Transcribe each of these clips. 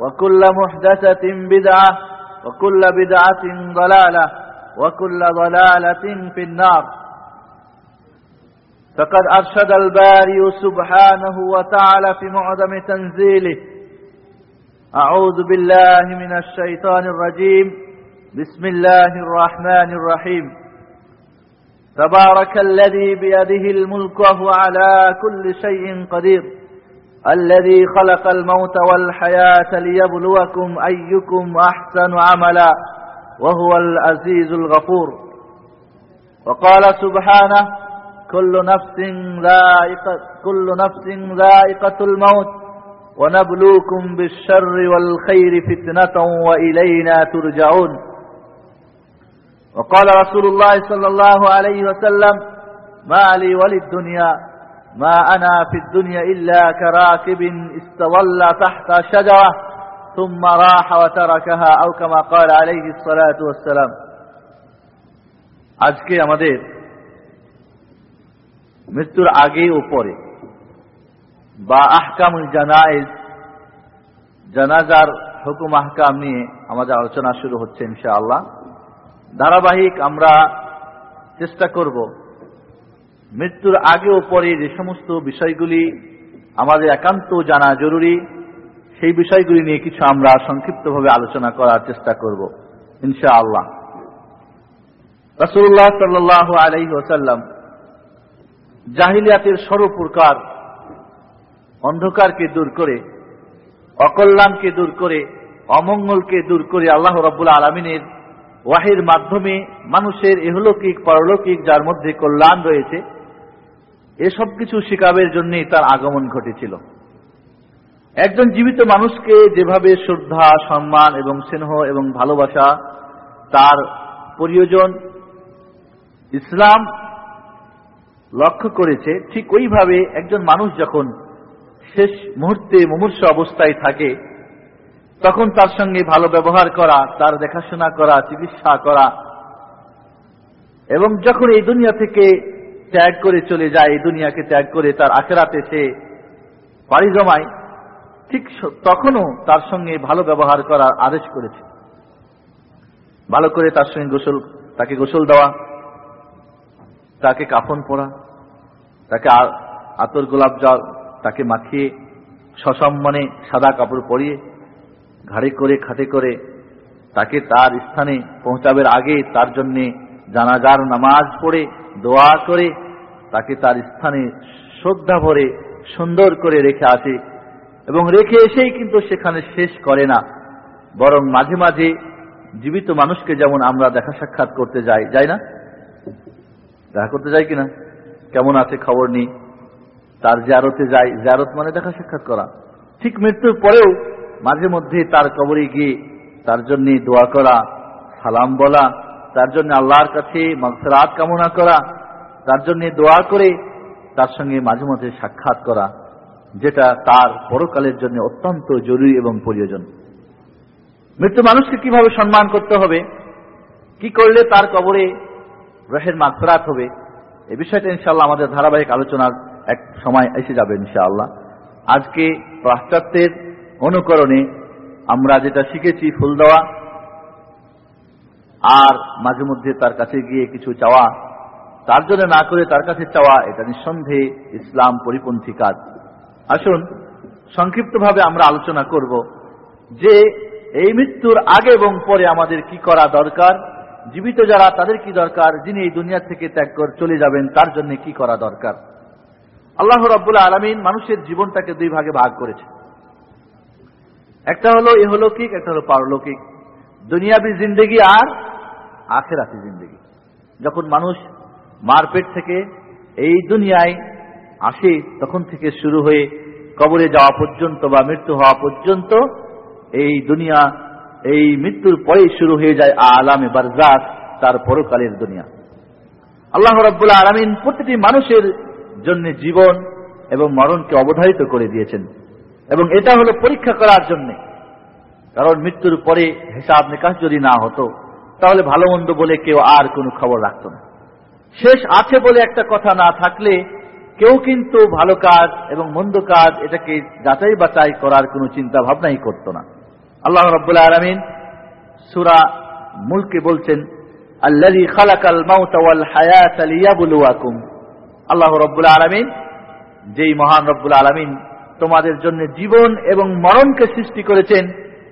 وكل محدثة بدعة وكل بدعة ضلالة وكل ضلالة في النار. فقد أرشد الباري سبحانه وتعالى في معظم تنزيله أعوذ بالله من الشيطان الرجيم بسم الله الرحمن الرحيم. تبارك الذي بيده الملك وهو على كل شيء قدير. الذي خلق الموت والحياة ليبلوكم أيكم أحسن عملا وهو العزيز الغفور. وقال سبحانه كل نفس ذائقة كل نفس ذائقة الموت ونبلوكم بالشر والخير فتنة وإلينا ترجعون. وقال رسول الله صلى الله عليه وسلم ما لي وللدنيا ما أنا في الدنيا إلا كراكب استظل تحت شجرة ثم راح وتركها أو كما قال عليه الصلاة والسلام আজকে আমাদের মৃত্যুর আগে ও পরে বা আহকামুল জানাইজ জানাজার হুকুম আহকাম নিয়ে আমাদের আলোচনা শুরু হচ্ছে ইনশাআল্লাহ ধারাবাহিক আমরা চেষ্টা করব মৃত্যুর আগে ও পরে যে সমস্ত বিষয়গুলি আমাদের একান্ত জানা জরুরি, সেই বিষয়গুলি নিয়ে কিছু আমরা সংক্ষিপ্তভাবে আলোচনা করার চেষ্টা করব ইনশা আল্লাহ রসুল্লাহ সাল্লাহ আলহি ওসাল্লাম জাহিলিয়াতের সর্বপ্রকার অন্ধকারকে দূর করে, অকল্যাণকে দূর করে, অমঙ্গলকে দূর করে আল্লাহ রব্বুল আলমিনের ওয়াহির মাধ্যমে মানুষের এহলৌকিক, পরলৌকিক, যার মধ্যে কল্যাণ রয়েছে এসব কিছু শিকাবের জন্যই তার আগমন ঘটেছিল। একজন জীবিত মানুষকে যেভাবে শ্রদ্ধা, সম্মান এবং স্নেহ এবং ভালোবাসা তার প্রয়োজন ইসলাম লক্ষ্য করেছে, ঠিক ওইভাবে একজন মানুষ যখন শেষ মুহূর্তে মুমূর্ষ অবস্থায় থাকে, তখন তার সঙ্গে ভালো ব্যবহার করা, তার দেখাশোনা করা, চিকিৎসা করা এবং যখন এই দুনিয়া থেকে ত্যাগ করে চলে যায়, এই দুনিয়াকে ত্যাগ করে তার আখেরাতে সে পাড়ি জমায়, ঠিক তখনও তার সঙ্গে ভালো ব্যবহার করার আদেশ করেছে। ভালো করে তার সঙ্গে গোসল, তাকে গোসল দেওয়া, তাকে কাফন পরা, তাকে আতর গোলাপ জল, তাকে মাখিয়ে, সসম্মানে সাদা কাপড় পরিয়ে, ঘাড়ে করে, খাটে করে তাকে তার স্থানে পৌঁছাবের আগে তার জন্যে জানাজার নামাজ পড়ে, দোয়া করে তাকে তার স্থানে শ্রদ্ধা ভরে সুন্দর করে রেখে আসে এবং রেখে এসেই কিন্তু সেখানে শেষ করে না। বরং মাঝে মাঝে জীবিত মানুষকে যেমন আমরা দেখা সাক্ষাৎ করতে যাই যাই না? দেখা করতে যাই কিনা? কেমন আছে খবর নেই। তার জারতে যাই। জারত মানে দেখা সাক্ষাৎ করা। ঠিক মৃত্যুর পরেও মাঝে মধ্যে তার কবরে গিয়ে তার জন্য দোয়া করা, সালাম বলা, তার জন্য আল্লাহর কাছে মকসরাত কামনা করা তার জন্য দোয়া করে তার সঙ্গে মাঝে মধ্যে সাক্ষাৎ করা, যেটা তার পরকালের জন্য অত্যন্ত জরুরি এবং প্রয়োজন। মৃত্যু মানুষকে কীভাবে সম্মান করতে হবে, কি করলে তার কবরে রহের মাগফরাত হবে, এ বিষয়টা ইনশাআল্লাহ আমাদের ধারাবাহিক আলোচনার এক সময় এসে যাবে ইনশাআল্লাহ। আজকে পাশ্চাত্যের অনুকরণে আমরা যেটা শিখেছি ফুল দেওয়া, আর মাঝে মধ্যে তার কাছে গিয়ে কিছু চাওয়া তার জন্য না করে তার কাছে চাওয়া, এটা নিঃসন্দেহে ইসলাম পরিপন্থী কাজ। আসুন, সংক্ষিপ্তভাবে আমরা আলোচনা করব যে এই মৃত্যুর আগে এবং পরে আমাদের কি করা দরকার, জীবিত যারা, তাদের কি দরকার, যিনি এই দুনিয়া থেকে ত্যাগ করে চলে যাবেন, তার জন্য কি করা দরকার? আল্লাহ রব্বুল্লাহ আলমিন মানুষের জীবনটাকে দুই ভাগে ভাগ করেছে। একটা হলো ইহলৌকিক, একটা হলো পারলৌকিক। দুনিয়াবি জিন্দগি আর আখেরাতি জিন্দগি। যখন মানুষ মারপেট থেকে এই দুনিয়ায় আসে তখন থেকে শুরু হয়ে কবরে যাওয়া পর্যন্ত বা মৃত্যু হওয়া পর্যন্ত এই দুনিয়া, এই মৃত্যুর পরেই শুরু হয়ে যায় আলামে বারজাক তার পরকালের দুনিয়া। আল্লাহ রব্বুল্লাহ আলমিন প্রতিটি মানুষের জন্য জীবন এবং মরণকে অবধারিত করে দিয়েছেন। এবং এটা হলো পরীক্ষা করার জন্য। কারণ মৃত্যুর পরে হিসাব নিকাশ যদি না হতো, তাহলে ভালো মন্দ বলে কেউ আর কোনো খবর রাখত না। শেষ আছে বলে একটা কথা না থাকলে কেউ কিন্তু ভালো কাজ এবং মন্দ কাজ এটাকে যাচাই বাছাই করার কোনো চিন্তা ভাবনাই করত না। আল্লাহ রব্বুল্লাহ আলমিন সুরা মুলকে বলছেন আল্লাহি খালাকাল আলমিন যেই মহান রব্বুল্লাহ আলমিন তোমাদের জন্য জীবন এবং মরণকে সৃষ্টি করেছেন,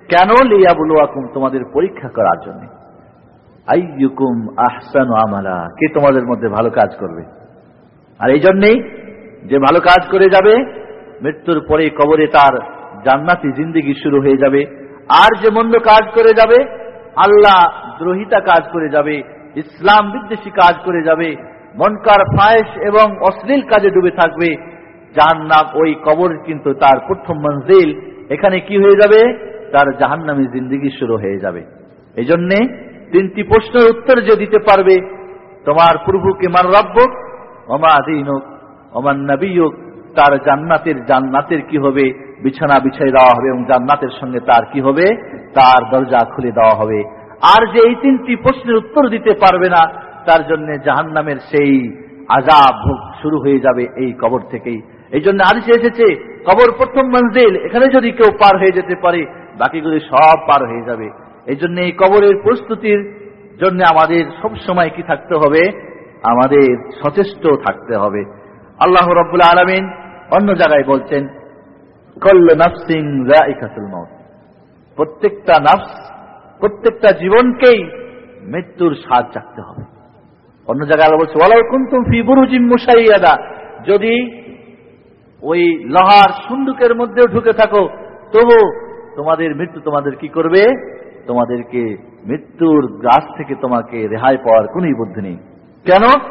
কেন লিয়াবুলুয়াকুম তোমাদের পরীক্ষা করার জন্য? আইয়ুকুম আহসানু আমালা। কে তোমাদের মধ্যে ভালো কাজ করবে? আর এই জন্যেই যে ভালো কাজ করে যাবে, মৃত্যুর পরে কবরে তার জান্নাতি জিন্দিগি শুরু হয়ে যাবে। আর যে মন্দ কাজ করে যাবে, আল্লাহ দ্রোহিতা কাজ করে যাবে, ইসলাম বিদ্বেষী কাজ করে যাবে, মনকার ফায়েস এবং অশ্লীল কাজে ডুবে থাকবে। যার নাম ওই কবর কিন্তু তার প্রথম মঞ্জিল। এখানে কি হয়ে যাবে? তার জাহান্নামী জিন্দিগি শুরু হয়ে যাবে। এই জন্যে তিনটি প্রশ্নের উত্তর যে দিতে পারবে, তোমার প্রভুকে মান রব্বক অমা দিনুক অমান হোক তার জান্নাতের জান্নাতের কি হবে, বিছানা বিছাই দেওয়া হবে এবং জান্নাতের সঙ্গে তার কি হবে, তার দরজা খুলে দেওয়া হবে। আর যে এই তিনটি প্রশ্নের উত্তর দিতে পারবে না, তার জন্য জাহান নামের সেই আজাব শুরু হয়ে যাবে এই কবর থেকেই। এই জন্য আদিসে এসেছে, কবর প্রথম মঞ্জিল, এখানে যদি কেউ পার হয়ে যেতে পারে, বাকিগুলি সব পার হয়ে যাবে। এই জন্য এই কবরের প্রস্তুতির জন্য আমাদের সব সময় কি থাকতে হবে? আমাদের সচেষ্ট থাকতে হবে। আল্লাহ রব্বুল্লাহ আলমিন অন্য জায়গায় বলছেন, কল্ল নাফসিং রাইকাতুল প্রত্যেকটা নাফস, প্রত্যেকটা জীবনকেই মৃত্যুর স্বাদ চাকতে হবে। অন্য জায়গায় আল্লাহ বলছে ওয়ালাউ কুনতুম ফি বুরুজিম মুশাইয়াদা। যদি ওই লোহার সুন্দুকের মধ্যেও ঢুকে থাকো তবু তোমাদের মৃত্যু তোমাদের কি করবে? তোমাদেরকে মৃত্যুর গাছ থেকে তোমাকে রেহাই পাওয়ার কোনই বুদ্ধি নেই। কেন?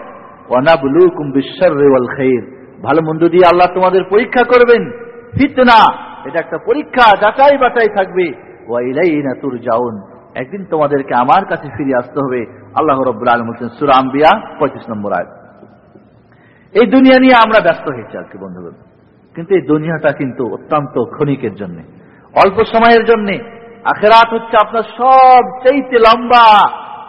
ওয়ানাবলুকুম বিশ্বর ওয়াল খাইর। ভালো মন্দ দিয়ে আল্লাহ তোমাদের পরীক্ষা করবেন। ফিতনা, এটা একটা পরীক্ষা, যাচাই বাচাই থাকবে। একদিন তোমাদেরকে আমার কাছে ফিরে আসতে হবে। আল্লাহ রব্বুল আলম হোসেন সুরাম্বিয়া পঁচিশ নম্বর আয় এই দুনিয়া নিয়ে আমরা ব্যস্ত হয়েছি আজকে বন্ধুগণ। কিন্তু এই দুনিয়াটা কিন্তু অত্যন্ত ক্ষণিকের জন্য। অল্প সময়ের জন্য আখেরাত হচ্ছে আপনার সব চাইতে লম্বা,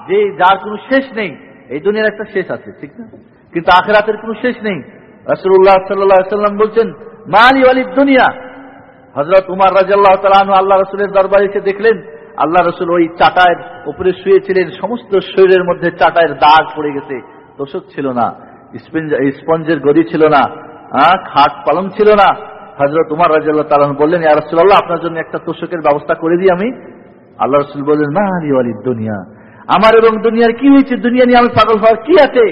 যে যার কোনো শেষ নেই। এই দুনিয়ার একটা শেষ আছে, ঠিক না? কিন্তু আখেরাতের কোনো শেষ নেই। রসুল্লাহ সাল্লাম বলছেন, মালি আলির দুনিয়া। হজরত উমার রাজাল্লাহ তালু আল্লাহ রসুলের দরবারে এসে দেখলেন, আল্লাহ রসুল ওই চাটায়ের উপরে শুয়েছিলেন, সমস্ত শরীরের মধ্যে চাটায়ের দাগ পড়ে গেছে। তোষক ছিল না স্পঞ্জের গদি ছিল না খাট পালন ছিল না হজরত উমার রাজিয়াল্লাহ তালন বললেন ইয়ারসুল্লাহ আপনার জন্য একটা তোষকের ব্যবস্থা করে দিই আমি। আল্লাহ রসুল বললেন আলী আলী দুনিয়া। আমার এবং দুনিয়ার কি হয়েছে? দুনিয়া নিয়ে আমি পাগল হওয়ার কি আছে?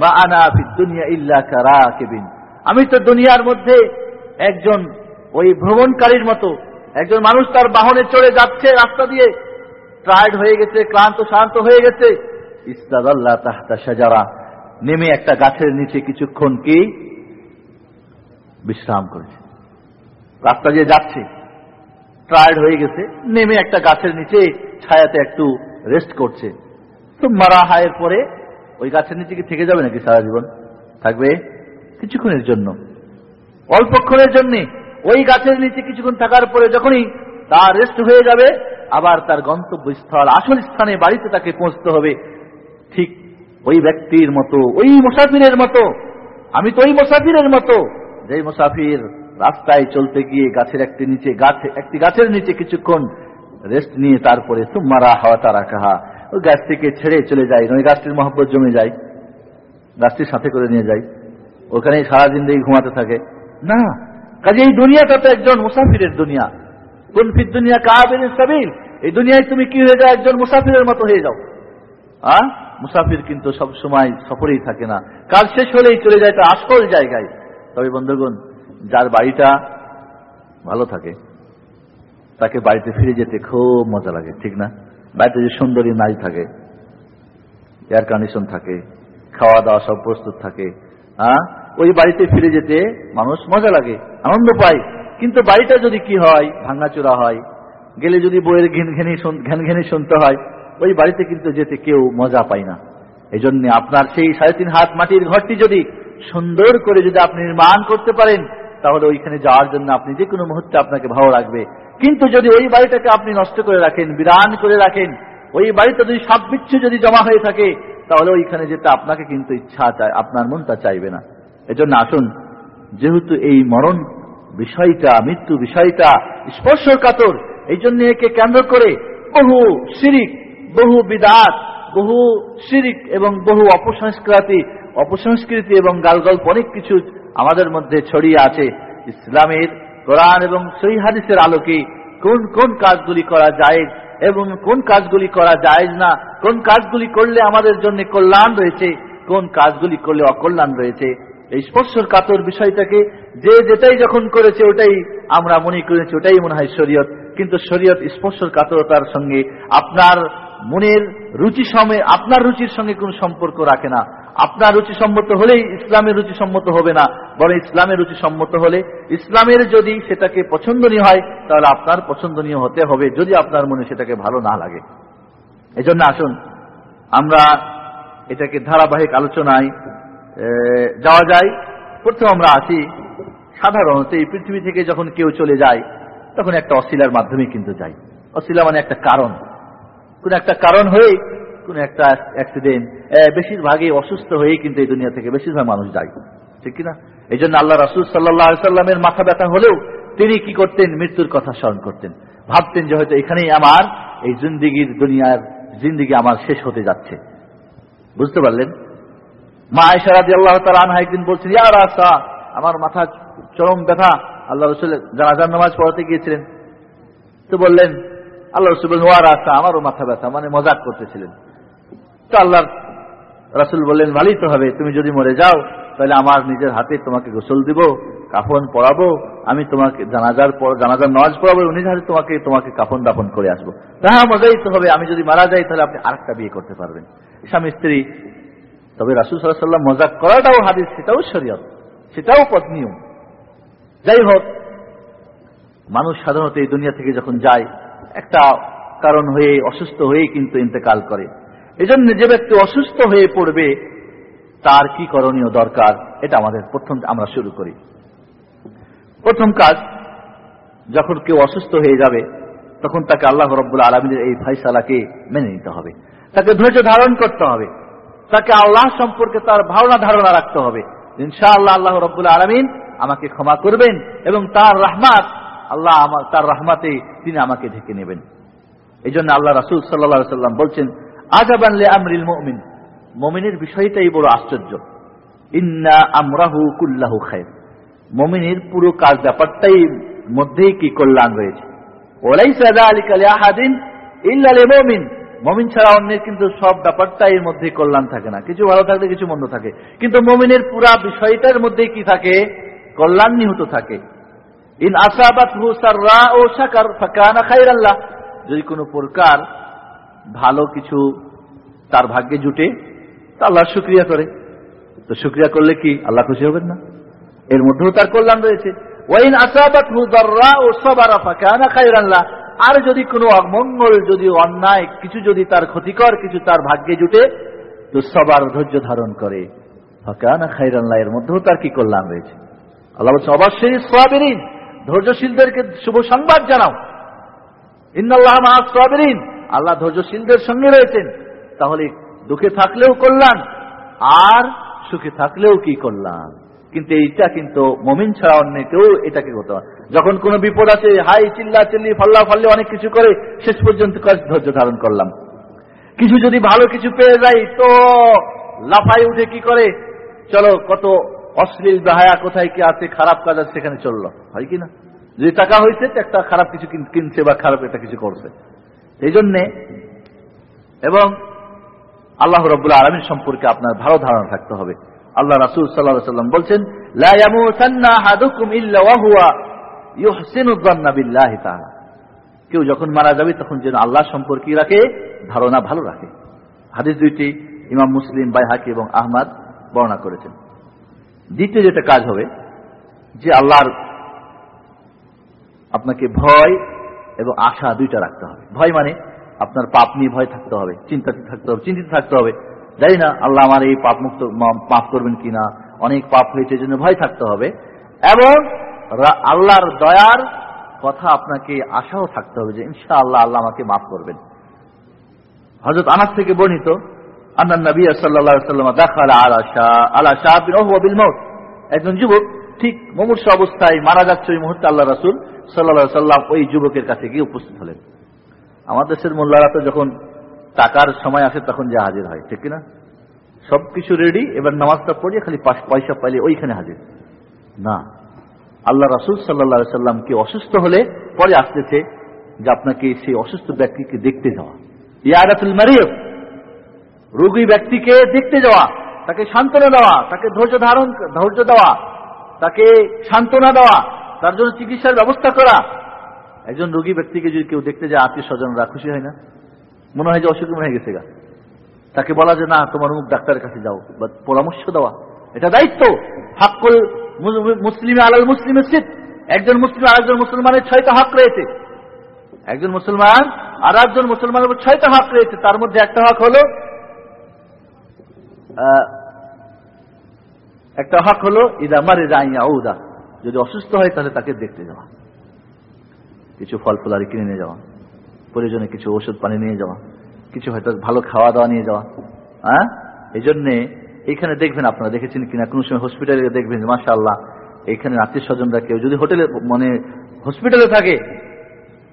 বা আনা দুনিয়া ইল্লা কারা কেবিন আমি তো দুনিয়ার মধ্যে একজন ওই ভ্রমণকারীর মতো, একজন মানুষ তার বাহনে চড়ে যাচ্ছে রাস্তা দিয়ে। টায়ার্ড হয়ে গেছে, ক্লান্ত, শান্ত হয়ে গেছে। ইস্তাদ আল্লাহ তাহতা সাজারা নেমে একটা গাছের নিচে কিছুক্ষণ কি? বিশ্রাম করেছে। রাস্তা দিয়ে যাচ্ছে। টায়ার্ড হয়ে গেছে। নেমে একটা গাছের নিচে ছায়াতে একটু রেস্ট করছে। তো মারা হায়ের পরে ওই গাছের নিচে কি থেকে যাবে নাকি সারা জীবন? থাকবে কিছুক্ষণের জন্য। অল্পক্ষণের জন্য ওই গাছের নিচে কিছুক্ষণ থাকার পরে যখনই তার রেস্ট হয়ে যাবে, আবার তার গন্তব্যস্থল, আসল স্থানে, বাড়িতে তাকে পৌঁছতে হবে। ঠিক ওই ব্যক্তির মতো, ওই মুসাফিরের মতো। আমি তো ওই মুসাফিরের মতো। যে মুসাফির রাস্তায় চলতে গিয়ে গাছের একটি নিচে গাছ, একটি গাছের নিচে কিছুক্ষণ রেস্ট নিয়ে তারপরে সুম্মারা হাওয়া তারা কাহা। ওই থেকে ছেড়ে চলে যায় ওই গাছটির মহব্বত জমে যায়, গাছটির সাথে করে নিয়ে যায়। ওখানে সারা জিন্দগি ঘুমাতে থাকে। না, কাজে এই দুনিয়াটা তো একজন মুসাফিরের দুনিয়া। কোন ফির দুনিয়া কাহাবের সাবিল? এই দুনিয়ায় তুমি কি হয়ে যাও? একজন মুসাফিরের মতো হয়ে যাও। আহ মুসাফির কিন্তু সব সময় সফরেই থাকে না। কাজ শেষ হলেই চলে যায় তার আসল জায়গায়। তবে বন্ধুগণ যার বাড়িটা ভালো থাকে, তাকে বাড়িতে ফিরে যেতে খুব মজা লাগে, ঠিক না? বাড়িতে যে সুন্দরী নারী থাকে এয়ার কন্ডিশন থাকে খাওয়া দাওয়া সব প্রস্তুত থাকে হ্যাঁ? ওই বাড়িতে ফিরে যেতে মানুষ মজা লাগে, আনন্দ পায়। কিন্তু বাড়িটা যদি কি হয়, ভাঙাচোরা হয়, গেলে যদি বইয়ের ঘেন ঘেনি শুনতে হয়, ওই বাড়িতে কিন্তু যেতে কেউ মজা পায় না। এই জন্য আপনার সেই সাড়ে তিন হাত মাটির ঘরটি যদি সুন্দর করে যদি আপনি নির্মাণ করতে পারেন তাহলে ওইখানে যাওয়ার জন্য আপনি যে কোনো মুহূর্তে আপনাকে ভালো লাগবে। কিন্তু যদি ওই বাড়িটাকে আপনি নষ্ট করে রাখেন, বিরান করে রাখেন, ওই বাড়িতে যদি সব বিচ্ছু যদি জমা হয়ে থাকে, তাহলে ওইখানে যেতে আপনাকে কিন্তু ইচ্ছা চায়, আপনার মনটা চাইবে না। এজন্য আসুন, যেহেতু এই মরণ বিষয়টা, মৃত্যু বিষয়টা স্পর্শ কাতর এই জন্য একে কেন্দ্র করে বহু শিরিক, বহু বিদাত, বহু শিরিক এবং বহু অপসংস্কৃতি অপসংস্কৃতি এবং গালগল্প অনেক কিছু আমাদের মধ্যে ছড়িয়ে আছে ইসলামের, কোরআন এবং সই হাদিসের আলোকে কোন কোন কাজগুলি করা যায় এবং কোন কাজগুলি করা যায় না, কোন কাজগুলি করলে আমাদের জন্য কল্যাণ রয়েছে, কোন কাজগুলি করলে অকল্যাণ রয়েছে। এই স্পর্শর কাতর বিষয়টাকে যে যেটাই যখন করেছে ওটাই আমরা মনে করেছি, ওটাই মনে হয় শরীয়ত। কিন্তু শরীয়ত স্পর্শর কাতরতার সঙ্গে আপনার মনের রুচি সময় আপনার রুচির সঙ্গে কোন সম্পর্ক রাখে না। আপনার রুচি সম্মত হলেই ইসলামের রুচি সম্মত হবে না। বরং ইসলামের রুচি সম্মত হলে ইসলামের যদি সেটাকে পছন্দনীয় হয়, তাহলে আপনার পছন্দনীয় হতে হবে, যদি আপনার মনে সেটাকে ভালো না লাগে। এজন্য আসুন, আমরা এটাকে ধারাবাহিক আলোচনায় যাওয়া যায়। প্রথম আমরা আসি, সাধারণত এই পৃথিবী থেকে যখন কেউ চলে যায়, তখন একটা অশিলার মাধ্যমে কিন্তু যায়। অশিলা মানে একটা কারণ। কোন একটা কারণ হয়ে কোন একটা অ্যাক্সিডেন্ট বেশিরভাগই অসুস্থ হয়েই কিন্তু এই দুনিয়া থেকে বেশিরভাগ মানুষ যায়। ঠিক কিনা? এই জন্য আল্লাহ রাসুল সাল্লাহ সাল্লামের মাথা ব্যথা হলেও তিনি কি করতেন? মৃত্যুর কথা স্মরণ করতেন। ভাবতেন যে হয়তো এখানেই আমার এই জিন্দিগির দুনিয়ার জিন্দিগি আমার শেষ হতে যাচ্ছে। বুঝতে পারলেন? মা আয়সারাদি আল্লাহ তালা আনহা একদিন বলছেন ইয়ার আসা আমার মাথা চরম ব্যথা। আল্লাহ রসুল জানাজার নামাজ পড়াতে গিয়েছিলেন। তো বললেন, আল্লাহ রসুল বললেন ওয়ার আসা আমারও মাথা ব্যথা। মানে মজাক করতেছিলেন। তো আল্লাহ রাসুল বললেন ভালোই তো হবে, তুমি যদি মরে যাও, তাহলে আমার নিজের হাতে তোমাকে গোসল দিব, কাফন পড়াবো আমি তোমাকে জানাজার পর, জানাজার নামাজ পড়াবো নিজের হাতে তোমাকে তোমাকে কাফন দাফন করে আসব। হ্যাঁ মজাই তো হবে, আমি যদি মারা যাই, তাহলে আপনি আরেকটা বিয়ে করতে পারবেন। স্বামী, স্ত্রী, তবে রাসুল সাল্লাহ মজাক করাটাও হাদিস, সেটাও শরীয়ত, সেটাও পথ নিয়ম যাই হোক, মানুষ সাধারণত এই দুনিয়া থেকে যখন যায়, একটা কারণ হয়ে, অসুস্থ হয়ে কিন্তু ইন্তেকাল করে। এজন্য যে ব্যক্তি অসুস্থ হয়ে পড়বে, তার কি করণীয় দরকার? এটা আমাদের প্রথম, আমরা শুরু করি। প্রথম কাজ, যখন কেউ অসুস্থ হয়ে যাবে, তখন তাকে আল্লাহ রব্বুল আলমীর এই ফাইসালাকে মেনে নিতে হবে। তাকে ধৈর্য ধারণ করতে হবে। তাকে আল্লাহ সম্পর্কে তার ভাবনা ধারণা রাখতে হবে। ইনশা আল্লাহ আল্লাহ রব্বুল আলমিন আমাকে ক্ষমা করবেন এবং তার রাহমাত, আল্লাহ আমার, তার রাহমাতে তিনি আমাকে ঢেকে নেবেন। এই জন্য আল্লাহ রাসুল সাল্লা সাল্লাম বলছেন আজাবানলে আমরিল মমিন। মমিনের বিষয়টাই বড় আশ্চর্য। ইন্না আমরাহু কুল্লাহু খায় মমিনের পুরো কাজ ব্যাপারটাই মধ্যেই কি কল্যাণ রয়েছে। ওলাই সাদা আলী আহাদিন ইল্লালে মমিন মমিন ছাড়া অন্যের কিন্তু সব ব্যাপারটা এর মধ্যে কল্যাণ থাকে না। কিছু ভালো থাকলে কিছু মন্দ থাকে। কিন্তু মমিনের পুরা বিষয়টার মধ্যে কি থাকে? কল্যাণ নিহত থাকে। ইন আসাবাত হুসাররা ও সাকার যদি কোনো প্রকার ভালো কিছু তার ভাগ্যে জুটে, তা আল্লাহ শুক্রিয়া করে। তো শুক্রিয়া করলে কি আল্লাহ খুশি হবেন না? এর মধ্যেও তার কল্যাণ রয়েছে। ওয়াইন আসাবাত হুজাররা ও সবারা ফাকানা খাইরাল্লাহ আর যদি কোনো অমঙ্গল, যদি অন্যায়, কিছু যদি তার ক্ষতিকর, কিছু তার ভাগ্যে জুটে, তো সবার ধৈর্য ধারণ করে। ফাঁকানা খাইরাল্লাহ এর মধ্যেও তার কি কল্যাণ রয়েছে? আল্লাহ বলছে অবশ্যই সোয়াবিন ধৈর্যশীলদেরকে শুভ সংবাদ জানাও। ইন্নাল্লাহ মাহাসবিন আল্লাহ ধৈর্যশীলদের সঙ্গে রয়েছেন। তাহলে দুঃখে থাকলেও কল্যাণ, আর সুখে থাকলেও কি কল্যাণ? কিন্তু এইটা কিন্তু মমিন ছাড়া অন্য কেউ এটাকে করতে যখন কোনো বিপদ আছে হাই, চিল্লা, চিল্লি, ফাল্লা, ফাল্লে, অনেক কিছু করে, শেষ পর্যন্ত ধৈর্য ধারণ করলাম। কিছু যদি ভালো কিছু পেয়ে যাই, তো লাফাই উঠে কি করে? চলো, কত অশ্লীল বেহায়া, কোথায় কি আছে, খারাপ কাজ আছে, সেখানে চলল। হয় কি না? যদি টাকা হয়েছে একটা খারাপ কিছু কিনছে বা খারাপ একটা কিছু করছে। এই জন্যে এবং আল্লাহ রব্বুল্লাহ আলমীর সম্পর্কে আপনার ভালো ধারণা থাকতে হবে। আল্লাহ রাসুল সাল্লাহ সাল্লাম বলছেন কেউ যখন মারা যাবে, তখন যেন আল্লাহ সম্পর্কে রাখে, ধারণা ভালো রাখে। হাদিস দুইটি ইমাম মুসলিম, বাইহাকি এবং আহমাদ বর্ণনা করেছেন। দ্বিতীয় যেটা কাজ হবে, যে আল্লাহর আপনাকে ভয় এবং আশা দুইটা রাখতে হবে। ভয় মানে আপনার পাপ নিয়ে ভয় থাকতে হবে, চিন্তা থাকতে হবে, চিন্তিত থাকতে হবে। জানি না আল্লাহ আমার এই পাপ মুক্ত মাফ করবেন কিনা, অনেক পাপ হয়েছে জন্য ভয় থাকতে হবে। এবং আল্লাহর দয়ার কথা আপনাকে আশাও থাকতে হবে যে ইনশা আল্লাহ আল্লাহ আমাকে মাফ করবেন। হজরত আনাস থেকে বর্ণিত, আন্না নবী সাল্লাম দেখাল আলা শাহ আলা শাহ বিল একজন যুবক ঠিক মুমূর্ষ অবস্থায় মারা যাচ্ছে ওই মুহূর্তে আল্লাহ রাসুল সাল্লা সাল্লাম ওই যুবকের কাছে গিয়ে উপস্থিত হলেন। আমার দেশের মোল্লারা তো যখন টাকার সময় আসে তখন যা হাজির হয়, ঠিক কিনা? সবকিছু রেডি এবার নামাজটা পড়িয়ে খালি পয়সা পাইলে ওইখানে হাজির। না। আল্লাহ রাসুল সাল্লা সাল্লাম কি অসুস্থ হলে পরে আসতেছে যে আপনাকে সেই অসুস্থ ব্যক্তিকে দেখতে যাওয়া। ইয়ারাতুল মারিয়ম। রোগী ব্যক্তিকে দেখতে যাওয়া, তাকে সান্ত্বনা দেওয়া, তাকে ধৈর্য ধারণ ধৈর্য দেওয়া। তাকে সান্ত্বনা দেওয়া, তার জন্য চিকিৎসার ব্যবস্থা করা। একজন রোগী ব্যক্তিকে যদি কেউ দেখতে যায় আত্মীয় স্বজনরা খুশি হয় না? মনে হয় যে অসুখ হয়ে গেছে গা। তাকে বলা যে, না, তোমার মুখ ডাক্তারের কাছে যাও, বা পরামর্শ দেওয়া। এটা দায়িত্ব। হাক্কুল মুসলিমে আলাল মুসলিমের শীত একজন মুসলিম আরেকজন মুসলমানের ছয়টা হক রয়েছে। একজন মুসলমান আর একজন মুসলমানের উপর ছয়টা হক রয়েছে। তার মধ্যে একটা হক হলো একটা হক হলো, ইদা মারে যাইয়া ঔদা যদি অসুস্থ হয়, তাহলে তাকে দেখতে যাওয়া। কিছু ফল ফুলারি কিনে নিয়ে যাওয়া। প্রয়োজনে কিছু ওষুধ পানি নিয়ে যাওয়া। কিছু হয়তো ভালো খাওয়া দাওয়া নিয়ে যাওয়া। হ্যাঁ? এই জন্যে এইখানে দেখবেন, আপনারা দেখেছেন কিনা, কোনো সময় হসপিটালে দেখবেন মাসা আল্লাহ এইখানে আত্মীয় স্বজনরা কেউ যদি হোটেলে মানে হসপিটালে থাকে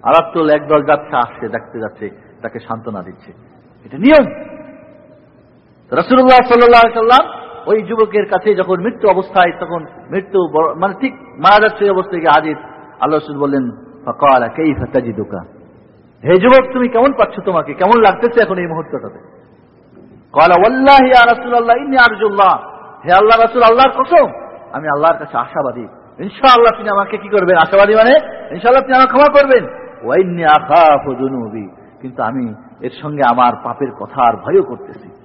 আর আরাত্তল একদল যাচ্ছে, আসছে দেখতে যাচ্ছে, তাকে সান্ত্বনা দিচ্ছে। এটা নিয়ম। রসুল্লাহ সাল্লাম ওই যুবকের কাছে যখন মৃত্যু অবস্থায়, তখন মৃত্যু মানে ঠিক মারা যাচ্ছে অবস্থায় হাজির। আল্লাহ রসুল বললেন হে যুবক, তুমি কেমন পাচ্ছ তোমাকে? কেমন লাগতেছে এখন এই মুহূর্তটাতে? হে আল্লাহ রাসুল, আল্লাহর কসম? আমি আল্লাহর কাছে আশাবাদী। ইনশাআল্লাহ তিনি আমাকে কি করবেন? আশাবাদী মানে? ইনশাআল্লাহ তিনি আমাকে ক্ষমা করবেন। ওয়াইনি আখাফ কিন্তু আমি এর সঙ্গে আমার পাপের কথা আর ভয়ও করতেছি।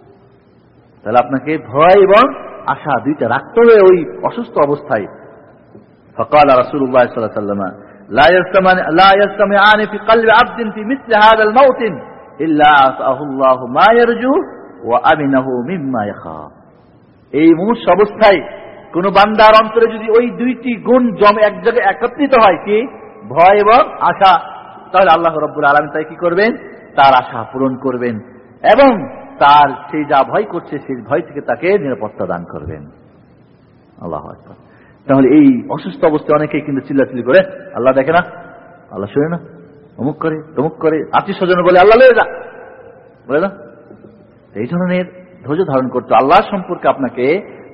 তাহলে আপনাকে ভয় এবং আশা দুইটা রাখতে হবে ওই অসুস্থ অবস্থায় ফকাল রাসুল্লাহ সাল্লাহ সাল্লামা لا يستمع لا يستمعان في قلب عبد في مثل هذا الموطن إلا أعطاه الله ما يرجو وأمنه مما يخاف এই মুহূর্ত অবস্থায় কোন বান্দার অন্তরে যদি ওই দুইটি গুণ জমে এক জায়গায় একত্রিত হয় কি ভয় এবং আশা তাহলে আল্লাহ রব্বুল আলম তাই কি করবেন তার আশা পূরণ করবেন এবং তার সেই যা ভয় করছে সেই ভয় থেকে তাকে নিরাপত্তা দান করবেন। আল্লাহ তাহলে এই অসুস্থ অবস্থায় অনেকেই কিন্তু চিল্লাচিল্লি করে, আল্লাহ দেখে না, আল্লাহ শুনে না, অমুক করে, তমুক করে আত্মীয় স্বজন বলে, আল্লাহ লয়ে যা। বলে না? এই ধরনের ধৈর্য ধারণ করতে আল্লাহ সম্পর্কে আপনাকে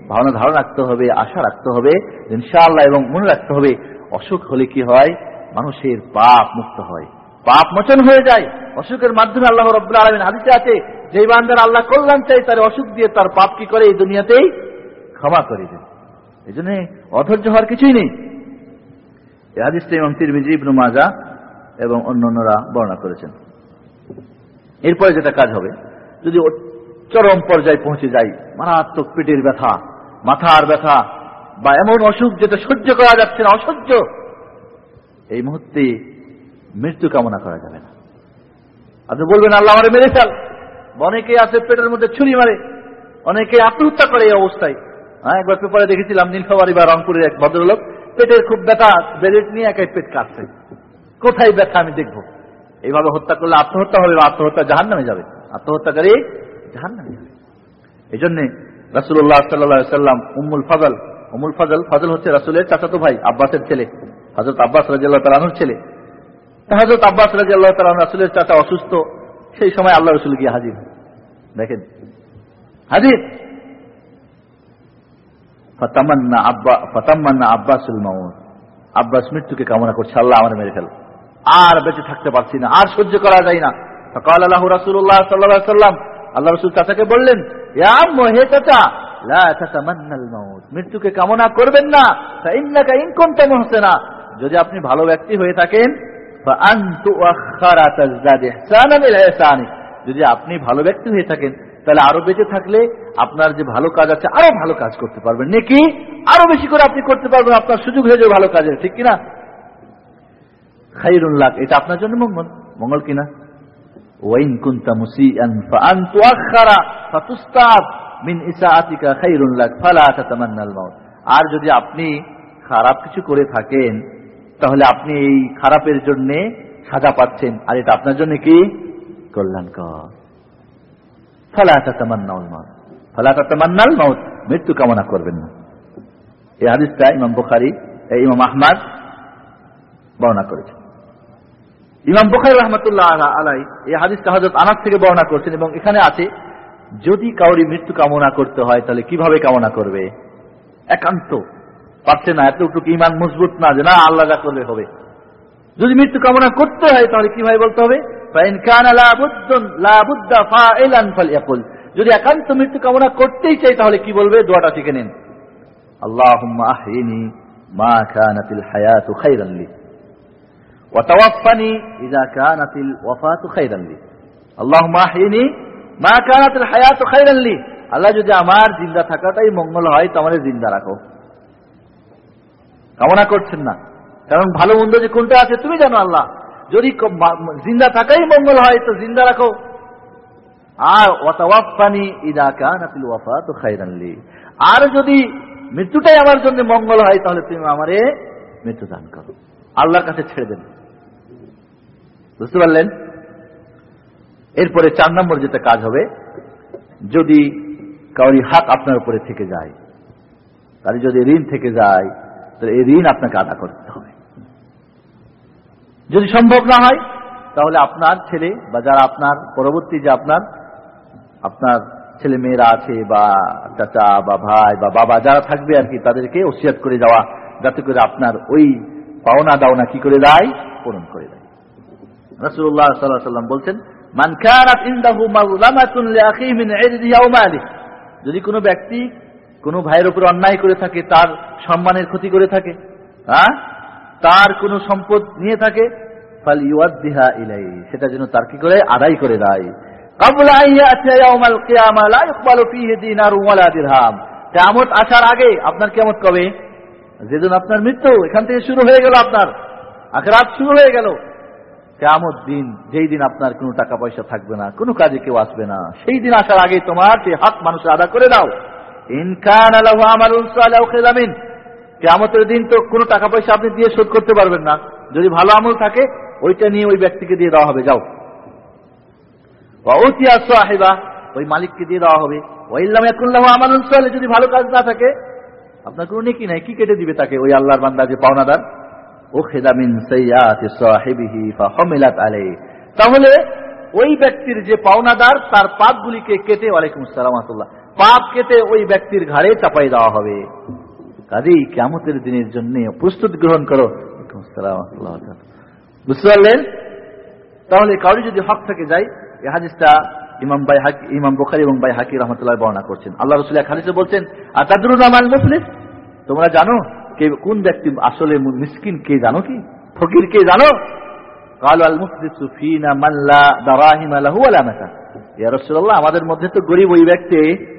ভাবনা ধারণা রাখতে হবে, আশা রাখতে হবে, ইনশাআল্লাহ এবং মনে রাখতে হবে, অসুখ হলে কি হয়? মানুষের পাপ মুক্ত হয়। পাপ মোচন হয়ে যায়। অসুখের মাধ্যমে আল্লাহ রব্লা আলমিন হাদিসে আছে যে বান্দার আল্লাহ কল্যাণ চাই, তার অসুখ দিয়ে তার পাপ কি করে এই দুনিয়াতেই ক্ষমা করে দেন এই জন্য অধৈর্য হওয়ার কিছুই নেই। মাজা এবং অন্যান্যরা বর্ণনা করেছেন। এরপরে যেটা কাজ হবে, যদি চরম পর্যায়ে পৌঁছে যায় মারাত্মক পেটের ব্যথা, মাথার ব্যথা, বা এমন অসুখ যেটা সহ্য করা যাচ্ছে না, অসহ্য, এই মুহূর্তে মৃত্যু কামনা করা যাবে না। আপনি বলবেন, আল্লাহ আমারে মেরে ফেল। অনেকে আছে পেটের মধ্যে ছুরি মারে, অনেকে আত্মহত্যা করে এই অবস্থায়। হ্যাঁ একবার পেপারে দেখেছিলাম নীলফাবাড়ি বা রংপুরের এক ভদ্রলোক, পেটের খুব ব্যথা বেলেট নিয়ে একাই পেট কাটছে কোথায় ব্যথা আমি দেখব? এইভাবে হত্যা করলে আত্মহত্যা হবে বা আত্মহত্যা জাহান নামে যাবে? আত্মহত্যাকারী জাহান নামে যাবে। এই জন্যে রাসুল্লাহ সাল্লাহ সাল্লাম উম্মুল ফাজল উমুল ফজল ফাজল হচ্ছে রাসুলের চাচাতো ভাই, আব্বাসের ছেলে। হজরত আব্বাস রাজিয়াল্লাহ তালানুর ছেলে। হজরত আব্বাস রাজি আল্লাহ তালান রাসুলের চাচা অসুস্থ, সেই সময় আল্লাহ রসুল গিয়ে হাজির। দেখেন? হাজির? ফতামান্না আব্বা ফতাম্মান্না আব্বাসুল মাউত। আব্বাস মৃত্যুকে কামনা করছে, আল্লাহ আমার মেরে ফেল। আর বেঁচে থাকতে পারছি না, আর সহ্য করা যায় না। ফকাল আল্লাহ রাসুল্লাহ সাল্লাহ সাল্লাম আল্লাহ রসুল চাচাকে বললেন হে চাচা মৃত্যুকে কামনা করবেন না যদি আপনি ভালো ব্যক্তি হয়ে থাকেন যদি আপনি ভালো ব্যক্তি হয়ে থাকেন, তাহলে আরও বেঁচে থাকলে আপনার যে ভালো কাজ আছে, আরও ভালো কাজ করতে পারবেন। নাকি? আরও বেশি করে আপনি করতে পারবেন, আপনার সুযোগ হয়ে যাবে ভালো কাজের, ঠিক কিনা? খাইরুল্লাহ এটা আপনার জন্য মঙ্গল। মঙ্গল কিনা? আর যদি আপনি খারাপ কিছু করে থাকেন তাহলে আপনি এই খারাপের জন্য সাজা পাচ্ছেন। আর এটা আপনার জন্য কি? কল্যাণকর। ফালা তাতামান্নাল মাউত। ফালা তাতামান্নাল মাউত। মৃত্যু কামনা করবেন না। এই হাদিসটা ইমাম বুখারী ইমাম আহমদ বর্ণনা করেছেন। ইমাম বুখারি রহমতুল্লাহ আলাই এই হাদিসটা হজরত আনাস থেকে বর্ণনা করছেন এবং এখানে আছে, যদি কাউরি মৃত্যু কামনা করতে হয়, তাহলে কীভাবে কামনা করবে? একান্ত। পারছে না এতটুকু ইমান মজবুত না যে না আল্লাহ যা করবে হবে যদি মৃত্যু কামনা করতে হয় তাহলে কিভাবে বলতে হবে যদি একান্ত মৃত্যু কামনা করতেই চাই তাহলে কি বলবে দোয়াটা শিখে নিন আল্লাহ মা খানাতিল হায়াতু খাইরাল্লি وتوفني إذا كانت الوفاة خيرا لي اللهم أحيني ما كانت الحياة خيرا لي আল্লাহ যদি আমার জিন্দা থাকাটাই মঙ্গল হয় তো আমাদের জিন্দা রাখো কামনা করছেন না। কারণ ভালো মন্দ যে কোনটা আছে, তুমি জানো আল্লাহ। যদি জিন্দা থাকাই মঙ্গল হয়, তো জিন্দা রাখো। আর ওয়াতাওয়াফানি ইদা কানাতিল ওয়াফাতু খাইরান লি। আর যদি মৃত্যুটাই আমার জন্য মঙ্গল হয়, তাহলে তুমি আমারে মৃত্যু দান করো। আল্লাহর কাছে ছেড়ে দেন। বুঝতে পারলেন? এরপরে চার নম্বর যেটা কাজ হবে, যদি কাউরি হাত আপনার উপরে থেকে যায় তাহলে যদি ঋণ থেকে যায় তাহলে এই ঋণ আপনাকে আদা করতে হবে। যদি সম্ভব না হয়, তাহলে আপনার ছেলে বা যারা আপনার, পরবর্তী যে আপনার আপনার ছেলে মেয়েরা আছে বা চাচা বা ভাই বা বাবা যারা থাকবে আর কি, তাদেরকে ওসিয়াত করে যাওয়া, যাতে করে আপনার ওই পাওনা দাওনা কি করে দেয়? পূরণ করে দেয়। রসুল্লাহ সাল্লাম বলছেন যদি কোনো ব্যক্তি কোনো ভাইয়ের উপর অন্যায় করে থাকে, তার সম্মানের ক্ষতি করে থাকে হ্যাঁ? তার কোনো সম্পদ নিয়ে থাকে ইলাই সেটা যেন তার কি করে? আদায় করে দেয়। কেমত আসার আগে, আপনার কেমত কবে? যেদিন আপনার মৃত্যু, এখান থেকে শুরু হয়ে গেল আপনার। আখরাত শুরু হয়ে গেল। কেমন দিন, যেই দিন আপনার কোনো টাকা পয়সা থাকবে না, কোনো কাজে কেউ আসবে না, সেই দিন আসার আগে তোমার সেই হাত মানুষের আদা করে দাও। ইনকান আলামিন কেমতের দিন তো কোনো টাকা পয়সা আপনি দিয়ে শোধ করতে পারবেন না। যদি ভালো আমল থাকে, ওইটা নিয়ে ওই ব্যক্তিকে দিয়ে দেওয়া হবে, যাও। আহিবা ওই মালিককে দিয়ে দেওয়া হবে। ওইল্লাম একুল্লাহ আমানুল যদি ভালো কাজ না থাকে, আপনার কোনো নেকি নাই, কি কেটে দিবে তাকে ওই আল্লাহর বান্দা যে পাওনাদার? ও খেদামিন তাহলে ওই ব্যক্তির যে পাওনাদার, তার পাপগুলিকে কেটে ওয়ালাইকুম সালামাতুল্লাহ পাপ কেটে ওই ব্যক্তির ঘাড়ে চাপাই দেওয়া হবে। কাজেই কেমতের দিনের জন্য প্রস্তুত গ্রহণ করো। বুঝতে পারলেন? তাহলে কাউরি যদি হক থেকে যায়, এ হাদিসটা ইমাম বাই হাকি, ইমাম বোখারি এবং বাই হাকি রহমতুল্লাহ বর্ণনা করছেন। আল্লাহ রসুল এক হাদিসে বলছেন আর তাদরুল আমাল মুফলিস? তোমরা জানো কে, কোন ব্যক্তি আসলে মিসকিন কে জানো কি? ফকির কে জানো? আমাদের মধ্যে তো গরিব ওই ব্যক্তি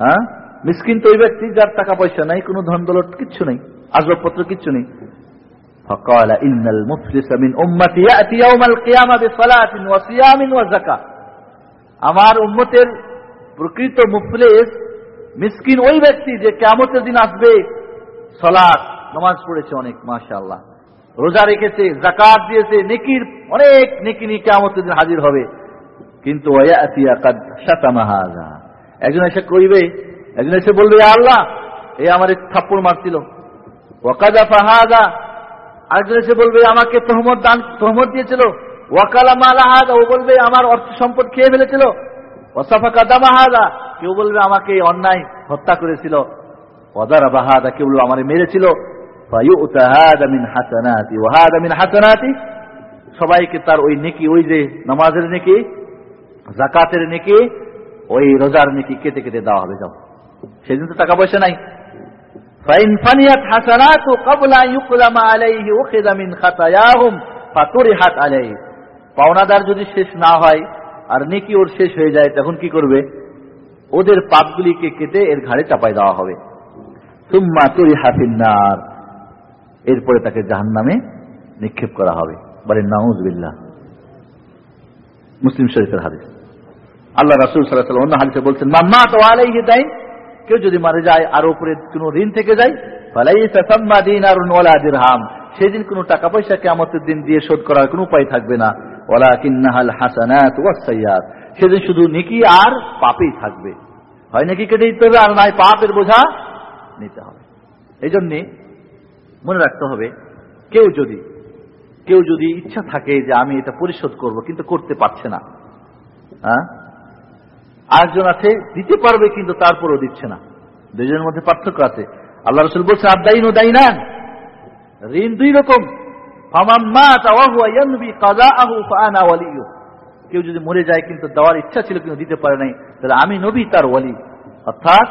হ্যাঁ মিসকিন তো ওই ব্যক্তি যার টাকা পয়সা নাই কোনো ধন দৌলত কিচ্ছু নেই আসবাবপত্র কিচ্ছু নেই فقال إن المفلس من أمتي يأتي يوم القيامة بصلاة وصيام وزكاة আমার উম্মতের প্রকৃত মুফলেস মিসকিন ওই ব্যক্তি যে কেমতের দিন আসবে সলাৎ নমাজ পড়েছে অনেক মাশা আল্লাহ রোজা রেখেছে জাকাত দিয়েছে নেকির অনেক নেকি নিয়ে কেমন দিন হাজির হবে কিন্তু একজন এসে কইবে, একজন এসে বলবে আল্লাহ, এ আমার থাপ্পড় মারছিল। ওয়াকাদা ফাহাদা আরেকজন এসে বলবে, আমাকে তহমত দান, তহমত দিয়েছিল। ওয়াকালা মালাহাদা ও বলবে, আমার অর্থ সম্পদ খেয়ে ফেলেছিল। ওসাফা কাদামাহাদা কেউ বলবে, আমাকে অন্যায় হত্যা করেছিল। অদারা বাহাদা কেউ বলবে, আমার মেরেছিল। সবাইকে তার ওই নেকি, ওই যে নামাজের নেকি জাকাতের নেকি ওই রোজার নেকি কেটে কেটে দেওয়া হবে যাও সেদিন তো টাকা পয়সা নাই فإن فنيت حسنات قبل أن يقلم عليه أخذ من خطاياهم فطرحت عليه পাওনাদার যদি শেষ না হয় আর নেকি ওর শেষ হয়ে যায় তখন কি করবে ওদের পাপগুলিকে কেটে এর ঘাড়ে চাপাই দেওয়া হবে সুম্মা তুরি হাফিন্নার এরপরে তাকে জাহান নামে নিক্ষেপ করা হবে বলে নাউজবিল্লাহ মুসলিম শরীফের হাদিস আল্লাহ রাসুল সাল্লাহ অন্য হাদিসে বলছেন মাম্মা তো আলাই দেয় কেউ যদি মারা যায় আর উপরে কোন ঋণ থেকে যায় সেদিন কোনো টাকা পয়সা কেমতের দিন দিয়ে শোধ করার কোনো উপায় থাকবে না। ওলা কিন্নাহাল হাসানাত ওয়াসাইয়াত সেদিন শুধু নেকি আর পাপেই থাকবে। হয় নাকি কেটে দিতে হবে আর নয় পাপের বোঝা? নিতে হবে। এই জন্যে মনে রাখতে হবে, কেউ যদি কেউ যদি ইচ্ছা থাকে যে আমি এটা পরিশোধ করব কিন্তু করতে পারছে না হ্যাঁ? আরেকজন আছে, দিতে পারবে কিন্তু তারপরও দিচ্ছে না। দুজনের মধ্যে পার্থক্য আছে। আল্লাহ রসুল বলছে, আদাইন ও দাইনা ঋণ দুই রকম। কেউ যদি মরে যায় কিন্তু দেওয়ার ইচ্ছা ছিল কিন্তু দিতে পারে নাই, তাহলে আমি নবী, তার ওয়ালি। অর্থাৎ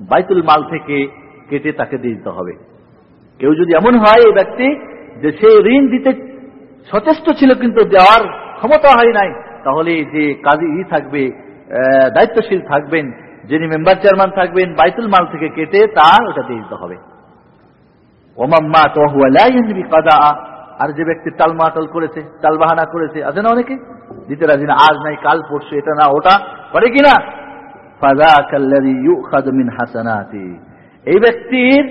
বাইতুল মাল থেকে কেটে তাকে দিয়ে দিতে হবে। কেউ যদি এমন হয়, এই ব্যক্তি যে সে ঋণ দিতে সচেষ্ট ছিল কিন্তু দেওয়ার ক্ষমতা হয় নাই তাহলে যে কাজী ই থাকবে দায়িত্বশীল থাকবেন, যিনি মেম্বার চেয়ারম্যান থাকবেন, বাইতুল মাল থেকে কেটে তার ওটা দিয়ে দিতে হবে। ওমাম্মা কাদা আর যে ব্যক্তি টালমাটাল করেছে টালবাহানা করেছে আছে না অনেকে? দিতে রাজি না, আজ নাই, কাল পরশু, এটা না, ওটা করে কিনা এই ব্যক্তির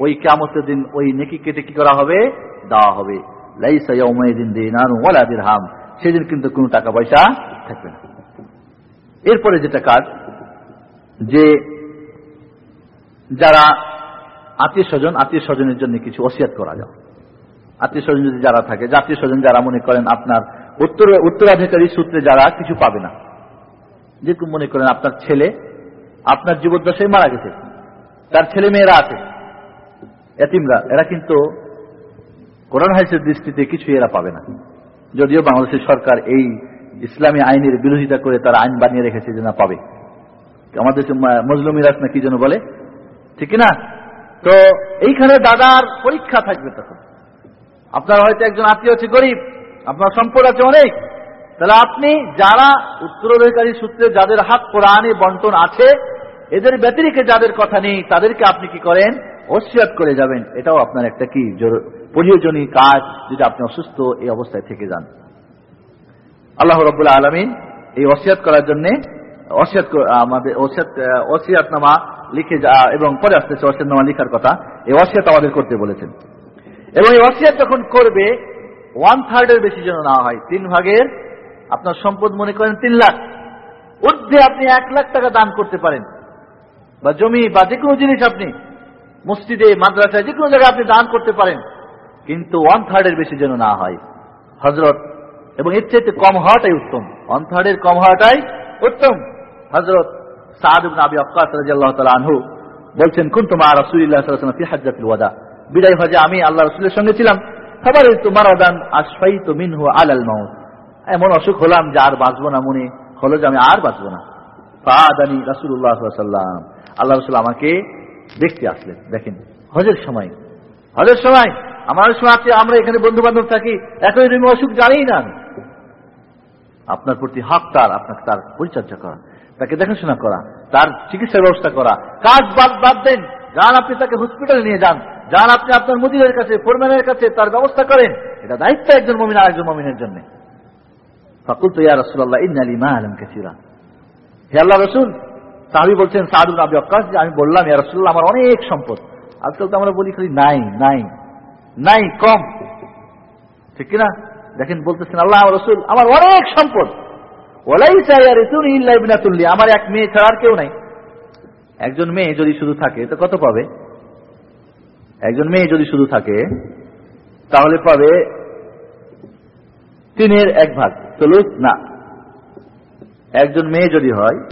ওই কামতের দিন ওই নেকি কেটে কি করা হবে? দেওয়া হবে। হাম সেদিন কিন্তু কোনো টাকা পয়সা থাকবে না। এরপরে যেটা কাজ, যে যারা আত্মীয় স্বজন আত্মীয় স্বজনের জন্য কিছু ওসিয়াত করা যায়। আত্মীয় স্বজন যদি যারা থাকে আত্মীয় স্বজন যারা মনে করেন আপনার উত্তর, উত্তরাধিকারী সূত্রে যারা কিছু পাবে না, যেরকম মনে করেন আপনার ছেলে, আপনার জীবদ্দশায় মারা গেছে, তার ছেলে মেয়েরা আছে, এতিমরা, এরা কিন্তু কোরআন হাইসের দৃষ্টিতে কিছু এরা পাবে না। যদিও বাংলাদেশের সরকার এই ইসলামী আইনের বিরোধিতা করে তারা আইন বানিয়ে রেখেছে যে না পাবে। আমাদের মজলুম মিরাজ না কি যেন বলে? ঠিক না? তো এইখানে দাদার পরীক্ষা থাকবে তখন। আপনার হয়তো একজন আত্মীয় আছে, গরিব। আপনার সম্পদ আছে অনেক। তাহলে আপনি যারা উত্তরাধিকারী সূত্রে যাদের হাত কোরআনে বন্টন আছে, এদের ব্যতিরিকে যাদের কথা নেই, তাদেরকে আপনি কি করেন? ওসিয়াত করে যাবেন। এটাও আপনার একটা কি প্রয়োজনীয় কাজ যদি আপনি অসুস্থ এই অবস্থায় থেকে যান। আল্লাহ রবুল্লাহ আলমিন এই ওসিয়াত করার জন্য অসিয়াত আমাদের ওসিয়াতনামা লিখে যা, এবং পরে আসতেছে অসিয়াতনামা লিখার কথা। এই অসিয়াত আমাদের করতে বলেছেন। এবং এই অসিয়াত যখন করবে ওয়ান থার্ডের বেশি যেন না হয়, তিন ভাগের আপনার সম্পদ মনে করেন তিন লাখ। ঊর্ধ্বে আপনি এক লাখ টাকা দান করতে পারেন। বা জমি বা যে কোনো জিনিস আপনি মসজিদে, মাদ্রাসায় যে কোনো জায়গায় আপনি দান করতে পারেন। কিন্তু ওয়ান থার্ডের বেশি যেন না হয়। হজরত এবং এর চাইতে কম হওয়াটাই উত্তম। ওয়ান থার্ডের কম হওয়াটাই উত্তম। হজরত আনহু বলছেন হজে আমি আল্লাহ রসুলের সঙ্গে ছিলাম। খাবার তোমার অদান আশফাই তো আল আল মাউত। এমন অসুখ হলাম যে আর বাঁচবো না মনে হলো যে আমি আর বাঁচবো না। সাল্লাম আল্লাহ রসুল আমাকে দেখতে আসলেন। দেখেন, হজের সময়। হজের সময় আমার সময় আছে আমরা এখানে বন্ধু বান্ধব থাকি, একই রুমে অসুখ, জানি না আপনার প্রতি হক তার, আপনাকে তার পরিচর্যা করা, তাকে দেখাশোনা করা, তার চিকিৎসার ব্যবস্থা করা। কাজ বাদ বাদ দেন। যান আপনি তাকে হসপিটালে নিয়ে যান। যান আপনি আপনার মুদিরের কাছে ফোরম্যানের কাছে তার ব্যবস্থা করেন। এটা দায়িত্ব একজন মমিন আর একজন মমিনের জন্য। ফাকুল তো ইয়া রসুল্লাহ ইন্নালি মা আলম কেসিরা। হে আল্লাহ রসুল, সাহাবি বলছেন সাদুল আবি যে আমি বললাম, ইয়া রসুল্লাহ আমার অনেক সম্পদ। আজকাল তো আমরা বলি খালি নাই নাই। নাই কম। ঠিক কিনা? দেখেন বলতেছেন আল্লাহ আমার রসুল, আমার অনেক সম্পদ। ওলাই চাই আর তুমি ইল্লা তুললি আমার এক মেয়ে ছাড়া আর কেউ নাই। একজন মেয়ে যদি শুধু থাকে, তো কত পাবে? একজন মেয়ে যদি শুধু থাকে, তাহলে পাবে তিনের এক ভাগ। চলুক না। একজন মেয়ে যদি হয়,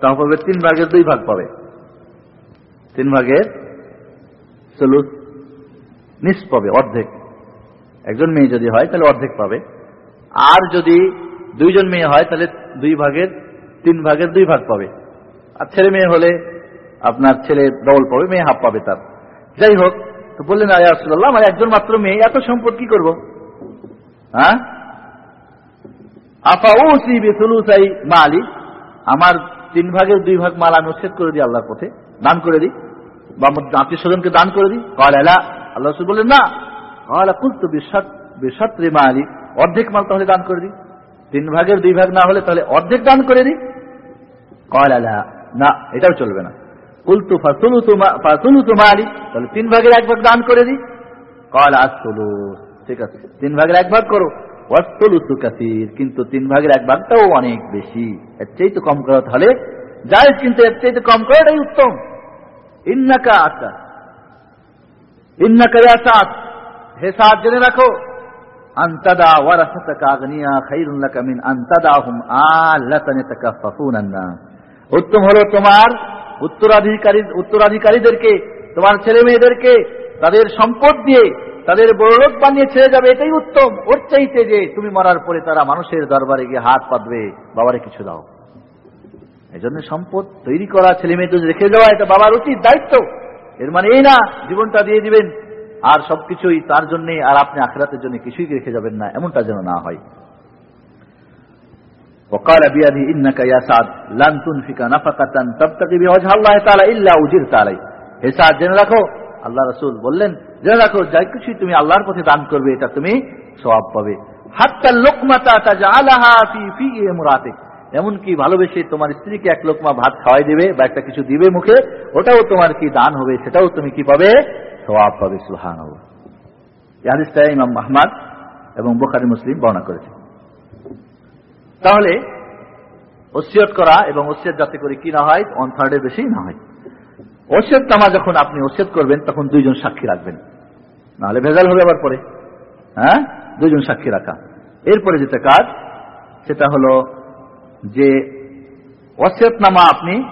তাহলে পাবে তিন ভাগের দুই ভাগ পাবে। তিন ভাগের চলুক নিস পাবে অর্ধেক। একজন মেয়ে যদি হয়, তাহলে অর্ধেক পাবে। আর যদি দুইজন মেয়ে হয়, তাহলে দুই ভাগের, তিন ভাগের দুই ভাগ পাবে। আর ছেলে মেয়ে হলে আপনার ছেলে ডবল পাবে, মেয়ে হাফ পাবে তার। যাই হোক, তো বললেন আয়াসুল্লাহ আমার একজন মাত্র মেয়ে, এত সম্পদ কি করব? হ্যাঁ? আফা ও সাই মালি, আমার তিন ভাগের দুই ভাগ মাল আমি উচ্ছেদ করে দিই আল্লাহর পথে, দান করে দিই। বা আমার আত্মীয় স্বজনকে দান করে দিই। কল আল্লাহ রসুল বললেন, না। কল কুল তো বেসাত রে মালি। অর্ধেক মাল তাহলে দান করে দিই। তিন ভাগের দুই ভাগ না হলে তাহলে অর্ধেক দান করে দিই? কল এলা না, এটাও চলবে না। কুলতু ফাসুলু ফাসুলু মালি। তাহলে তিন ভাগের এক ভাগ দান করে দিই। কল আসলু ঠিক আছে, তিন ভাগের এক ভাগ করো। ওয়াসলুসু কাসির। কিন্তু তিন ভাগের এক ভাগটাও অনেক বেশি। এর চেয়ে তো কম করা তাহলে। যাই কিন্তু এর চেয়ে তো কম করাটাই উত্তম। ইন্নাকা আতা। সাদ। হে সাদ, জেনে রাখো। আন্তাদা ওয়ারাসাতাকা উত্তম হলো তোমার উত্তরাধিকারী, উত্তরাধিকারীদেরকে, তোমার ছেলে মেয়েদেরকে, তাদের সম্পদ দিয়ে, তাদের বড়লোক বানিয়ে ছেড়ে যাবে, এটাই উত্তম। ওর চাইতে যে তুমি মরার পরে তারা মানুষের দরবারে গিয়ে হাত পাতবে, বাবারে কিছু দাও। এই জন্য সম্পদ তৈরি করা, ছেলে মেয়েদের রেখে যাওয়া এটা বাবার উচিত দায়িত্ব। এর মানে এই না জীবনটা দিয়ে দিবেন আর সবকিছুই তার জন্য আর আপনি আখরাতের জন্য কিছুই রেখে যাবেন না এমনটা যেন না হয় وقال بيده انك يا سعد لن تنفق نفقه تبتغي بوجه الله تعالى الا اجرت عليه হে সাদ জেনে রাখো আল্লাহ রসুল বললেন জেনে রাখো যাই কিছু তুমি আল্লাহর পথে দান করবে এটা তুমি সওয়াব পাবে হাত্তা লোকমাতা তাজআলাহা ফি ফি ইমরাতে এমনকি ভালোবেসে তোমার স্ত্রীকে এক লোকমা ভাত খাওয়াই দিবে বা একটা কিছু দিবে মুখে, ওটাও তোমার কি দান হবে, সেটাও তুমি কি পাবে? সওয়াব পাবে সুহান এই হাদিসটা ইমাম আহমদ এবং বুখারী মুসলিম বর্ণনা করেছে। তাহলে, ওসিয়ত করা এবং ওসিয়ত যাতে করে কি না হয় ওয়ান থার্ডের বেশি না হয়। ওসিয়ত নামা যখন আপনি ওসিয়ত করবেন, তখন দুইজন সাক্ষী রাখবেন। নাহলে ভেজাল হবে আবার পরে। হ্যাঁ? দুইজন সাক্ষী রাখা। এরপরে যেটা কাজ, সেটা হলো যে ওসিয়ত নামা আপনি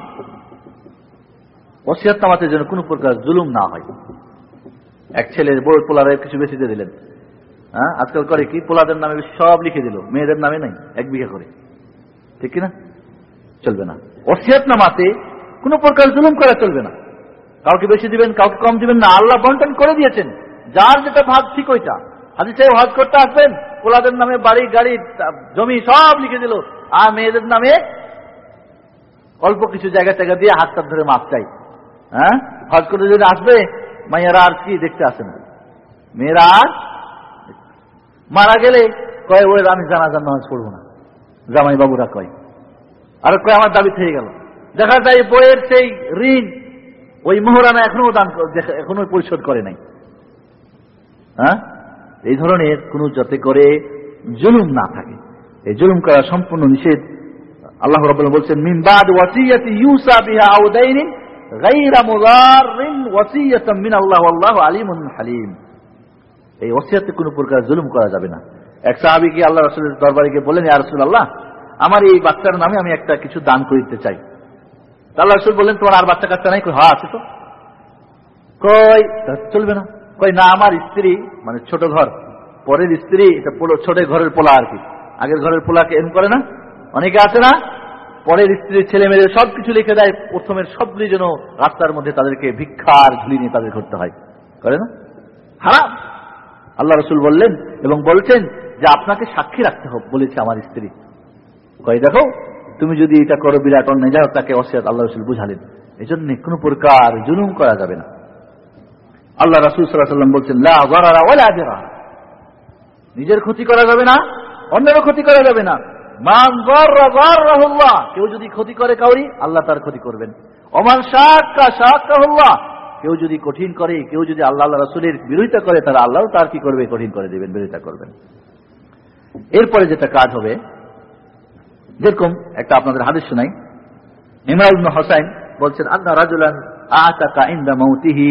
ওসিয়ত নামাতে যেন কোনো প্রকার জুলুম না হয়। এক ছেলের বড় পোলারে কিছু বেশি দিয়ে দিলেন। হ্যাঁ আজকাল করে কি? পোলাদের নামে সব লিখে দিল। মেয়েদের নামে নাই, এক বিঘা করে। ঠিক কিনা? চলবে না। ওসিয়াত নামাতে কোন প্রকার জুলুম করা চলবে না। কাউকে বেশি দিবেন, কাউকে কম দিবেন না। আল্লাহ বন্টন করে দিয়েছেন। যার যেটা ভাগ, ঠিক ওইটা। হাজি সাহেব হজ করতে আসবেন। পোলাদের নামে বাড়ি, গাড়ি জমি সব লিখে দিল। আর মেয়েদের নামে অল্প কিছু জায়গা জায়গা দিয়ে হাত ধরে মাপ চাই। হ্যাঁ? হজ করতে যদি আসবে, মাইয়ারা আর কি দেখতে আসে না। মেয়েরা আর মারা গেলে কয় ওই আমি জানাজার নামাজ পড়ব না। জামাই বাবুরা কয়। আর কয়, আমার দাবি থেকে গেল। দেখা যায় বইয়ের সেই ঋণ ওই মোহরানা এখনও দান এখনও পরিশোধ করে নাই। হ্যাঁ? এই ধরনের কোন যাতে করে জুলুম না থাকে। এই জুলুম করা সম্পূর্ণ নিষেধ। আল্লাহ রব বলছেন মিনবাদ ওয়াসিয়াতি ইউসা বিহা আউদাইনিন গাইরা মুদাররিন ওয়াসিয়াতাম মিন আল্লাহ আল্লাহু আলিমুন হালিম। এই ওসিয়াতে কোনো প্রকার জুলুম করা যাবে না। এক সাহাবি কি আল্লাহ রসুলের দরবারে গিয়ে বলেন ইয়া রসুল আল্লাহ আমার এই বাচ্চার নামে আমি একটা কিছু দান করে দিতে চাই আল্লাহ রসুল বললেন, তোমার আর বাচ্চা কাচ্চা নাই? হ্যাঁ আছে তো। কই চলবে না? কই, না, আমার স্ত্রী মানে ছোট ঘর, পরের স্ত্রী, এটা ছোট ঘরের পোলা আর কি। আগের ঘরের পোলাকে এম করে না? অনেকে আছে না? পরের স্ত্রীর ছেলে মেয়েদের সবকিছু লিখে দেয়, প্রথমের সবগুলি যেন রাস্তার মধ্যে তাদেরকে ভিক্ষার ঝুলি নিয়ে তাদের করতে হয়। করে না? হারাম। আল্লাহ রসুল বললেন এবং বলছেন যে আপনাকে সাক্ষী রাখতে হবে, বলেছে আমার স্ত্রী। কই দেখো, তুমি যদি এটা করো, বিরাট অন্যায়। যাও তাকে অসিয়াত আল্লাহ রসুল বুঝালেন। এই জন্য কোনো প্রকার জুলুম করা যাবে না। আল্লাহ রসুল সাল্লাম বলছেন নিজের ক্ষতি করা যাবে না অন্যেরও ক্ষতি করা যাবে না। কেউ যদি ক্ষতি করে কাউরি, আল্লাহ তার ক্ষতি করবেন। অমান শাক্কা শাক্কা কেউ যদি কঠিন করে, কেউ যদি আল্লাহ আল্লাহ রসুলের বিরোধিতা করে, তারা আল্লাহ তার কি করবে? কঠিন করে দেবেন, বিরোধিতা করবেন। এরপরে যেটা কাজ হবে, যেরকম একটা আপনাদের হাদিস শোনাই। ইমরান হোসাইন বলছেন আল্লাহ রাজুলান আতাকা ইন্দা মৌতিহি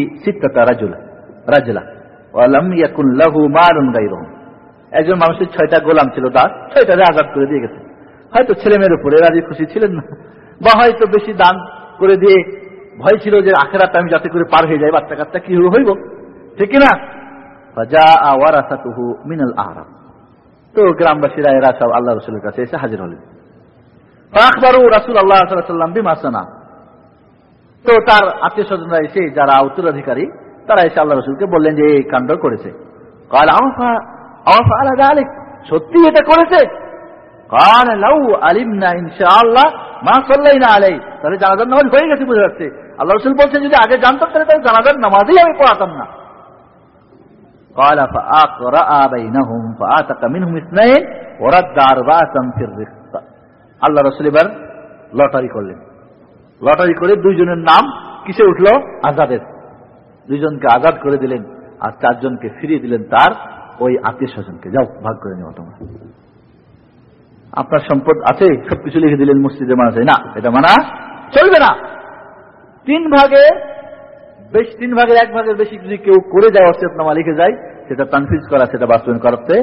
রাজুলা রাজুলা। মারুন একজন মানুষের ছয়টা গোলাম ছিল তার, ছয়টারে আজাদ করে দিয়ে গেছে। হয়তো ছেলে মেয়ের উপরে রাজি খুশি ছিলেন না। বা হয়তো বেশি দান করে দিয়ে ভয় ছিল যে আখেরাতে আমি যাতে করে পার হয়ে যাই বাচ্চা কাচ্চা কি হইব ঠিক না? তো গ্রামবাসীরা, এরা সব আল্লাহ রসুলের কাছে এসে হাজির হলেন। আখবরু রাসুল আল্লাহ সাল্লাম বিমাসানা তো তার আত্মীয় স্বজনরা এসে, যারা উত্তরাধিকারী, তারা এসে আল্লাহ রসুলকে বললেন যে, এই কাণ্ড করেছে। আওয়াফা আলাদা আলিক সত্যি এটা করেছে কাল লাউ আলিমনা ইনশাআল্লাহ মা সাল্লাইনা আলাই তাহলে জানাজার নামাজ হয়ে গেছে বুঝে যাচ্ছে আল্লাহ রসুল বলছেন যদি আগে জানতাম তাহলে তাহলে জানাজার নামাজই আমি পড়াতাম না قال فأقرأ بينهم فآتق منهم اثنين ورد أربعة في الرزق আল্লাহ রসুল এবার লটারি করলেন লটারি করে দুইজনের নাম কিসে উঠল আজাদের দুইজনকে আজাদ করে দিলেন আর চারজনকে ফিরিয়ে দিলেন তার ওই আত্মীয় স্বজনকে। যাও, ভাগ করে নেওয়া তোমরা। আপনার সম্পদ আছে, সবকিছু লিখে দিলেন মসজিদে মানা যায় না, এটা মানা চলবে না। তিন ভাগে, বেশ তিন ভাগের এক ভাগের বেশি যদি কেউ করে যায় অসিয়তনামা লিখে যায়, সেটা কনফিউজ করা, সেটা বাস্তবায়ন করতে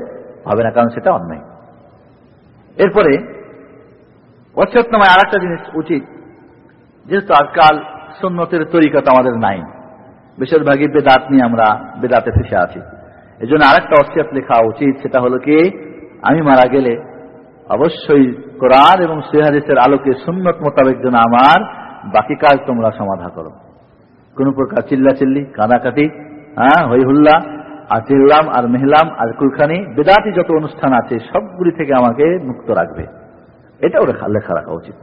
হবে না, কারণ সেটা অন্যায়। এরপরে অসিয়তনামায় আর একটা জিনিস উচিত, যেহেতু আজকাল সন্ন্যতের তরিকা তো আমাদের নাই, বেশিরভাগই বেদাত নিয়ে আমরা বেদাতে ফেসে আছি। এই জন্য আরেকটা অসিয়াত লেখা উচিত, সেটা হলো কি, আমি মারা গেলে অবশ্যই কোরআন এবং সেহাদিসের আলোকে সুন্নত মোতাবেক যেন আমার বাকি কাজ তোমরা সমাধা করো। কোন প্রকার চিল্লা চিল্লি কাঁদাকাটি হ্যাঁ হই হুল্লা আর চিল্লাম আর মেহলাম, আর কুলখানি, বেদাতি যত অনুষ্ঠান আছে, সবগুলি থেকে আমাকে মুক্ত রাখবে। এটাও লেখা রাখা উচিত।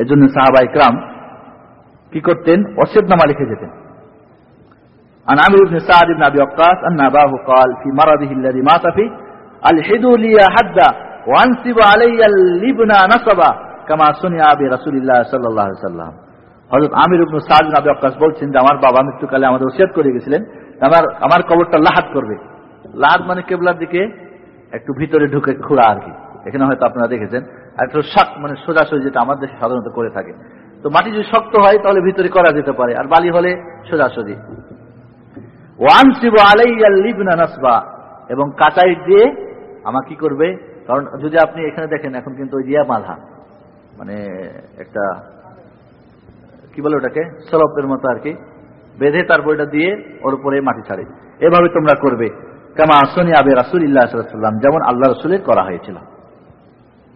এজন্য সাহাবা ইকরাম কি করতেন? অসেদ নামা লিখে যেতেন। عن عمرو بن سعد بن ابي وقاص ان اباه قال في مرضه الذي مات فيه الحدوا لي حدا وانصب علي اللبن نصبا كما صنع برسول الله صلى الله عليه وسلم হযরত আমির ইবনে সাদ বিন আবি ওয়াক্কাস বলছেন যে আমার বাবা মৃত্যুকালে আমাদের ওসিয়ত করে গেছিলেন আমার আমার কবরটা লাহাত করবে লাহাত মানে কেবলার দিকে একটু ভিতরে ঢুকে খোঁড়া আর কি এখানে হয়তো আপনারা দেখেছেন আর একটু শাক মানে সোজাসুজি যেটা আমাদের দেশে সাধারণত করে থাকে তো মাটি যদি শক্ত হয় তাহলে ভিতরে করা যেতে পারে আর বালি হলে সোজাসুজি ওয়ানসিব আলাইয়াল লিবনা নাসবা এবং কাটাই দিয়ে আমার কি করবে কারণ যদি আপনি এখানে দেখেন এখন কিন্তু ওই দিয়া বাঁধা মানে একটা কি বলে ওটাকে সলপের মতো আর কি বেঁধে তারপর এটা দিয়ে ওর উপরে মাটি ছাড়ে এভাবে তোমরা করবে কেমন আসনি আবে রাসুল ইল্লাহাম যেমন আল্লাহ রসুলের করা হয়েছিল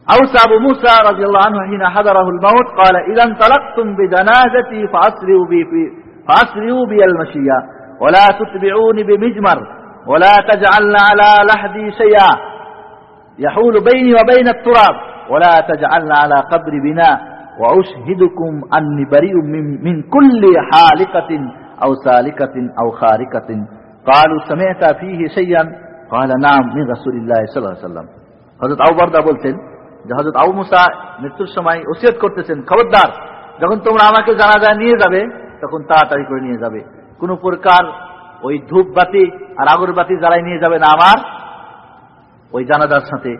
أوصى أبو موسى رضي الله عنه حين حضره الموت قال إذا انطلقتم بجنازتي فأسروا بي في فأسروا بي المشية ولا تتبعوني بمجمر ولا تجعلن على لحدي شيئا يحول بيني وبين التراب ولا تجعلن على قبر بناء وأشهدكم أني بريء من, من كل حالقة أو سالكة أو خارقة قالوا سمعت فيه شيئا قال نعم من رسول الله صلى الله عليه وسلم হজরত আবু বারদা বলছেন যে হজরত আবু মুসা মৃত্যুর সময় ওসিয়ত করতেছেন খবরদার যখন তোমরা আমাকে জানা যায় নিয়ে যাবে তখন তাড়াতাড়ি করে নিয়ে যাবে কোন প্রকার ওই ধূপ বাতি আর আগরবাতি জ্বালাই নিয়ে যাবে না আমার। ওই জানাজার সাথে।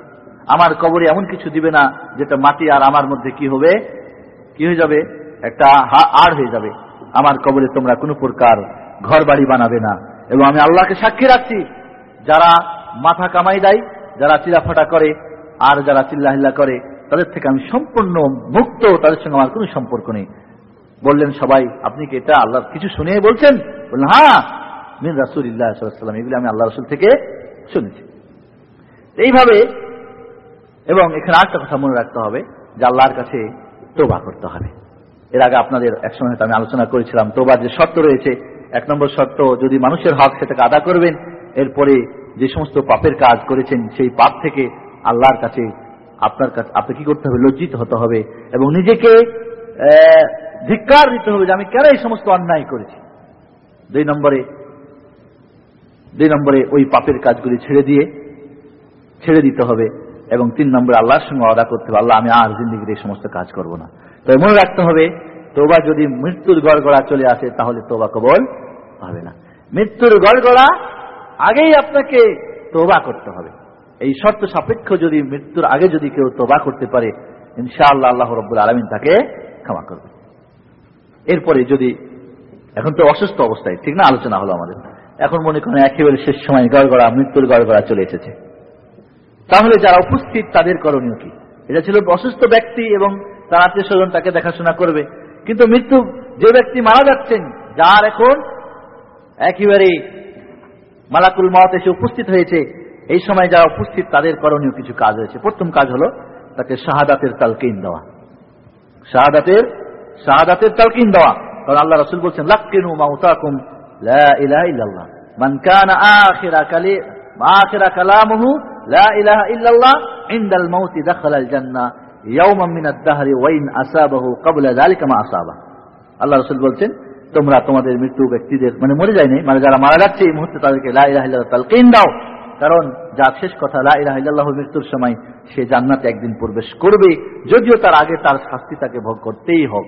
আমার কবরে এমন কিছু দিবে না যেটা মাটি আর আমার মধ্যে কি হবে? কি হয়ে যাবে? একটা আড় হয়ে যাবে। আমার কবরে তোমরা কোনো প্রকার ঘর বাড়ি বানাবে না। এবং আমি আল্লাহকে সাক্ষী রাখছি, যারা মাথা কামাই দেয়, যারা চিরাফাটা করে, আর যারা চিল্লাহিল্লা করে, তাদের থেকে আমি সম্পূর্ণ মুক্ত, তাদের সঙ্গে আমার কোনো সম্পর্ক নেই। বললেন সবাই, আপনি কি এটা আল্লাহ কিছু শুনে বলছেন? বললেন হ্যাঁ মিন রাসুল ইল্লাহাম এগুলি আমি আল্লাহ রসুল থেকে শুনেছি। এইভাবে এবং এখানে আরেকটা কথা মনে রাখতে হবে, যে আল্লাহর কাছে তোবা করতে হবে। এর আগে আপনাদের একসময় আমি আলোচনা করেছিলাম তোবার যে শর্ত রয়েছে, এক নম্বর শর্ত, যদি মানুষের হক সেটাকে আদা করবেন, এরপরে যে সমস্ত পাপের কাজ করেছেন, সেই পাপ থেকে আল্লাহর কাছে আপনার কাছে আপনি কি করতে হবে? লজ্জিত হতে হবে এবং নিজেকে ধিক্কার দিতে হবে যে আমি কেন এই সমস্ত অন্যায় করেছি? দুই নম্বরে দুই নম্বরে ওই পাপের কাজগুলি ছেড়ে দিয়ে, ছেড়ে দিতে হবে এবং তিন নম্বরে আল্লাহর সঙ্গে অদা করতে হবে, আল্লাহ আমি আর জিন্দিগির এই সমস্ত কাজ করব না। তবে মনে রাখতে হবে, তোবা যদি মৃত্যুর গড়গড়া চলে আসে, তাহলে তোবা কবল হবে না। মৃত্যুর গড়গড়া আগেই আপনাকে তোবা করতে হবে। এই শর্ত সাপেক্ষ যদি মৃত্যুর আগে যদি কেউ তোবা করতে পারে, ইনশাআল্লাহ আল্লাহ রব্বুল আলমিন তাকে ক্ষমা করবে এরপরে যদি, এখন তো অসুস্থ অবস্থায়, ঠিক না? আলোচনা হলো আমাদের। এখন মনে করেন একেবারে শেষ সময়, গড়গড়া, মৃত্যুর গড়গড়া চলে এসেছে। তাহলে যারা উপস্থিত, তাদের করণীয় কি? এটা ছিল অসুস্থ ব্যক্তি এবং তার আত্মীয় স্বজন তাকে দেখাশোনা করবে। কিন্তু মৃত্যু, যে ব্যক্তি মারা যাচ্ছেন, যার এখন একেবারে মালাকুল মত এসে উপস্থিত হয়েছে, এই সময় যারা উপস্থিত, তাদের করণীয় কিছু কাজ হয়েছে প্রথম কাজ হলো তাকে শাহাদাতের তালকিন দেওয়া। শাহাদাতের শাহাদাতের তালকিন দেওয়া। কারণ আল্লাহ রসুল বলছেন, লাক্কিনু মাউতাকুম লা মান কানা ইল্লাল্লাহ ইনদাল মাউতি দাখালাল জান্নাহ ইয়াওমান মিনাদ দাহরি ওয়া ইন আসাবাহু ক্বাবলা যালিকা মা আসাবা। আল্লাহ রসুল বলছেন, তোমরা তোমাদের মৃত্যু ব্যক্তিদের মানে মরে যায়নি মানে যারা মারা যাচ্ছে এই মুহূর্তে তাদেরকে লা দাও। কারণ যার শেষ কথা লা ইলাহা মৃত্যুর সময়, সে জান্নাতে একদিন প্রবেশ করবে যদিও তার আগে তার শাস্তি তাকে ভোগ করতেই হোক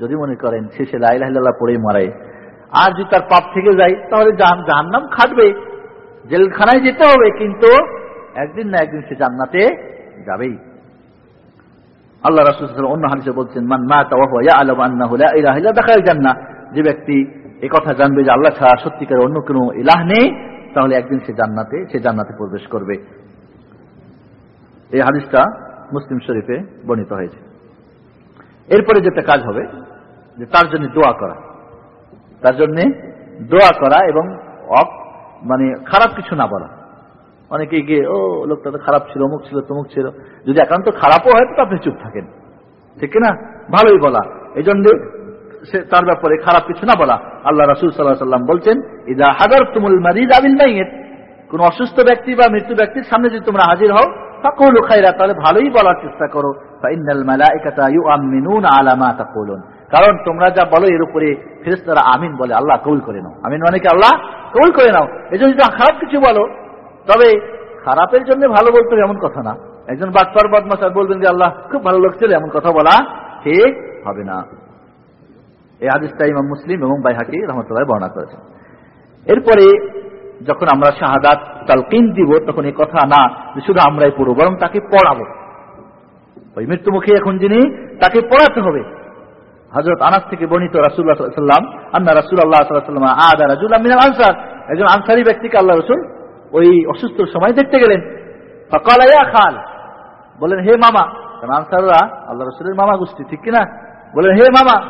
যদি মনে করেন, শেষে লা ইলাহা ইল্লাল্লাহ পড়েই মারায় আর যদি তার পাপ থেকে যায়, তাহলে জাহান্নাম খাটবে। জেলখানায় যেতে হবে, কিন্তু একদিন না একদিন সে জান্নাতে যাবেই। আল্লাহ রাসূল অন্য হাদিসে বলছেন, মান মাতা ওয়া হুয়া ইয়ালামু আন্নাহু লা ইলাহা ইল্লা দাখাল জান্নাহ। যে ব্যক্তি কথা জানবে যে আল্লাহ ছাড়া সত্যিকার অন্য কোনো ইলাহ নেই, তাহলে একদিন সে জান্নাতে সে জান্নাতে প্রবেশ করবে। এই হাদিসটা মুসলিম শরীফে বর্ণিত হয়েছে। এরপরে যেটা কাজ হবে। যে তার জন্য দোয়া করা। তার জন্য দোয়া করা এবং মানে খারাপ কিছু না বলা। অনেকে গিয়ে, ও, লোকটা তো খারাপ ছিল, অমুক ছিল, তমুক ছিল। যদি একান্ত খারাপও হয় তো আপনি চুপ থাকেন। ঠিক না ভালোই বলা। এই জন্য সে তার ব্যাপারে খারাপ কিছু না বলা। আল্লাহ রাসুল সাল্লাহ সাল্লাম বলছেন, ইদা হাজার তুমুল মারিদ আবিল মাইয়ের কোন অসুস্থ ব্যক্তি বা মৃত্যু ব্যক্তির সামনে যদি তোমরা হাজির হও, ফাকুল খাইরা তাহলে ভালোই বলার চেষ্টা করো। ফাইনাল মালাইকাতা ইউআমিনুন আলা মা তাকুলুন। কারণ তোমরা যা বলো, এর উপরে ফেরেশতারা আমিন বলে, আল্লাহ কবুল করে নাও। আমিন মানে কি? আল্লাহ কবুল করে নাও। এই জন্য খারাপ কিছু বলো, তবে খারাপের জন্য ভালো বলতে হবে এমন কথা না। একজন বাটপার বদমাসার বলবেন যে, আল্লাহ, খুব ভালো লোক ছিল, এমন কথা বলা ঠিক হবে না। এই হাদিসটা ইমাম মুসলিম এবং বাইহাকি রহমতুল্লাহ বর্ণনা করেছেন। এরপরে যখন আমরা শাহাদাত, তালকিন দিব, তখন এই কথা না যে শুধু আমরাই পড়ব, বরং তাকে পড়াবো। ওই মৃত্যুমুখী এখন যিনি, তাকে পড়াতে হবে। হজরত আনাস থেকে বর্ণিত রাসুল্লাহ সাল্লাম আন্না রাসুল আল্লাহ আদা রাজুল আমিন আনসার। একজন আনসারি ব্যক্তিকে আল্লাহ রসুল ওই অসুস্থ সময় দেখতে গেলেন। খাল। বলেন হে মামা। কারণ আনসাররা আল্লাহ রসুলের মামা গোষ্ঠী, ঠিক কিনা? বলেন হে মামা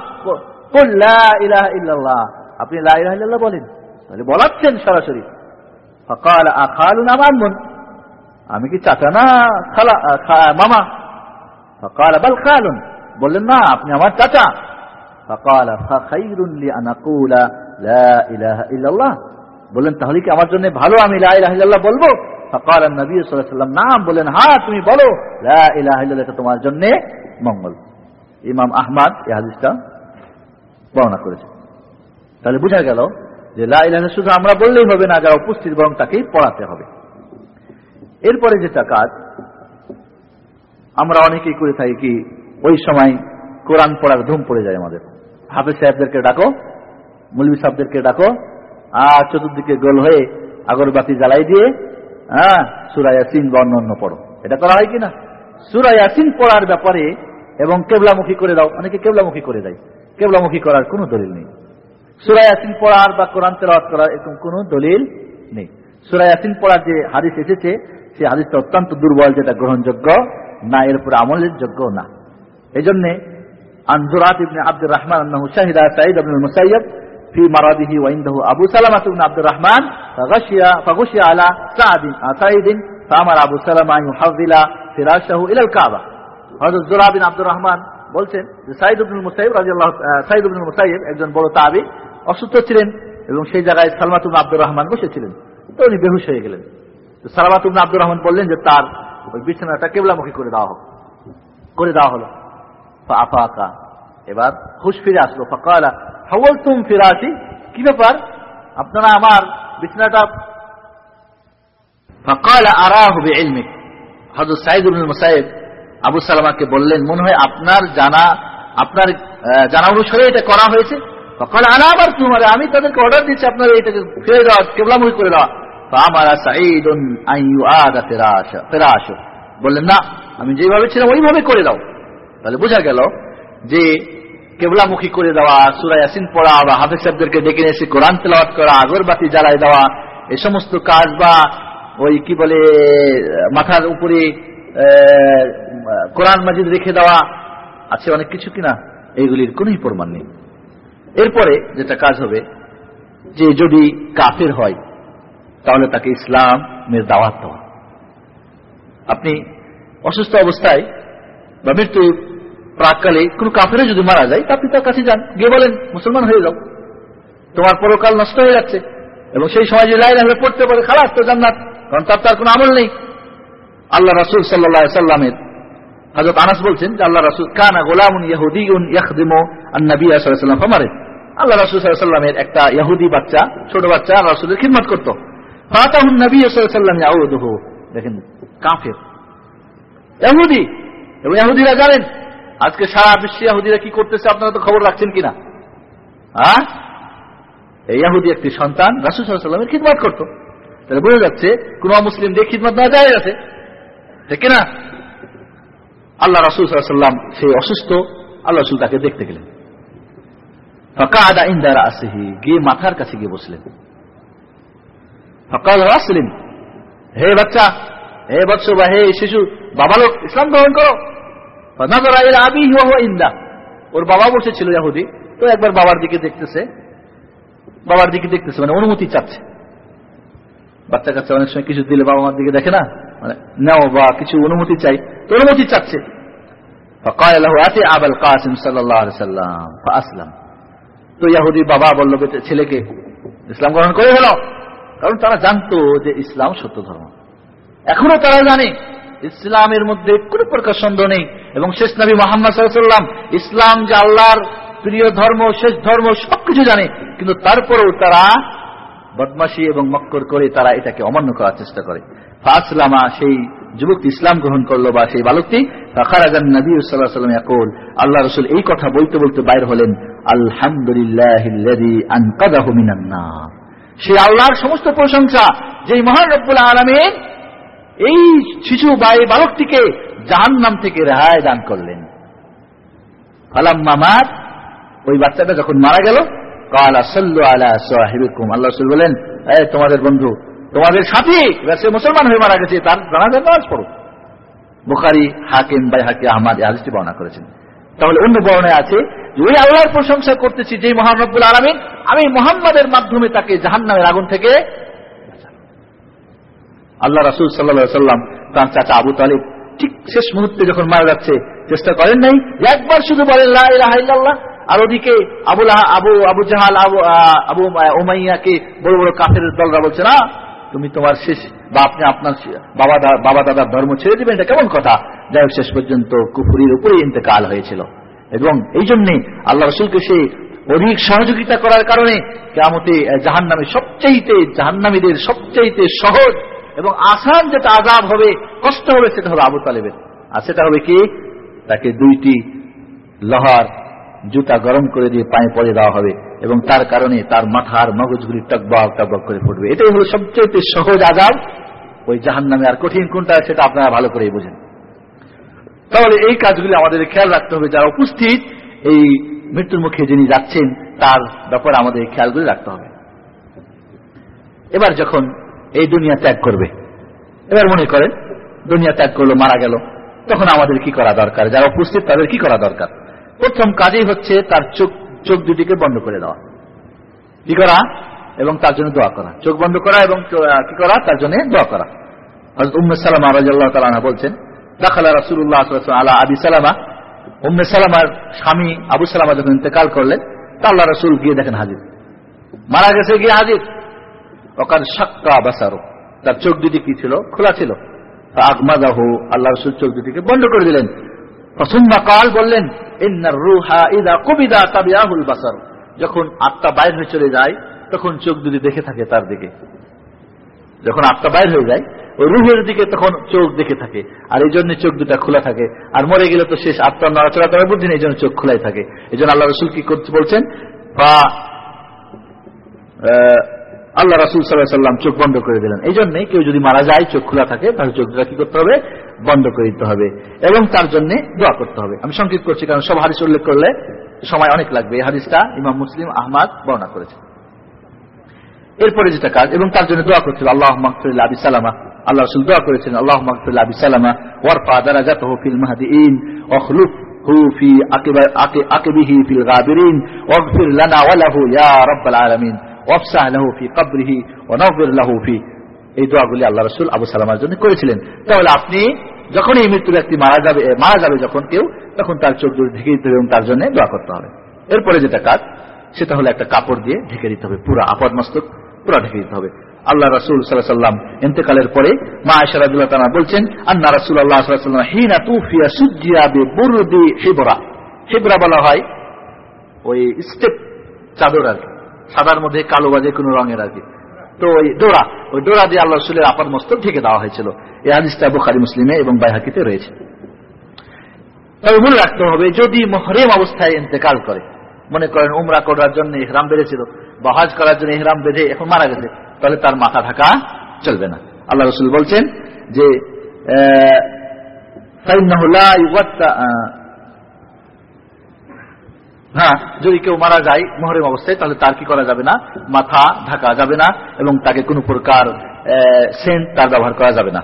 আপনি লাহ বলেন। বলাচ্ছেন সরাসরি। ফকাল আখালুন আমার মন আমি কি চাচা না, খালা মামা? ফকাল, বাল খালুন। বললেন, না, আপনি আমার চাচা। ফকাল ফাখাইরুন লি আনাকুলা লা ইলাহা ইল্লাল্লাহ বললেন, তাহলে কি আমার জন্য ভালো আমি লা ইলাহা ইল্লাল্লাহ বলব? ফকাল নবী সাল্লাল্লাহু আলাইহি ওয়াসাল্লাম নাম। বলেন হ্যাঁ তুমি বলো লা ইলাহা ইল্লাল্লাহ এটা তোমার জন্য মঙ্গল। ইমাম আহমদ এই হাদিসটা বর্ণনা করেছে তাহলে বোঝা গেল যে লা ইলাহা শুধু আমরা বললেই হবে না, যারা উপস্থিত, বরং তাকেই পড়াতে হবে। এরপরে যেটা কাজ আমরা অনেকেই করে থাকি কি, ওই সময় কোরআন পড়ার ধুম পড়ে যায় আমাদের। হাফেজ সাহেবদেরকে ডাকো, মুলবি সাহেবদেরকে ডাকো, আর চতুর্দিকে গোল হয়ে আগরবাতি জ্বালাই দিয়ে হ্যাঁ সুরায়াসিন বা অন্য পড়ো। এটা করা হয় কিনা? সুরায়াসিন পড়ার ব্যাপারে এবং কেবলামুখী করে দাও, অনেকে কেবলামুখী করে দেয়। কেবলামুখী করার কোনো দলিল নেই। সুরায়াসিন পড়ার বা কোরআন তেলাওয়াত করার এরকম কোনো দলিল নেই। সুরায়াসিন পড়ার যে হাদিস এসেছে সেই হাদিসটা অত্যন্ত দুর্বল, যেটা গ্রহণযোগ্য না, এর উপরে আমলের যোগ্য না। এই জন্যে আনজুরাত ইবনে আব্দুর রহমান আন্নাহু শাহিদা সাইদ ইবনে মুসাইয়্যিব في مرضه وعنده أبو سلمة بن عبد الرحمن فغشي فغشي على سعد سعيد فأمر أبو سلمة أن يحول فراشه إلى الكعبة هذا الزرع بن عبد الرحمن বলছেন যে সাইদ ইবনুল মুসাইব রাদিয়াল্লাহু সাইদ ইবনুল মুসাইব একজন বড় তাবি অসুস্থ ছিলেন এবং সেই জায়গায় সালমাত ইবনে আব্দুর রহমান বসেছিলেন তো উনি বেহুশ হয়ে গেলেন তো সালমাত ইবনে আব্দুর রহমান বললেন যে তার ওই বিছানাটা কেবলামুখী করে দেওয়া হোক করে দেওয়া হলো আফাকা এবার হুশ ফিরে আসলো ফাকালা হাওয়াল তুম ফিরাসি কি ব্যাপার? আপনারা আমার বিছানাটা ফাকালা আরাহু বিইলমিক হযরত সাইদ ইবনে মুসাইব আবু সালামাকে বললেন, মনে হয় আপনার জানা আপনার জানা অনুসারে এটা করা হয়েছে? সকাল আনাবার তোমার আমি তাদেরকে অর্ডার দিচ্ছি আপনারা এটাকে ফিরে দেওয়া, কেবলামুখী করে দেওয়া। আমার সাঈদুন আইয়ু ফেরা আসো বললেন, না, আমি যেভাবে ছিলাম, ওইভাবে করে দাও। তাহলে বোঝা গেল যে কেবলামুখী করে দেওয়া সুরাই আসিন পড়া বা হাফেজ সাহেবদেরকে ডেকে এসে কোরআন তেলাওয়াত করা, আগরবাতি জ্বালায় দেওয়া, এ সমস্ত কাজ বা ওই কি বলে, মাথার উপরে কোরআন মাজিদ রেখে দেওয়া, আছে অনেক কিছু কিনা? এইগুলির কোন প্রমাণ নেই। এরপরে যেটা কাজ হবে, যে যদি কাফের হয়, তাহলে তাকে ইসলামের দাওয়াত দেওয়া। আপনি অসুস্থ অবস্থায় বা মৃত্যু প্রাককালে কোন কাফেরে যদি মারা যায়, তা আপনি তার কাছে যান, গিয়ে বলেন, মুসলমান হয়ে যাও। তোমার পরকাল নষ্ট হয়ে যাচ্ছে। এবং সেই সময় যে লাইন হলে পড়তে পারে, খালাস তো জান্নাত। কারণ তার তার কোনো আমল নেই। আল্লাহ রাসুল সাল্লামের হজরত আনাস বলছেন যে আল্লাহ রাসুল, কানা গোলামুন ইয়াহুদিউন ইয়াখদিমু আন-নবী আলাইহি ফামারে আল্লাহ রাসূল সাল্লামের একটা ইহুদি বাচ্চা, ছোট বাচ্চা রাসূলের খিদমত করত। নবী সাল্লাম দেখেন, কাফির। ইহুদি এবং ইহুদিরা জানেন আজকে সারা বিশ্বে ইহুদিরা কি করতেছে আপনারা তো খবর রাখছেন কিনা? হ্যাঁ? এই ইহুদি একটি সন্তান রাসূল সাল্লামের খিদমত করত। তাহলে বোঝা যাচ্ছে, কোন মুসলিম দিয়ে খিদমত না যায় আছে। ঠিক না আল্লাহ রাসুল সাল্লাম সেই অসুস্থ, আল্লাহ রসুল তাকে দেখতে গেলেন। ফকাদা ইন্দারা আসেহি গিয়ে মাথার কাছে গিয়ে বসলেন। ফকাল আসলেন হে বাচ্চা, হে বৎস বা হে শিশু, বাবা লোক, ইসলাম গ্রহণ করো। ওর বাবা বসেছিল ইয়াহুদি তো একবার বাবার দিকে দেখতেছে। বাবার দিকে দেখতেছে মানে অনুমতি চাচ্ছে। বাচ্চা কাচ্চা অনেক সময় কিছু দিলে বাবা মার দিকে দেখে না মানে নেও বা কিছু অনুমতি চাই, তো অনুমতি চাচ্ছে। সাল্লাম তো বাবা বলল ছেলেকে ইসলাম গ্রহণ করে গেল কারণ তারা জানতো যে ইসলাম সত্য ধর্ম। এখনও তারা জানে, ইসলামের মধ্যে কোন প্রকার সন্দেহ নেই। এবং শেষ নবী মোহাম্মদ সাল্লাম ইসলাম যে আল্লাহর প্রিয় ধর্ম, শেষ ধর্ম সবকিছু জানে, কিন্তু তারপরেও তারা বদমাসী এবং মক্কর করে তারা এটাকে অমান্য করার চেষ্টা করে। ফাসলামা, সেই যুবকটি ইসলাম গ্রহণ করল বা সেই বালকটি আল্লাহ রসুল এই কথা বলতে বলতে বাইর হলেন নার। সে আল্লাহর সমস্ত প্রশংসা যে মহান রব্বুল আলমিন এই শিশু বা এই বালকটিকে জাহান্নাম থেকে রেহাই দান করলেন। আলাম মামার ওই বাচ্চাটা যখন মারা গেল বলেন তোমাদের বন্ধু, তোমাদের সাথী মুসলমান হয়ে মারা গেছে, তার নামাজ পড়ো। বুখারি, হাকিম বাই হাকি বর্ণনা করেছেন। তাহলে অন্য বর্ণায় আছে ওই আল্লাহর প্রশংসা করতেছি যে মহানব্বুল আলমিন, আমি মোহাম্মদের মাধ্যমে তাকে জাহান নামের আগুন থেকে আল্লাহ রাসুল সাল্লা সাল্লাম তার চাচা আবু তালিব ঠিক শেষ মুহূর্তে যখন মারা যাচ্ছে, চেষ্টা করেন নাই। একবার শুধু বলেন আর ওদিকে আবুল আবু আবু জাহাল, আবু ওমাইয়াকে বড় বড় কাফের দলরা বলছে, না, তুমি তোমার শেষ বা আপনি আপনার বাবা বাবা দাদার ধর্ম ছেড়ে দিবেন। এটা কেমন কথা? যাই হোক, শেষ পর্যন্ত কুফুরির উপরে ইন্তেকাল হয়েছিল। এবং এই জন্যে আল্লাহ রসুলকে সে অধিক সহযোগিতা করার কারণে কেমতে জাহান নামে সবচাইতে, জাহান্নামীদের সবচাইতে সহজ এবং আসান যেটা আজাব হবে, কষ্ট হবে, সেটা হবে আবু তালেবের। আর সেটা হবে কি? তাকে দুইটি লোহার জুতা গরম করে দিয়ে পায়ে পরে দেওয়া হবে এবং তার কারণে তার মাথার মগজগুলি টকবক টকবক করে ফুটবে এটাই হলো সবচেয়ে সহজ আজাব। ওই জাহান নামে আর কঠিন কোনটা, সেটা আপনারা ভালো করেই বোঝেন। তাহলে এই কাজগুলি আমাদের খেয়াল রাখতে হবে, যারা উপস্থিত এই মৃত্যুর মুখে যিনি যাচ্ছেন, তার ব্যাপারে আমাদের খেয়ালগুলি রাখতে হবে। এবার যখন এই দুনিয়া ত্যাগ করবে। এবার মনে করেন, দুনিয়া ত্যাগ করল, মারা গেল। তখন আমাদের কি করা দরকার? যারা উপস্থিত, তাদের কি করা দরকার? প্রথম কাজেই হচ্ছে তার চোখ চোখ দুটিকে বন্ধ করে দেওয়া। কি করা? এবং তার জন্য দোয়া করা। চোখ বন্ধ করা এবং কি করা? তার জন্য দোয়া করা। উম্মে সালামা রাজাল্লাহ তালানা বলছেন, দাখালা রাসুল্লাহ আলা আবি সালামা। উম্মে সালামার স্বামী আবু সালামা যখন ইন্তেকাল করলেন, তা আল্লাহ রসুল গিয়ে দেখেন হাজির। মারা গেছে, গিয়ে হাজির। ওকার সাক্কা বাসারো। তার চোখ দুটি কি ছিল? খোলা ছিল। আগমাদাহু আল্লাহ রসুল চোখ দুটিকে বন্ধ করে দিলেন। কাল বললেন যখন আত্মা বাইর হয়ে চলে যায়, তখন চোখ দুটি দেখে থাকে তার দিকে। যখন আত্মা বাইর হয়ে যায়, ওই রুহের দিকে তখন চোখ দেখে থাকে। আর এই জন্য চোখ দুটা খোলা থাকে। আর মরে গেলে তো শেষ আত্মার নড়াচড়া করার বুদ্ধি নেই চোখ খোলাই থাকে। এই জন্য আল্লাহ রসুল কি করতে বলছেন? আল্লাহ রাসুল সাল্লাম চোখ বন্ধ করে দিলেন এই জন্য কেউ যদি মারা যায় চোখ খোলা থাকে তাহলে চোখটা কি করতে হবে বন্ধ করে দিতে হবে এবং তার জন্য দোয়া করতে হবে আমি সংকেত করছি কারণ সব হাদিস উল্লেখ করলে সময় অনেক লাগবে এই হাদিসটা ইমাম মুসলিম আহমাদ বর্ণনা করেছে এরপরে যেটা কাজ এবং তার জন্য দোয়া করছিল আল্লাহ মাহফুল্লাহ আবি সালামা আল্লাহ রসুল দোয়া করেছেন আল্লাহ মাহফুল্লাহ আবি সালামা ওয়ারফা দারাজাত ফিল মাহদিন অখলুফ في عقبه في الغابرين واغفر لنا وله يا رب العالمين এই দোয়াগুলি আল্লাহ রসুল আবু সালামার জন্য করেছিলেন। তাহলে আপনি যখন এই মৃত্যু ব্যক্তি মারা যাবে মারা যাবে যখন কেউ, তখন তার চোখ দুটো ঢেকে দিতে হবে এবং তার জন্য দোয়া করতে হবে। এরপরে যেটা কাজ, সেটা হলো একটা কাপড় দিয়ে ঢেকে দিতে হবে। পুরো আপদ মস্তক পুরো ঢেকে দিতে হবে। আল্লাহ রাসুল সাল্লাহ সাল্লাম ইন্তেকালের পরে মা আশারাদুল্লাহ তারা বলছেন, আন্না রাসুল আল্লাহ সাল্লাম হিনা তুফিয়া সুজিয়া বে বুরদি হেবরা। হেবরা বলা হয় ওই স্টেপ চাদর আর কি। সাদার মধ্যে কালো বা যে কোনো রঙের আর কি। তো ওই ডোরা ওই ডোরা দিয়ে আল্লাহ রসুলের আপার মস্তক ঢেকে দেওয়া হয়েছিল। এই হাদিসটা বুখারি, মুসলিমে এবং বাইহাকিতে রয়েছে। তবে মনে রাখতে হবে, যদি মহরেম অবস্থায় ইন্তেকাল করে, মনে করেন উমরা করার জন্য ইহরাম বেড়েছিল বা হজ করার জন্য ইহরাম বেঁধে এখন মারা গেছে, তাহলে তার মাথা ঢাকা চলবে না। আল্লাহ রসুল বলছেন যে হ্যাঁ যদি কেউ মারা যায় মহরেম অবস্থায়, তাহলে তার কি করা যাবে না? মাথা ঢাকা যাবে না এবং তাকে কোনো প্রকার সেন্ট তার ব্যবহার করা যাবে না।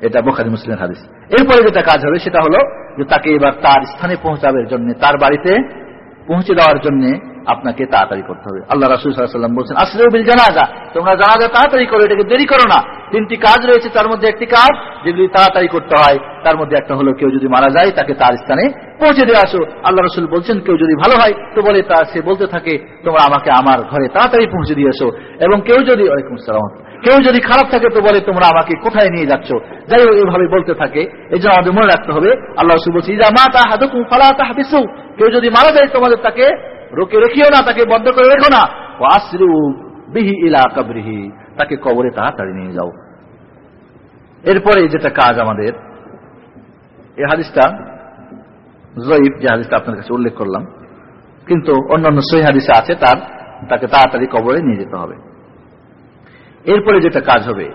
এটা বোখারি মুসলিমের হাদিস। এরপরে যেটা কাজ হবে, সেটা হলো যে তাকে এবার তার স্থানে পৌঁছাবের জন্য, তার বাড়িতে পৌঁছে দেওয়ার জন্য আপনাকে তাড়াতাড়ি করতে হবে। আল্লাহ রাসুল সাল্লাম বলছেন আসলে বিল জানাজা। তোমরা জানাজা তাড়াতাড়ি করো, এটাকে দেরি করো না। তিনটি কাজ রয়েছে, তার মধ্যে একটি কাজ যেগুলি তাড়াতাড়ি করতে হয়। তার মধ্যে একটা হলো, কেউ যদি মারা যায়, তাকে তার স্থানে পৌঁছে দিয়ে আসো। আল্লাহ রসুল বলছেন, কেউ যদি ভালো হয়, তো বলে তা, সে বলতে থাকে, তোমরা আমাকে আমার ঘরে তাড়াতাড়ি পৌঁছে দিয়ে আসো। এবং কেউ যদি, ওয়ালাইকুম সালাম কেউ যদি খারাপ থাকে, তো বলে, তোমরা আমাকে কোথায় নিয়ে যাচ্ছ? যাই হোক এইভাবে বলতে থাকে। এই জন্য আমাদের মনে রাখতে হবে, আল্লাহ রসুল বলছি মা তা হাদুকুম ফালা তা কেউ যদি মারা যায়, তোমাদের তাকে রোকে রেখিও না, তাকে বন্ধ করে রেখো না। ও আশ্রু বিহি ইলা কাবরিহি, তাকে কবরে তাড়াতাড়ি নিয়ে যাও। এরপরে যেটা কাজ আমাদের এই হাদিসটা, জয়ীফ যে হাদিসটা আপনার কাছে উল্লেখ করলাম, কিন্তু অন্যান্য সহি হাদিসে আছে, তার, তাকে তাড়াতাড়ি কবরে নিয়ে যেতে হবে। এরপরে যেটা কাজ হবে,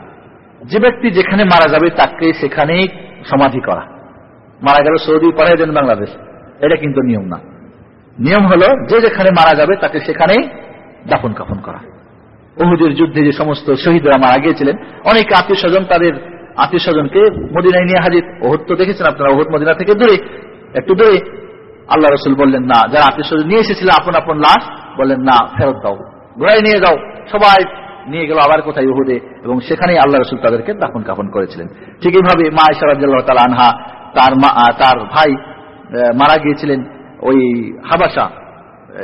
যে ব্যক্তি যেখানে মারা যাবে, তাকে সেখানেই সমাধি করা। মারা গেল সৌদি পাঠাই দেন বাংলাদেশ। এটা কিন্তু নিয়ম না। নিয়ম হলো, যে যেখানে মারা যাবে তাকে সেখানেই দাফন কাফন করা। ওহুদের যুদ্ধে যে সমস্ত শহীদরা মারা গিয়েছিলেন, অনেক আত্মীয় স্বজন তাদের আত্মীয় স্বজনকে মদিনায় নিয়ে হাজির। ওহুদ তো দেখেছেন আপনারা ওহুদ মদিনা থেকে দূরে, একটু দূরে। আল্লাহ রসুল বললেন, না, যারা আত্মীয় স্বজন নিয়ে এসেছিল, আপন আপন লাশ, বললেন, না, ফেরত দাও। ঘোড়ায় নিয়ে যাও। সবাই নিয়ে গেল আবার কোথায় উহুদে? এবং সেখানেই আল্লাহ রসুল তাদেরকে দাফন কাফন করেছিলেন। ঠিক এইভাবে মা ইসারাজ্লাহ তাল আনহা, তার মা, তার ভাই মারা গিয়েছিলেন। ওই হাবাসা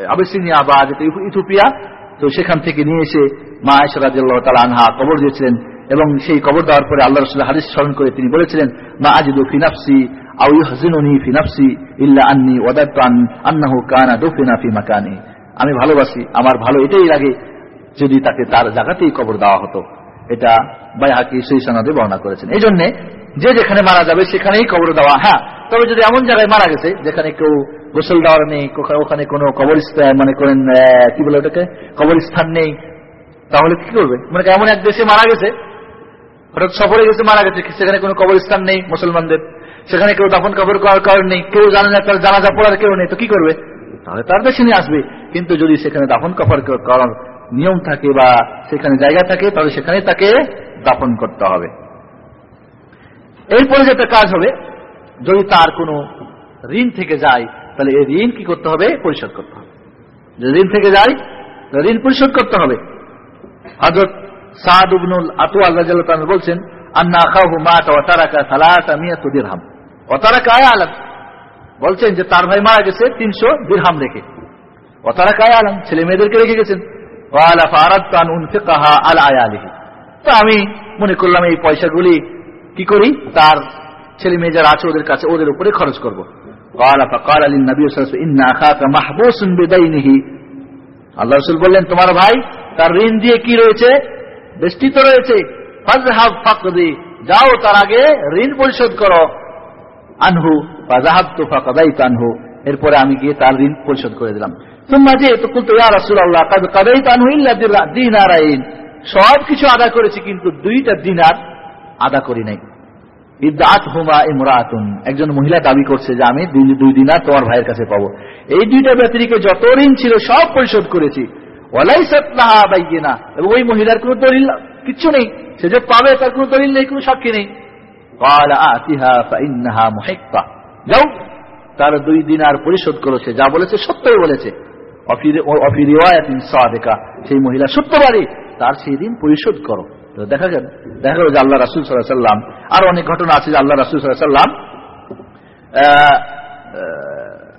আবিসিনিয়া বা যেটা ইথোপিয়া তো সেখান থেকে নিয়ে এসে মা ইসারাজ্লাহ তাল আনহা কবর দিয়েছিলেন এবং সেই কবর দেওয়ার পরে আল্লাহ রসুল্লাহ হাদিস স্মরণ করে তিনি বলেছিলেন, মা আজিদু ফিনাফসি আউ ইহজিনুনি ফিনাফসি ইল্লা আন্নি ওয়াদাতান আন্নাহু কানা দুফিনা মাকানি। আমি ভালোবাসি, আমার ভালো এটাই লাগে যদি তাকে তার জায়গাতেই কবর দেওয়া হতো। এটা বাইহাকি সেই সনদে বর্ণনা করেছেন। এই জন্যে যে যেখানে মারা যাবে সেখানেই কবর দেওয়া। হ্যাঁ তবে যদি এমন জায়গায় মারা গেছে যেখানে কেউ গোসল দেওয়ার নেই ওখানে কোনো কবরস্থান মানে করেন কি বলে ওটাকে? কবরস্থান নেই। তাহলে কি করবে? মানে এমন এক দেশে মারা গেছে, হঠাৎ সফরে গেছে, মারা গেছে, সেখানে কোনো কবরস্থান নেই মুসলমানদের। সেখানে কেউ দাফন কবর করার কারণ নেই, কেউ জানে না, তার জানাজা পড়ার কেউ নেই, তো কি করবে? তাহলে তার দেশে নিয়ে আসবে। কিন্তু যদি সেখানে দাফন কবর করার নিয়ম থাকে বা সেখানে জায়গা থাকে, তাহলে সেখানে তাকে দাফন করতে হবে। এরপরে যেটা কাজ হবে, যদি তার কোনো ঋণ থেকে যায় তাহলে এই ঋণ কি করতে হবে? পরিশোধ করতে হবে। ঋণ থেকে যায় ঋণ পরিশোধ করতে হবে। হজরত সাদ উবনুল আতু আল্লাহ বলছেন, আন্না খাহু মাত অতারাকা সালাতা মিয়াতু আলাম। বলছেন যে, তার ভাই মারা গেছে তিনশো দিরহাম রেখে। অতারাকা আলাম। ছেলে মেয়েদেরকে রেখে গেছেন। তো আমি মনে করলাম এই পয়সাগুলি কি করি? তার ছেলে মেয়ে যারা আছে, ওদের কাছে, ওদের উপরে খরচ করব। আল্লাহ রসুল বললেন, তোমার ভাই তার ঋণ দিয়ে কি রয়েছে? বেষ্টিত রয়েছে। যাও তার আগে ঋণ পরিশোধ করো। আনহু ফাজাহাব তো ফাঁকাদাই এরপরে আমি গিয়ে তার ঋণ পরিশোধ করে দিলাম। তোমরা যে তো কুলতো ইয়া রাসূলুল্লাহ, কাদ কাদাইত আনহু ইল্লা দিনারাইন। সব কিছু আদা করেছি, কিন্তু দুইটা দিনার আদা করি নাই। একজন মহিলা দাবি করছে যে আমি দুই দিন আর তোমার ভাইয়ের কাছে পাবো। এই দুইটা ব্যক্তিকে যত ঋণ ছিল সব পরিশোধ করেছি। এবং ওই মহিলার কোন দলিল কিচ্ছু নেই। সে যে পাবে তার কোন দলিল নেই, কোন সাক্ষী নেই। যাও, তার দুই দিন আর পরিশোধ করেছে। যা বলেছে সত্যই বলেছে। অফিরিওয়া সেই মহিলা সত্যবাদী। তার সেই দিন পরিশোধ করো। তো দেখা গেল দেখা গেল যে আল্লাহ রাসুল সাল্লাহ সাল্লাম আর অনেক ঘটনা আছে যে আল্লাহ রাসুল সাল্লাহ সাল্লাম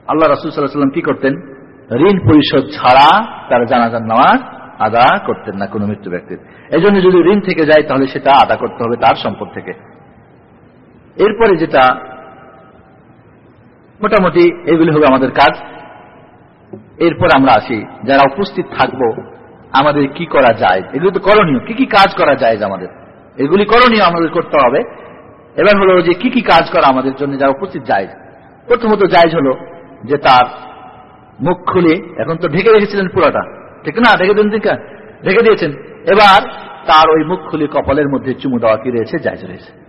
আল্লাহ রাসুল সাল্লাহ সাল্লাম কি করতেন? ঋণ পরিশোধ ছাড়া তার জানাজার নামাজ আদা করতেন না কোনো মৃত্যু ব্যক্তির। এই জন্য যদি ঋণ থেকে যায়, তাহলে সেটা আদা করতে হবে তার সম্পদ থেকে। এরপরে যেটা মোটামুটি এগুলি হবে আমাদের কাজ। এরপর আমরা আসি, যারা উপস্থিত থাকব আমাদের কি করা যায়? এগুলি তো করণীয়। কি কি কাজ করা যায় আমাদের? এগুলি করণীয় আমাদের করতে হবে। এবার হলো যে কি কি কাজ করা আমাদের জন্য যা উপস্থিত যায়? প্রথমত জায়জ হলো যে তার মুখ খুলে, এখন তো ঢেকে রেখেছিলেন পুরোটা। ঠিক না? ঢেকে দিন ঢেকে দিয়েছেন। এবার তার ওই মুখ খুলে কপালের মধ্যে চুমু দেওয়া কি রয়েছে? জায়জ রয়েছে।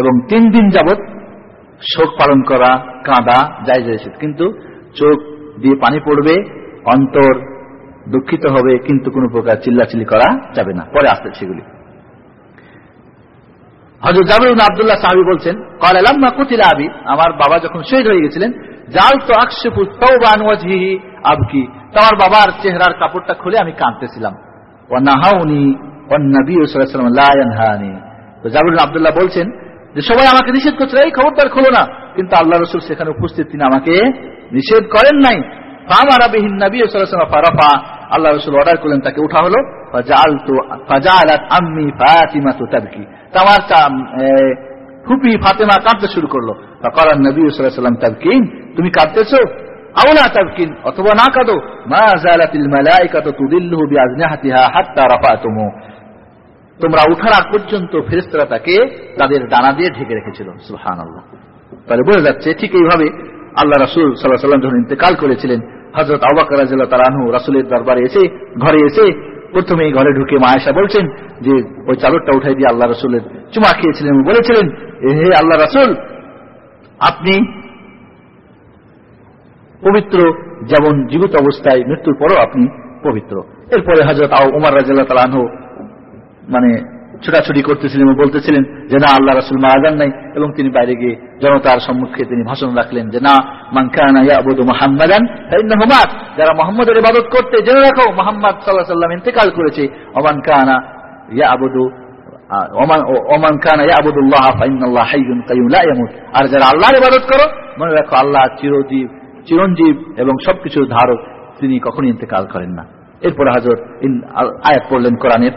এবং তিন দিন যাবৎ শোক পালন করা, কাঁদা যায় রয়েছে। কিন্তু চোখ দিয়ে পানি পড়বে, অন্তর দুঃখিত হবে, কিন্তু কোনো প্রকার চিল্লাচিল্লি করা যাবে না। পরে আসতে সেগুলি। হজরত জাবির আবদুল্লাহ সাহাবি বলছেন কলালাম্মা কুতিলা আবি। আমার বাবা যখন শহীদ হয়ে গেছিলেন, জাল তো আকশেফু তৌবান ওয়াজহিহি আবকি। আমার বাবার চেহারার কাপড়টা খুলে আমি কাঁদতেছিলাম। ও নাহাউনি ও তো আব্দুল্লাহ বলছেন, যে সবাই আমাকে নিষেধ করছিল এই খবরদার খোলো না। কিন্তু আল্লাহ রসুল সেখানে উপস্থিত, তিনি আমাকে নিষেধ করেন নাই। আল্লাহ অর্ডার করলেন, তাকে হলো। ফুপি ফাতেমা কাঁদতে শুরু করল। নবী তাবকিন তুমি কাঁদতেছো? আউলা তাবকিন অথবা না কাঁদো। মা তোমরা উঠার আগ পর্যন্ত ফেরেস্তারা তাকে তাদের ডানা দিয়ে ঢেকে রেখেছিল। সুহান তাহলে বোঝা যাচ্ছে ঠিক এইভাবে আল্লাহ রাসুল সাল্লাহ সাল্লাম যখন ইন্তেকাল করেছিলেন হজরত আবাকার তারানহু রাসুলের দরবারে এসে, ঘরে এসে প্রথমে ঘরে ঢুকে মায়েশা বলছেন যে, ওই চাদরটা উঠাই দিয়ে আল্লাহ রসুলের চুমা খেয়েছিলেন বলেছিলেন হে আল্লাহ রাসুল, আপনি পবিত্র, যেমন জীবিত অবস্থায় মৃত্যুর পরও আপনি পবিত্র। এরপরে হজরত উমার রাজিল্লাহ তালানহু মানে ছোটাছুটি করতেছিলেন এবং বলতেছিলেন যে না, আল্লাহ রাসুল মারা যান নাই এবং তিনি বাইরে গিয়ে জনতার সম্মুখে তিনি ভাষণ রাখলেন যে না হুমাদ যারা মোহাম্মদের ইবাদত করতে জেনে রাখো, মোহাম্মদ সাল্লাহ সাল্লাম ইন্তেকাল করেছে। ওমান ফাইনাল্লাহ হাইয়ুন কাইয়ুম লা ইয়ামুত। আর যারা আল্লাহর ইবাদত করো, মনে রাখো আল্লাহ চিরজীব, চিরঞ্জীব এবং সবকিছুর ধারক তিনি কখনই ইন্তেকাল করেন না। এরপরে হাজর আয়াত পড়লেন কোরআনের।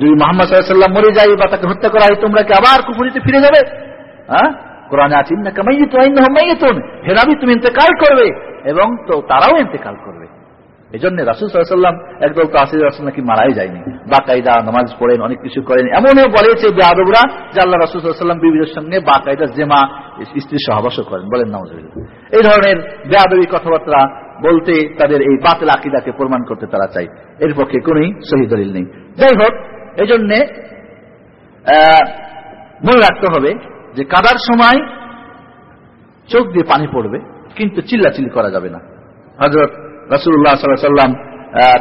যদি মোহাম্মদ সাল্লাম মরে যায় বা তাকে হত্যা করা হয়, তোমরা কি আবার কুপুরিতে ফিরে যাবে? হ্যাঁ? কোরআনে তুমি ইন্তেকাল করবে এবং তো তারাও ইন্তেকাল করবে। এই জন্য রাসুল সাল্লাম একদল তো রাসুল নাকি মারাই যায়নি। নামাজ পড়েন, অনেক কিছু করেন। এমনও বলেছে বেআবরা যে আল্লাহ রাসুল সাল্লাম বিবিদের সঙ্গে বাকায়দা জেমা স্ত্রী সহবাসও করেন। বলেন নামাজ এই ধরনের বেআবী কথাবার্তা বলতে তাদের এই বাতিল আকিদাকে প্রমাণ করতে তারা চাই এর পক্ষে কোনই সহি দলিল নেই। যাই হোক এই জন্যে মনে রাখতে হবে যে কাদার সময় চোখ দিয়ে পানি পড়বে, কিন্তু চিল্লাচিল্লি করা যাবে না। হজরত রাসুল্লাহ সাল্লাম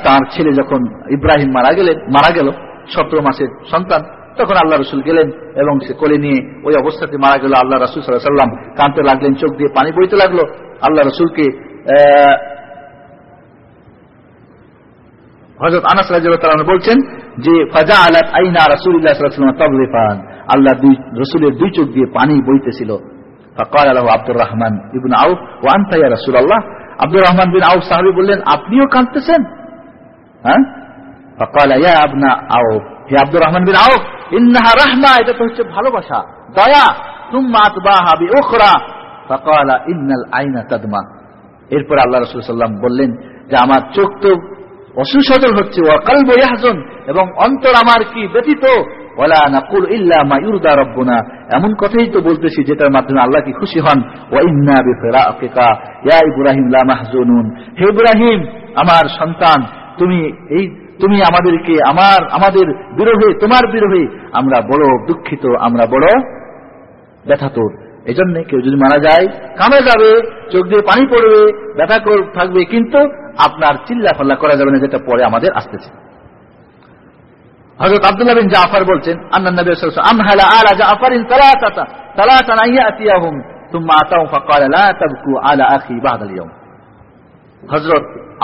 তার ছেলে যখন ইব্রাহিম মারা গেলেন, মারা গেল, সতেরো মাসের সন্তান, তখন আল্লাহ রসুল গেলেন এবং সে কোলে নিয়ে ওই অবস্থাতে মারা গেল। আল্লাহ রসুল সাল্লাহ সাল্লাম কাঁদতে লাগলেন, চোখ দিয়ে পানি বইতে লাগল। আল্লাহ রসুলকে হজরত আনাস রাজন বলছেন যে ফাজা আলাত আইনা রাসুল্লাহ তবলিফান আল্লাহ দুই রসুলের দুই চোখ দিয়ে পানি বইতেছিল। আব্দুর রহমান ইবন রাসুল আল্লাহ আব্দুর রহমান বিন আউফ সাহাবি বললেন, আপনিও কাঁদতেছেন? হ্যাঁ? এটা হচ্ছে ভালোবাসা। দয়া তুম্মা আতবাহা বি উখরা ফকাল, ইন্নাল আইনা এরপর আল্লাহ রসুল বললেন যে, আমার চোখ তো অসুসদল হচ্ছে বয়াহজন এবং অন্তর আমার কি ব্যতীত? নাকুল ইল্লা এমন কথাই তো বলতেছি, যেটার মাধ্যমে আল্লাহ কি খুশি হন? ওয়া ইন্না ইয়া ইব্রাহিম লা মাহজুনুন। হে ইব্রাহিম, আমার সন্তান, তুমি এই, তুমি আমাদেরকে আমার, আমাদের বিরোহে, তোমার বিরোধে আমরা বড় দুঃখিত, আমরা বড় ব্যথাতুর। এই জন্য কেউ যদি মারা যায় কামে যাবে, চোখ দিয়ে পানি পড়বে, ব্যথা থাকবে, কিন্তু আপনার চিল্লা ফাল্লা করা যাবে না, যেটা পরে আমাদের আসতেছে। হযরত আব্দুল্লাহ বিন জাফর বলছেন নবী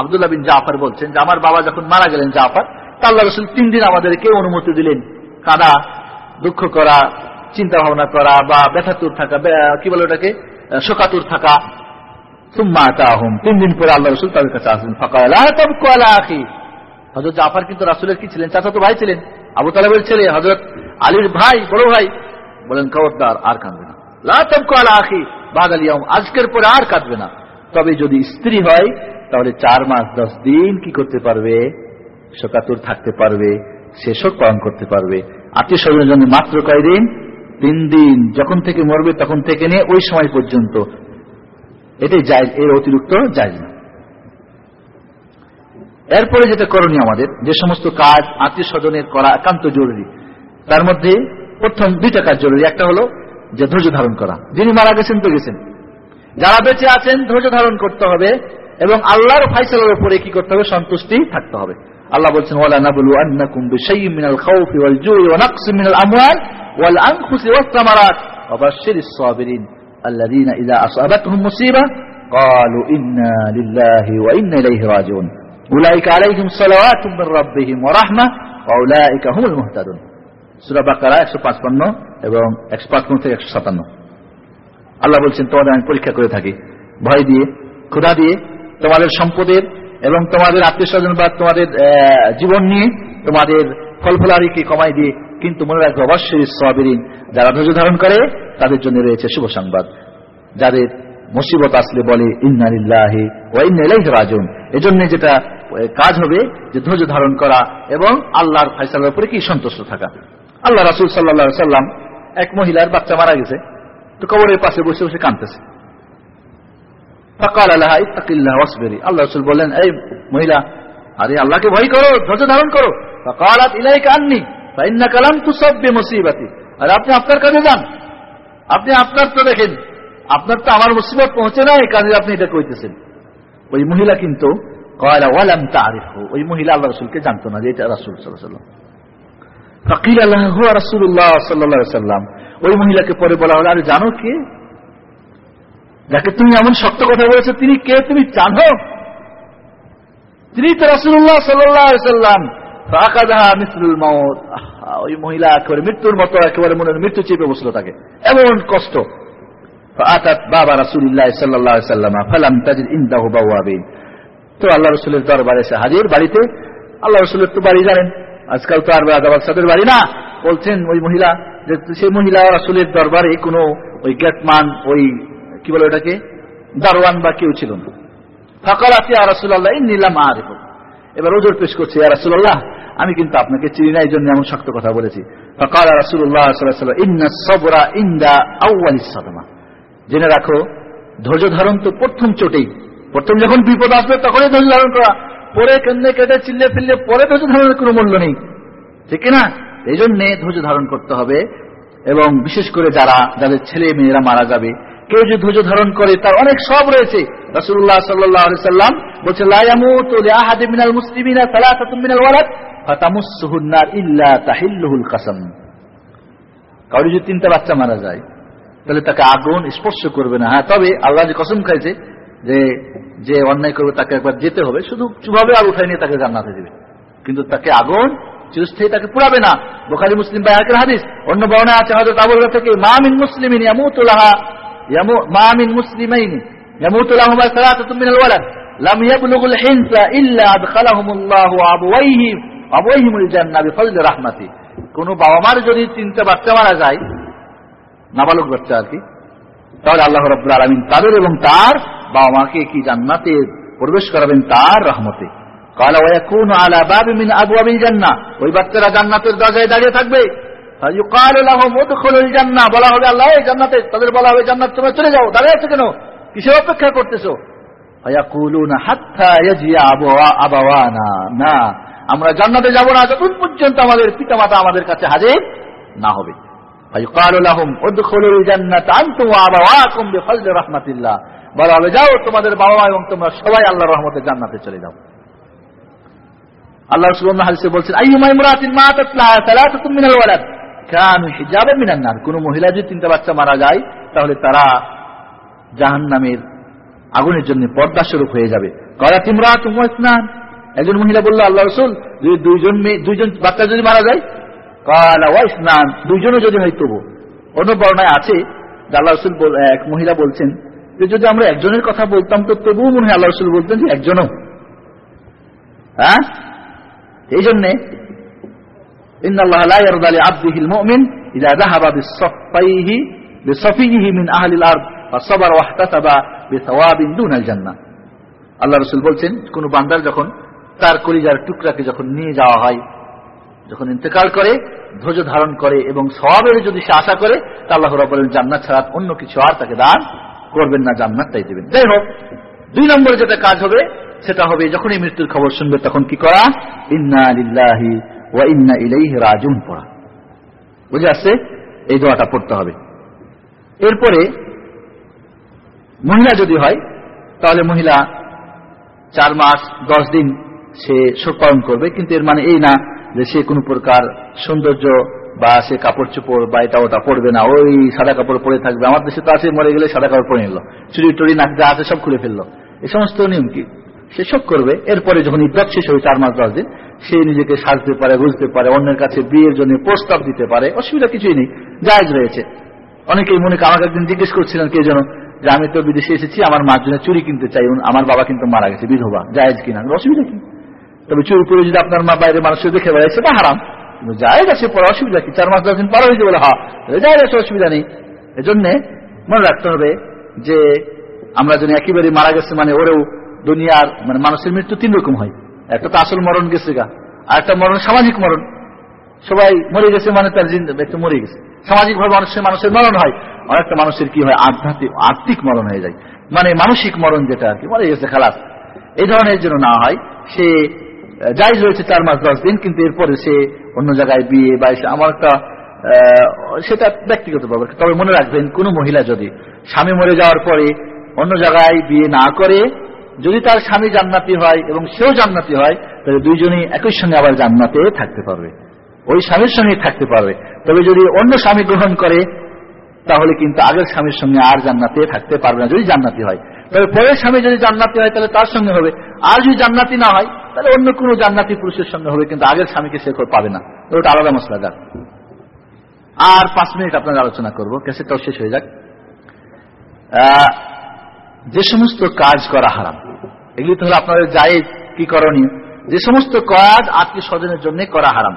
আব্দুল্লাহ বিন বলছেন যে, আমার বাবা যখন মারা গেলেন জাফর আল্লাহ রাসূল তিন দিন আমাদেরকে অনুমতি দিলেন। কাদা, দুঃখ করা চিন্তা ভাবনা করা বা ব্যথাতুর থাকা কি বলে ওটাকে? শোকাতুর থাকা তিন দিন পরে আল্লাহ রসুল তাদের কাছে আসলেন। হজরত জাফর কিন্তু রাসুলের কি ছিলেন? চাচা তো ভাই ছিলেন। আবু ছেলে হজরত আলীর ভাই, বড় ভাই। বলেন, খবরদার, আর কাঁদবে না। আজকের পরে আর কাঁদবে না। তবে যদি স্ত্রী হয়, তাহলে চার মাস, দশ দিন কি করতে পারবে? শোকাতুর থাকতে পারবে শোক পালন করতে পারবে। আত্মীয় স্বজনের জন্য মাত্র কয়দিন? তিন দিন। যখন থেকে মরবে, তখন থেকে নিয়ে ওই সময় পর্যন্ত এটাই যায় এর অতিরিক্ত যায় না। এরপরে যেটা করণীয় আমাদের, যে সমস্ত কাজ আত্মীয় স্বজনের করা একান্ত জরুরি। তার মধ্যে প্রথম দুইটা কাজ জরুরি, একটা হলো যে ধৈর্য ধারণ করা। যিনি মারা গেছেন, তো গেছেন। যারা বেঁচে আছেন, ধৈর্য ধারণ করতে হবে এবং আল্লাহর ফাইসালার উপরে কি করতে হবে? সন্তুষ্টি থাকতে হবে। আল্লাহ বলছেন, ওয়ালা নাবলু আন্নাকুম বিশাইয়্যিন মিনাল খাউফি ওয়াল জুই ওয়া মিনাল আমওয়াল ওয়াল আনফুসি ওয়াস সামারাত ওয়া বাশশিরিস সাবিরিন। الذين إذا أصابتهم مصيبة قالوا إنا لله وإنا إليه راجعون أولئك عليهم صلوات من ربهم ورحمة وأولئك هم المهتدون সূরা বাকারা 155 এবং 155 থেকে 157 আল্লাহ বলছেন তোমাদের আমি পরীক্ষা করে থাকি ভয় দিয়ে ক্ষুধা দিয়ে তোমাদের সম্পদের এবং তোমাদের আত্মীয় স্বজন বা তোমাদের আহ, জীবন নিয়ে তোমাদের ফলফলারিকে কমাই দিয়ে কিন্তু মনে রাখবে, অবশ্যই সবিরিন যারা ধৈর্য ধারণ করে, তাদের জন্য রয়েছে শুভ সংবাদ। যাদের মুসিবত আসলে বলে ইন্নারিল্লাহি ও ইন্নাইলাহি এজন্য যেটা কাজ হবে যে ধৈর্য ধারণ করা এবং আল্লাহর ফাইসালের উপরে কি সন্তুষ্ট থাকা। আল্লাহ রাসুল সাল্লা সাল্লাম এক মহিলার বাচ্চা মারা গেছে, তো কবরের পাশে বসে বসে কাঁদতেছে। আল্লাহ রসুল বললেন, এই মহিলা, আরে আল্লাহকে ভয় করো, ধৈর্য ধারণ করো। ফকালাত ইলাইকা আননি মুসিবাতি আর আপনি আপনার কাজে যান। আপনি আপনার তো দেখেন, আপনার তো আমার মুসিবত পৌঁছে না, এই কাজে আপনি এটা কইতেছেন। ওই মহিলা কিন্তু ওই মহিলা আল্লাহ রসুলকে জানতো না যে এটা রাসুল সাল্লাম ফকির আল্লাহ রাসুল্লাহ সাল্লাম ওই মহিলাকে পরে বলা হলো, আরে জানো কে? যাকে তুমি এমন শক্ত কথা বলেছ, তিনি কে? তুমি জানো? তিনি তো রাসুল্লাহ সাল্লাহ সাল্লাম ওই মহিলা একেবারে মৃত্যুর মতো, একেবারে মনে মৃত্যু চেপে বসল তাকে। এমন কষ্ট। বাবা রাসুল্লাহ সাল্লামা ফালাম তো আল্লাহ রসুলের দরবারে এসে হাজির বাড়িতে। আল্লাহ রসুলের তো বাড়ি জানেন। আজকাল তো আর সাদের বাড়ি না। বলছেন ওই মহিলা, যে সেই মহিলা রাসুলের দরবারে কোনো ওই গেটমান, ওই, কি বলে ওটাকে, দারোয়ান বা কেউ ছিল না। ফাঁকা আছে আর রাসুল আল্লাহ ইন্দিল্লাম আর এবার ওজোর পেশ করছে আর আল্লাহ আমি কিন্তু আপনাকে চিনি না এই জন্য এমন শক্ত কথা বলেছি। রসুল্লাহ জেনে রাখো, ধৈর্য ধারণ তো প্রথম চোটেই। প্রথম যখন বিপদ আসবে, তখনই ধৈর্য ধারণ করা। পরে কেন্দ্রে কেটে চিল্লে ফিরলে পরে ধৈর্য ধারণের কোনো মূল্য নেই। ঠিক না এই জন্যে ধৈর্য ধারণ করতে হবে এবং বিশেষ করে যারা, যাদের ছেলে মেয়েরা মারা যাবে, কেউ যদি ধৈর্য ধারণ করে, তার অনেক সব রয়েছে। সাল্লাল্লাহু সাল্লাম বলছে, লা ইয়ামুতু মিনাল মুসলিমিনা সালাসাতুম মিনাল ওয়ালাদ। ফাতামুসসুহুন ইল্লা তাহিল্লুহুল যদি তিনটা বাচ্চা মারা যায়, তাহলে তাকে আগুন স্পর্শ করবে না। হ্যাঁ তবে আল্লাহ যে কসম খাইছে যে যে অন্যায় করবে তাকে একবার যেতে হবে। শুধু চুভাবে আর উঠাই নিয়ে তাকে জান্নাতে দিবে। কিন্তু তাকে আগুন চিরস্থায়ী তাকে পুরাবে না। বোখারি, মুসলিম একের হাদিস। অন্য বর্ণা আছে হয়তো আবুল থেকে মামিন মুসলিমিন ইয়ামুতুলাহা ইয়ামু মামিন মুসলিমাইন ইয়ামুতুলাহুমা সালাতাতুম লাম ইয়াবলুগুল হিনসা ইল্লা আদখালাহুমুল্লাহু আবওয়াইহিম অবৈহিমুল জান্না বিফজল রাহমাতি। কোনো বাবা মার যদি তিনটে বাচ্চা মারা যায়, নাবালক বাচ্চা আর কি, তাহলে আল্লাহ রব্দুল আলমিন তাদের এবং তার বাবা মাকে কি জান্নাতে প্রবেশ করাবেন তার রহমতে। ওই বাচ্চারা জান্নাতের দাঁড়িয়ে থাকবে। বলা আল্লাহ জান্নাতে, তাদের বলা হবে, জান্নাত তোমরা চলে কেন? অপেক্ষা করতেছো? না আমরা জান্নাতে যাব না যতক্ষণ পর্যন্ত আমাদের পিতামাতা আমাদের কাছে হাজির না হবে। কোন মহিলা যদি তিনটা বাচ্চা মারা যায়, তাহলে তারা জাহান নামের আগুনের জন্য পর্দা স্বরূপ হয়ে যাবে। কলা তিমরা তুমি স্নান একজন মহিলা বলল, আল্লাহ রসুল, যদি দুইজন মেয়ে, দুইজন বাচ্চা যদি মারা যায়? কালা ওয়াই স্নান দুইজনও যদি হয় তবু। অন্য বর্ণায় আছে আল্লাহ রসুল এক মহিলা বলছেন যে, যদি আমরা একজনের কথা বলতাম, তো তবুও মনে হয় আল্লাহ রসুল বলতেন যে একজনও। হ্যাঁ? এই জন্যে আল্লাহ রসুল বলছেন, কোন বান্দার যখন তার কলিজার টুকরাকে যখন নিয়ে যাওয়া হয়, যখন ইন্তেকাল করে, ধৈর্য ধারণ করে এবং সবাবের যদি সে আশা করে, তা আল্লাহ বলেন জান্নাত ছাড়া অন্য কিছু আর তাকে দান করবেন না, জান্নাতটাই দেবেন। যাই হোক, দুই নম্বরে যেটা কাজ হবে, সেটা হবে যখনই মৃত্যুর খবর শুনবে, তখন কি করা? ইন্না লিল্লাহি ওয়া ইন্না ইলাইহি রাজুন পড়া। বুঝে আসছে? এই দোয়াটা পড়তে হবে। এরপরে মহিলা যদি হয়, তাহলে মহিলা চার মাস, দশ দিন সে শোক পালন করবে, কিন্তু এর মানে এই না যে সে কোনো প্রকার সৌন্দর্য বা সে কাপড় চোপড় বা এটা ওটা পড়বে না, ওই সাদা কাপড় পরে থাকবে। আমার দেশে তো আছে মরে গেলে সাদা কাপড় পরে নিল। চুরি টুরি নাক যা আছে সব খুলে ফেলল। এই সমস্ত নিয়ম কি? সে শোক করবে। এরপরে যখন ইদ্যত শেষ হবে চার মাস দশ দিন, সে নিজেকে সাজতে পারে, বুঝতে পারে, অন্যের কাছে বিয়ের জন্য প্রস্তাব দিতে পারে। অসুবিধা কিছুই নেই, জায়জ রয়েছে। অনেকেই মনে আমাকে একদিন জিজ্ঞেস করছিলেন, কে যেন, যে আমি তো বিদেশে এসেছি, আমার মার জন্য চুরি কিনতে চাই, আমার বাবা কিন্তু মারা গেছে, বিধবা, জায়েজ কিনা? অসুবিধা কি? তবে চুরি করে যদি আপনার মা বাইরে মানুষের দেখে বেড়ায়, সেটা হারাম। কিন্তু জায়েজ আছে পরে অসুবিধা কি? চার মাস, দশ দিন পার হয়েছে বলে হ্যাঁ জায়েজ আছে, অসুবিধা নেই। এজন্য মনে রাখতে হবে যে আমরা যেন একেবারে মারা গেছে মানে ওরেও দুনিয়ার মানে মানুষের মৃত্যু তিন রকম হয়। একটা তো আসল মরণ গেছে গা, আর একটা মরণ সামাজিক মরণ। সবাই মরে গেছে মানে তার একটু মরে গেছে। সামাজিক ভাবে মানুষের মানুষের মরণ হয় অনেকটা মানুষের কি হয়? আধ্যাত্মিক আর্থিক মরণ হয়ে যায়। মানে মানসিক মরণ যেটা আর কি, মরে গেছে, খালাস। এই ধরনের জন্য না হয়, সে যাই রয়েছে চার মাস, দশ দিন, কিন্তু এরপরে সে অন্য জায়গায় বিয়ে বা আমার একটা সেটা ব্যক্তিগত ব্যাপার তবে মনে রাখবেন, কোন মহিলা যদি স্বামী মরে যাওয়ার পরে অন্য জায়গায় বিয়ে না করে, যদি তার স্বামী জান্নাতি হয় এবং সেও জান্নাতি হয়, তাহলে দুইজনই একই সঙ্গে আবার জান্নাতে থাকতে পারবে। ওই স্বামীর সঙ্গে থাকতে পারবে। তবে যদি অন্য স্বামী গ্রহণ করে, তাহলে কিন্তু আগের স্বামীর সঙ্গে আর জান্নাতে থাকতে পারবে না, যদি জান্নাতি হয়। তবে পরের স্বামী যদি জান্নাতি হয়, তাহলে তার সঙ্গে হবে। আর যদি জান্নাতি না হয় তাহলে অন্য কোনো জান্নাতি পুরুষের সঙ্গে হবে, কিন্তু আগের স্বামীকে সে পাবে না। ওটা আলাদা মশলা, যাক। আর পাঁচ মিনিট আপনার আলোচনা করব, ক্যাসেটটাও শেষ হয়ে যাক। যে সমস্ত কাজ করা হারাম, এগুলি তো হলো আপনাদের যায় কি করণীয়? যে সমস্ত কাজ আত্মীয় স্বজনের জন্য করা হারাম।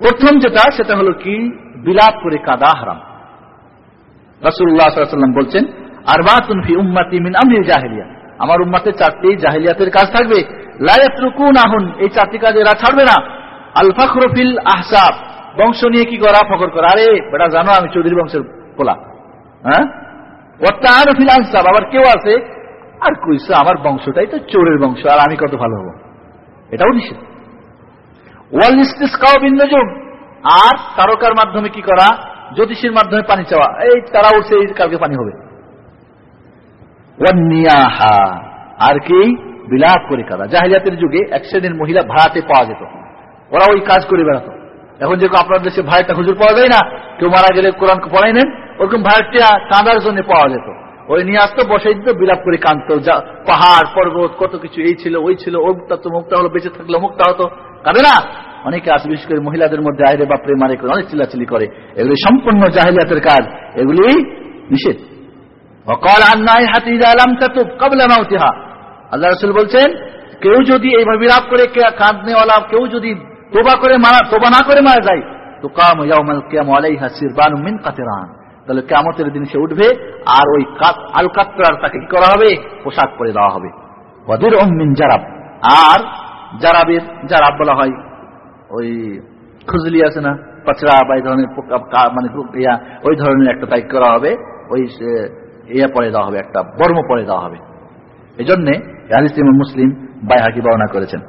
প্রথম যেটা, সেটা হলো কি? বিলাপ করে কাদা হারাম। রাসুল্লাহ বলছেন আর বাতুন ফি উম্মাতি মিন আমরি জাহেলিয়া। আমার উম্মাতে চারটি জাহিলিয়াতের কাজ থাকবে। লায়াতরুকুন আহুন এই চারটি কাজ এরা ছাড়বে না। আলফা খরফিল আহসাব, বংশ নিয়ে কি করা? ফখর করা। আরে, বেটা জানো আমি চৌধুরী বংশের পোলা। হ্যাঁ? ওয়াত্তাহারফিল আহসাব, আবার কেউ আছে? আর কইছে, আমার বংশটাই তো চোরের বংশ, আর আমি কত ভালো হব? এটাও নিষেধ। ওয়াল ইস্তিসকাও বিন আর তারকার মাধ্যমে কি করা? জ্যোতিষীর মাধ্যমে পানি চাওয়া। এই তারা উঠছে, এই কালকে পানি হবে। ওয়ান্নিয়াহা। আর কি? বিলাপ করে কাদা। জাহিলিয়াতের যুগে এক শ্রেণির মহিলা ভাড়াতে পাওয়া যেত। ওরা ওই কাজ করে বেড়াতো। এখন যেরকম আপনার দেশে ভাড়াটা হুজুর পাওয়া যায় না, কেউ মারা গেলে কোরআন পড়াই নেন, ওরকম ভাড়াটিয়া কাঁদার জন্য পাওয়া যেত। ওই নিয়ে আসতো, বসাই দিত, বিলাপ করে কাঁদতো। যা পাহাড়, পর্বত, কত কিছু, এই ছিল, ওই ছিল ও মুক্তা তো মুক্তা হলো, বেঁচে থাকলে মুক্তা হতো। কাঁদে না? অনেকে আছে, বিশেষ করে মহিলাদের মধ্যে আইরে বাপরে, মারে করে, অনেক চিল্লাচিল্লি করে। এগুলি সম্পূর্ণ জাহিলিয়াতের কাজ। এগুলি নিষেধ। অকল আন্নাই হাতি আলাম তাতুব কাবলা মাউতিহা আল্লাহ রসুল বলছেন, কেউ যদি এইভাবে বিলাপ করে কাঁদনেওয়ালা, কেউ যদি তোবা করে মারা তোবা না করে মারা যায়, তো কাম ইয়াউমাল কিয়াম আলাইহা সিরবানুম মিন কাতিরান। তাহলে কিয়ামতের দিন সে উঠবে আর ওই আল কাতরার তাকে কি করা হবে? পোশাক পরে দেওয়া হবে। ওয়াদির মিন জারাব। আর জারাবের জারাব বলা হয়, ওই খুজলি আছে না? পাচড়া বা এই ধরনের মানে ওই ধরনের একটা তাই করা হবে। ওই ইয়া পরে দেওয়া হবে, একটা বর্ম পরে দেওয়া হবে। এই জন্যে মুসলিম বাই হাকি বর্ণনা করেছেন।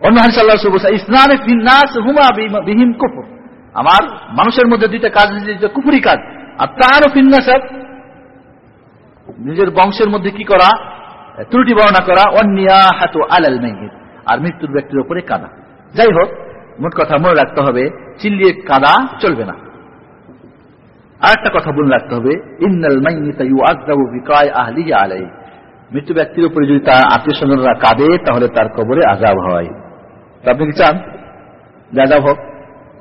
অন্য কুফর। আমার মানুষের মধ্যে দুইটা কাজ কাজ। আর তারও নিজের বংশের মধ্যে কি করা, ত্রুটি বর্ণনা করা অন্যা আলাল আর মৃত্যুর ব্যক্তির উপরে কাদা। যাই হোক, মোট কথা মনে রাখতে হবে, চিল্লিয়ে কাদা চলবে না। আর একটা কথা বলে রাখতে হবে, ইন্নাল আলাইহি। মৃত্যু ব্যক্তির উপরে যদি তার আত্মীয় স্বজনরা কাঁদে, তাহলে তার কবরে আজাব হয়। তো আপনি কি চান? যে হোক।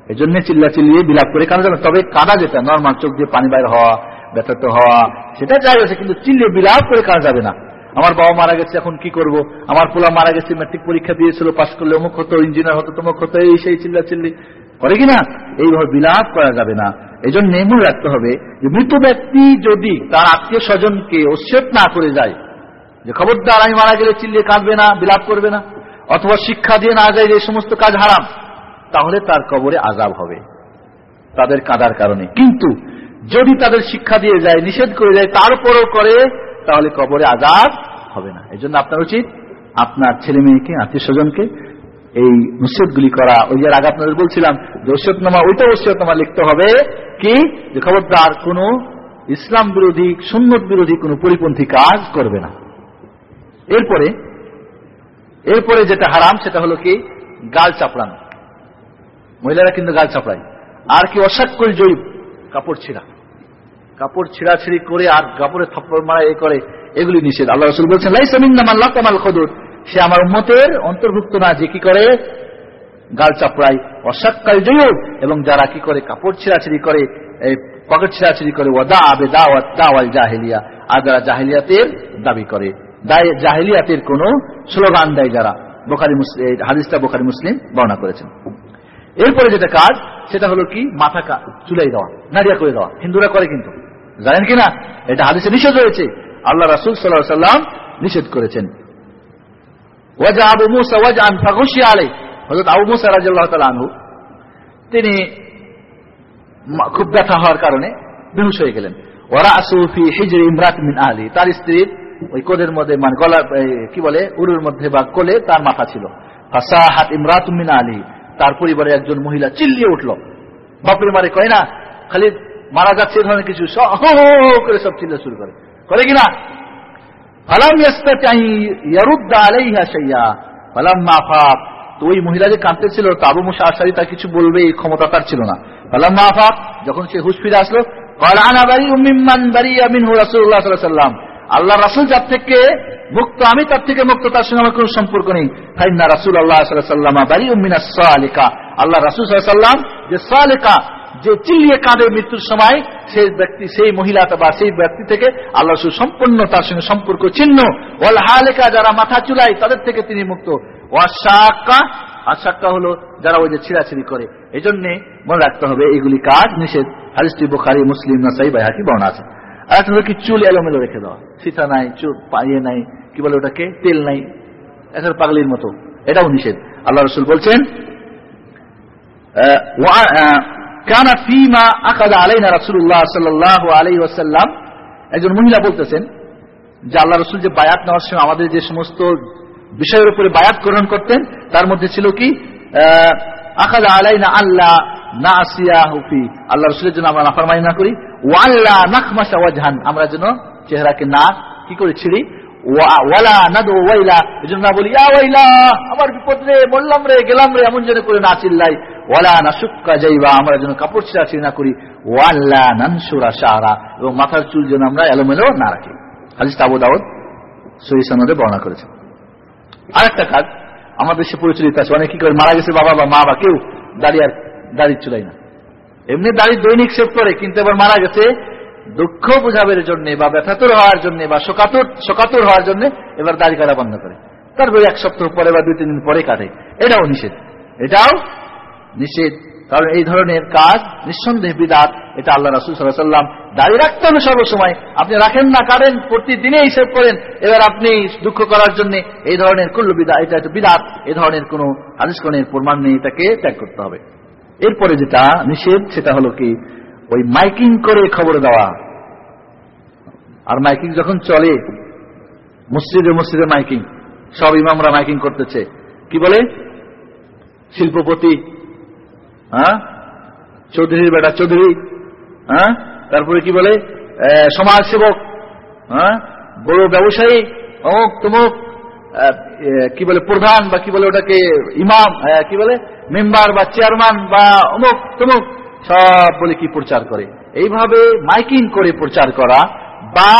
এই জন্য চিল্লা চিল্লিয়ে বিলাপ করে কাঁদা যাবে তবে কাদা যেটা, নর্মাল চোখ দিয়ে পানি বাইর হওয়া, ব্যথিত হওয়া, সেটা যাই হয়েছে কিন্তু চিল্লিয়ে বিলাপ করে কাঁদা যাবে না। আমার বাবা মারা গেছে, এখন কি করব? আমার পোলা মারা গেছে ম্যাট্রিক পরীক্ষা দিয়েছিল পাশ করলে অমুক হতো ইঞ্জিনিয়ার হতো, তমুক হতো, এই সেই চিল্লা চিল্লি। করে কিনা এইভাবে বিলাপ করা যাবে না। এই জন্য মনে রাখতে হবে যে মৃত ব্যক্তি যদি তার আত্মীয় স্বজনকে ওচ্ছেদ না করে যায়, যে খবরদার আমি মারা গেলে চিল্লিয়ে কাঁদবে না, বিলাপ করবে না, অথবা শিক্ষা দিয়ে না যায় যে সমস্ত কাজ হারাম, তাহলে তার কবরে আজাব হবে, তাদের কাদার কারণে। কিন্তু যদি তাদের শিক্ষা দিয়ে যায়, নিষেধ করে যায়, তারপরও করে, তাহলে কবরে আজাব হবে না। এই জন্য আপনার উচিত আপনার ছেলে মেয়েকে আত্মীয় স্বজনকে এই নসিহতগুলি করা। ওই যে আগে আপনাদের বলছিলাম, যে ওসিয়তনামা, ওইটা ওসিয়তনামা লিখতে হবে কি? যে খবরদার কোন ইসলাম বিরোধী, সুন্নত বিরোধী কোন পরিপন্থী কাজ করবে না। এরপরে এরপরে যেটা হারাম, সেটা হলো কি? গাল চাপড়ানো। মহিলারা কিন্তু গাল চাপড়ায়। আর কি অসাক্ষর জৈব কাপড় ছিঁড়া। কাপড় ছিঁড়াছিড়ি করে আর কাপড়ে থাপ্পড় মারা এ করে, এগুলি নিষেধ। আল্লাহ রসুল বলছেন কামাল খদুর। সে আমার উম্মতের অন্তর্ভুক্ত না, যে কি করে? গাল চাপড়ায়। অসাক্ষাল জৈব এবং যারা কি করে? কাপড় ছিঁড়াছিড়ি করে পকেট ছিঁড়াছিড়ি করে ওদা আবে দাওয়াত দাওয়াল জাহেলিয়া। আর যারা জাহেলিয়াতের দাবি করে জাহেলিয়াতের কোন স্লোগান দেয় যারা। বোখারি হাদিসটা বোখারি মুসলিম বর্ণনা করেছেন। এরপরে যেটা কাজ, সেটা হলো কি? মাথা চুলাই দেওয়া, নাড়িয়া করে দেওয়া। হিন্দুরা করে কিন্তু। জানেন কিনা? এটা হাদিসে নিষেধ রয়েছে। আল্লাহ রাসুল সাল্লাহ সাল্লাম নিষেধ করেছেন। ওয়াজা আবু মুসা হযরত আবু মুসা আনহু তিনি খুব ব্যথা হওয়ার কারণে বেহুশ হয়ে গেলেন। হিজরি ইমরাত মিন তার স্ত্রীর ওই মধ্যে মানে গলা কি বলে, উরুর মধ্যে বা কোলে তার মাথা ছিল। ফাসাহাত ইমরাত মিন আলী তার পরিবারে একজন মহিলা চিল্লিয়ে উঠল। বাপরে মারে কয় না খালি মারা যাচ্ছে ধরনের কিছু করে সব চিল্লা শুরু করে। করে কিনা ফালাম ইয়ারুদ্দা তো ওই মহিলা যে কাঁদতে ছিল তাবু মুসা আশারি তার কিছু বলবে, এই ক্ষমতা তার ছিল না। ফালাম মা যখন সে হুশ ফিরে আসলো আল্লাহ রাসুল যার থেকে মুক্ত, আমি তার থেকে মুক্ত, তার সঙ্গে আমার কোন সম্পর্ক নেই। ফাইন্না রাসুল আল্লাহ সাল্লাম বাড়ি উম্মিনা সালিকা। আল্লাহ রাসুল সাল্লাম যে সালিকা যে চিল্লিয়ে কাঁদে মৃত্যুর সময়, সেই ব্যক্তি, সেই মহিলা বা সেই ব্যক্তি থেকে আল্লাহ সম্পূর্ণ তার সঙ্গে সম্পর্ক চিহ্ন ওয়াল হালেকা, যারা মাথা চুলাই, তাদের থেকে তিনি মুক্ত। ওয়াশাক্কা আশাক্কা হলো যারা ওই যে ছিঁড়াছিড়ি করে। এই জন্যে মনে রাখতে হবে এগুলি কাজ নিষেধ। হারিস্টি বোখারি, মুসলিম নাসাই বাইহাকি বর্ণা আছে। আর একটা কি, চুল এলোমেলো রেখে দেওয়া। সীতা নাই, চুল পাইয়ে নাই, কি বলে ওটাকে? তেল নাই। এখন পাগলির মতো। এটাও নিষেধ। আল্লাহ রসুল বলছেন কানা ফিমা আকাদা আলাইনা রাসূলুল্লাহ সাল্লাল্লাহু আলাইহি ওয়াসাল্লাম। একজন মহিলা বলতেছেন যে আল্লাহ রসুল যে বায়াত নেওয়ার সময় আমাদের যে সমস্ত বিষয়ের উপরে বায়াত গ্রহণ করতেন, তার মধ্যে ছিল কি? আকাদা আলাইনা আল্লাহ না আসিয়া হুফি আল্লাহ রসুলের জন্য আমরা নাফরমানি না করি। ওয়াল্লা নাকমাসা ওয়াজহান। আমরা যেন চেহারাকে না কি করে? ছিড়ি। ওয়া- ওয়ালা নাদু ওয়াইলা। এজন্য না বলি আমার বিপদ রে, বললাম রে, গেলাম রে, এমন যেন করে না চিল্লাই। ওয়ালা না নাসুক্কা যাইবা, আমরা যেন কাপড় ছিঁড়াছিড়ি না করি, ওয়াল্লা নানসুরা সাহারা এবং মাথার চুল যেন আমরা এলোমেলো না রাখি। হাদিস আবু দাউদ সহি বর্ণনা করেছে আরেকটা কাজ আমাদের দেশে পরিচালিত আছে, অনেক কি করে, মারা গেছে বাবা বা মা বা কেউ, দাড়ি আর দাড়ি চুলাই না এমনি দাড়ি দৈনিক সেভ করে, কিন্তু এবার মারা গেছে, দুঃখ বোঝাবের জন্য বা ব্যথাতুর হওয়ার জন্য বা শোকাতুর শোকাতুর হওয়ার জন্য এবার দাড়ি কাটা বন্ধ করে। তারপরে এক সপ্তাহ পরে বা দুই তিন দিন পরে কাটে। এটাও নিষেধ। এটাও নিষেধ। কারণ এই ধরনের কাজ, নিঃসন্দেহ বিদাত, এটা আল্লাহ রাসুল সাল্লাম দাঁড়িয়ে রাখতে হবে সর্বসময়। আপনি রাখেন না, কারেন প্রতিদিনে হিসেব করেন। এবার আপনি দুঃখ করার জন্য এই ধরনের কুল্লু বিদা এটা বিদাত। এই ধরনের কোন আদিসকনের প্রমাণ নেই, এটাকে ত্যাগ করতে হবে। এরপরে যেটা নিষেধ, সেটা হলো কি, ওই মাইকিং করে খবর দেওয়া। আর মাইকিং যখন চলে, মসজিদে মসজিদে মাইকিং, সব ইমামরা মাইকিং করতেছে। কি বলে? শিল্পপতি হ্যাঁ? চৌধুরীর বেটা চৌধুরী হ্যাঁ? তারপরে কি বলে? সমাজ সেবক হ্যাঁ? বড় ব্যবসায়ী, অমুক তমুক কি বলে প্রধান বা কি বলে ওটাকে, ইমাম কি বলে? মেম্বার বা চেয়ারম্যান বা অমুক তমুক, সব বলে কি প্রচার করে? এইভাবে মাইকিং করে প্রচার করা বা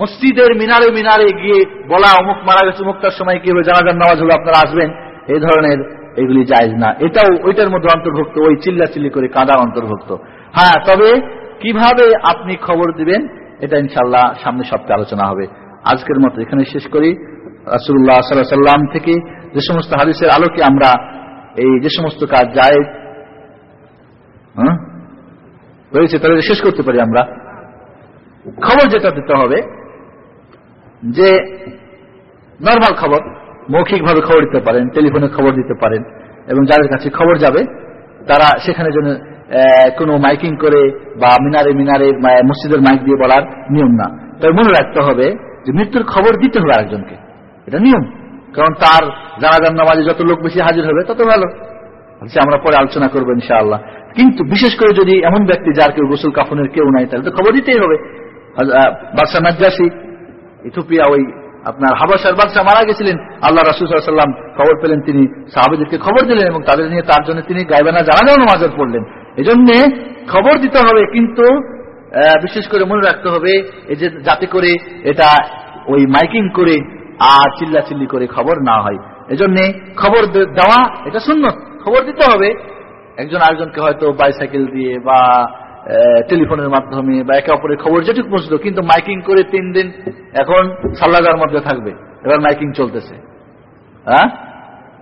মসজিদের মিনারে মিনারে গিয়ে বলা, অমুক মারা গেছে মুক্তার সময় কি হবে, জানাজার নামাজ হলো, আপনারা আসবেন, এই ধরনের এগুলি জায়জ না। এটাও, ওইটার মধ্যে অন্তর্ভুক্ত, ওই চিল্লা চিল্লি করে কাঁদা অন্তর্ভুক্ত। হ্যাঁ তবে কীভাবে আপনি খবর দিবেন, এটা ইনশাল্লাহ সামনে সপ্তাহে আলোচনা হবে। আজকের মতো এখানে শেষ করি। রাসুল্লাহ সাল্লাহ সাল্লাম থেকে যে সমস্ত হাদিসের আলোকে আমরা এই যে সমস্ত কাজ যায় হ্যাঁ রয়েছে, তাহলে শেষ করতে পারি আমরা। খবর যেটা দিতে হবে, যে নর্মাল খবর মৌখিকভাবে খবর দিতে পারেন, টেলিফোনে খবর দিতে পারেন, এবং যাদের কাছে খবর যাবে, তারা সেখানে যেন কোনো মাইকিং করে বা মিনারে মিনারে মসজিদের মাইক দিয়ে বলার নিয়ম না। তবে মনে রাখতে হবে যে মৃত্যুর খবর দিতে হবে আরেকজনকে। এটা নিয়ম। কারণ তার জানাজান নামাজে যত লোক বেশি হাজির হবে, তত ভালো। আমরা পরে আলোচনা করব ইনশাআল্লাহ। কিন্তু বিশেষ করে যদি এমন ব্যক্তি যার কেউ গোসল কাফনের কেউ নাই, তাহলে তো খবর দিতেই হবে। বাদশা নাজ্জাসী ইথোপিয়া ওই আপনার হাবাসার বাদশাহ মারা গেছিলেন। আল্লাহ রাসুসাল্লাম খবর পেলেন, তিনি সাহাবিদেরকে খবর দিলেন এবং তাদের নিয়ে তার জন্য তিনি গাইবানা জানাজাও নামাজের পড়লেন। এই জন্যে খবর দিতে হবে, কিন্তু বিশেষ করে মনে রাখতে হবে, এই যে যাতে করে এটা ওই মাইকিং করে আর চিল্লা চিল্লি করে খবর না হয়। এজন্যে খবর দেওয়া, এটা শূন্য খবর দিতে হবে, একজন আরেকজনকে হয়তো বাইসাইকেল দিয়ে বা টেলিফোনের মাধ্যমে বা একে অপরের খবর যেটুকু পৌঁছলো কিন্তু মাইকিং করে তিন দিন এখন সাল্লাগার মধ্যে থাকবে। এবার মাইকিং চলতেছে। হ্যাঁ?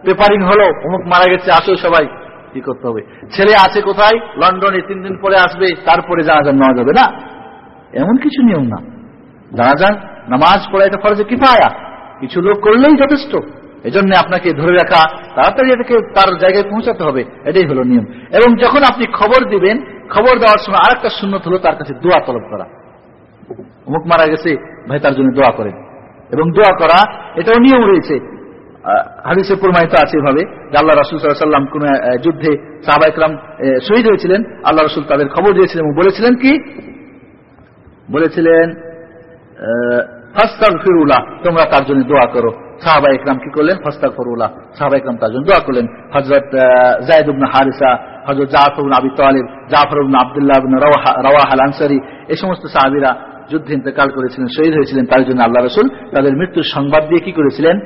পেপারিং হলো, অমুক মারা গেছে, আসো সবাই। কি করতে হবে? ছেলে আছে কোথায়? লন্ডনে তিন দিন পরে আসবে, তারপরে জানাজান নেওয়া যাবে না। এমন কিছু নিয়ম না। জানাজান, নামাজ পড়া এটা ফরজে কিফায়া। কিছু লোক করলেই যথেষ্ট। এজন্য আপনাকে ধরে রাখা, তাড়াতাড়ি এটাকে তার জায়গায় পৌঁছাতে হবে। এটাই হলো নিয়ম। এবং যখন আপনি খবর দিবেন খবর দেওয়ার সময় আর একটা শূন্য হলো তার কাছে দোয়া তলব করা। অমুক মারা গেছে, ভাই তার জন্য দোয়া করেন। এবং দোয়া করা, এটাও নিয়ম রয়েছে। হাদিসে প্রমাণিত আছে এভাবে আল্লাহ রসুল সাল্লাম কোন যুদ্ধে সাহাবা ইকরাম শহীদ হয়েছিলেন। আল্লাহ রসুল তাদের খবর দিয়েছিলেন এবং বলেছিলেন কি? বলেছিলেন ফাস্তাল ফিরুল্লাহ তোমরা তার জন্য দোয়া করো। সাহাবা ইকরাম কি করলেন? ফাস্তাক ফরুল্লাহ সাহাবা ইকরাম তার জন্য দোয়া করলেন। হজরত জায়দ উবন হারিসা হজরত জাফর আবি তালিব, জাফর আবদুল্লাহ রওয়াহ আনসারি এই সমস্ত সাহাবিরা যুদ্ধে ইন্তেকাল করেছিলেন, শহীদ হয়েছিলেন তার জন্য আল্লাহ রসুল। তাদের মৃত্যুর সংবাদ দিয়ে কি করেছিলেন?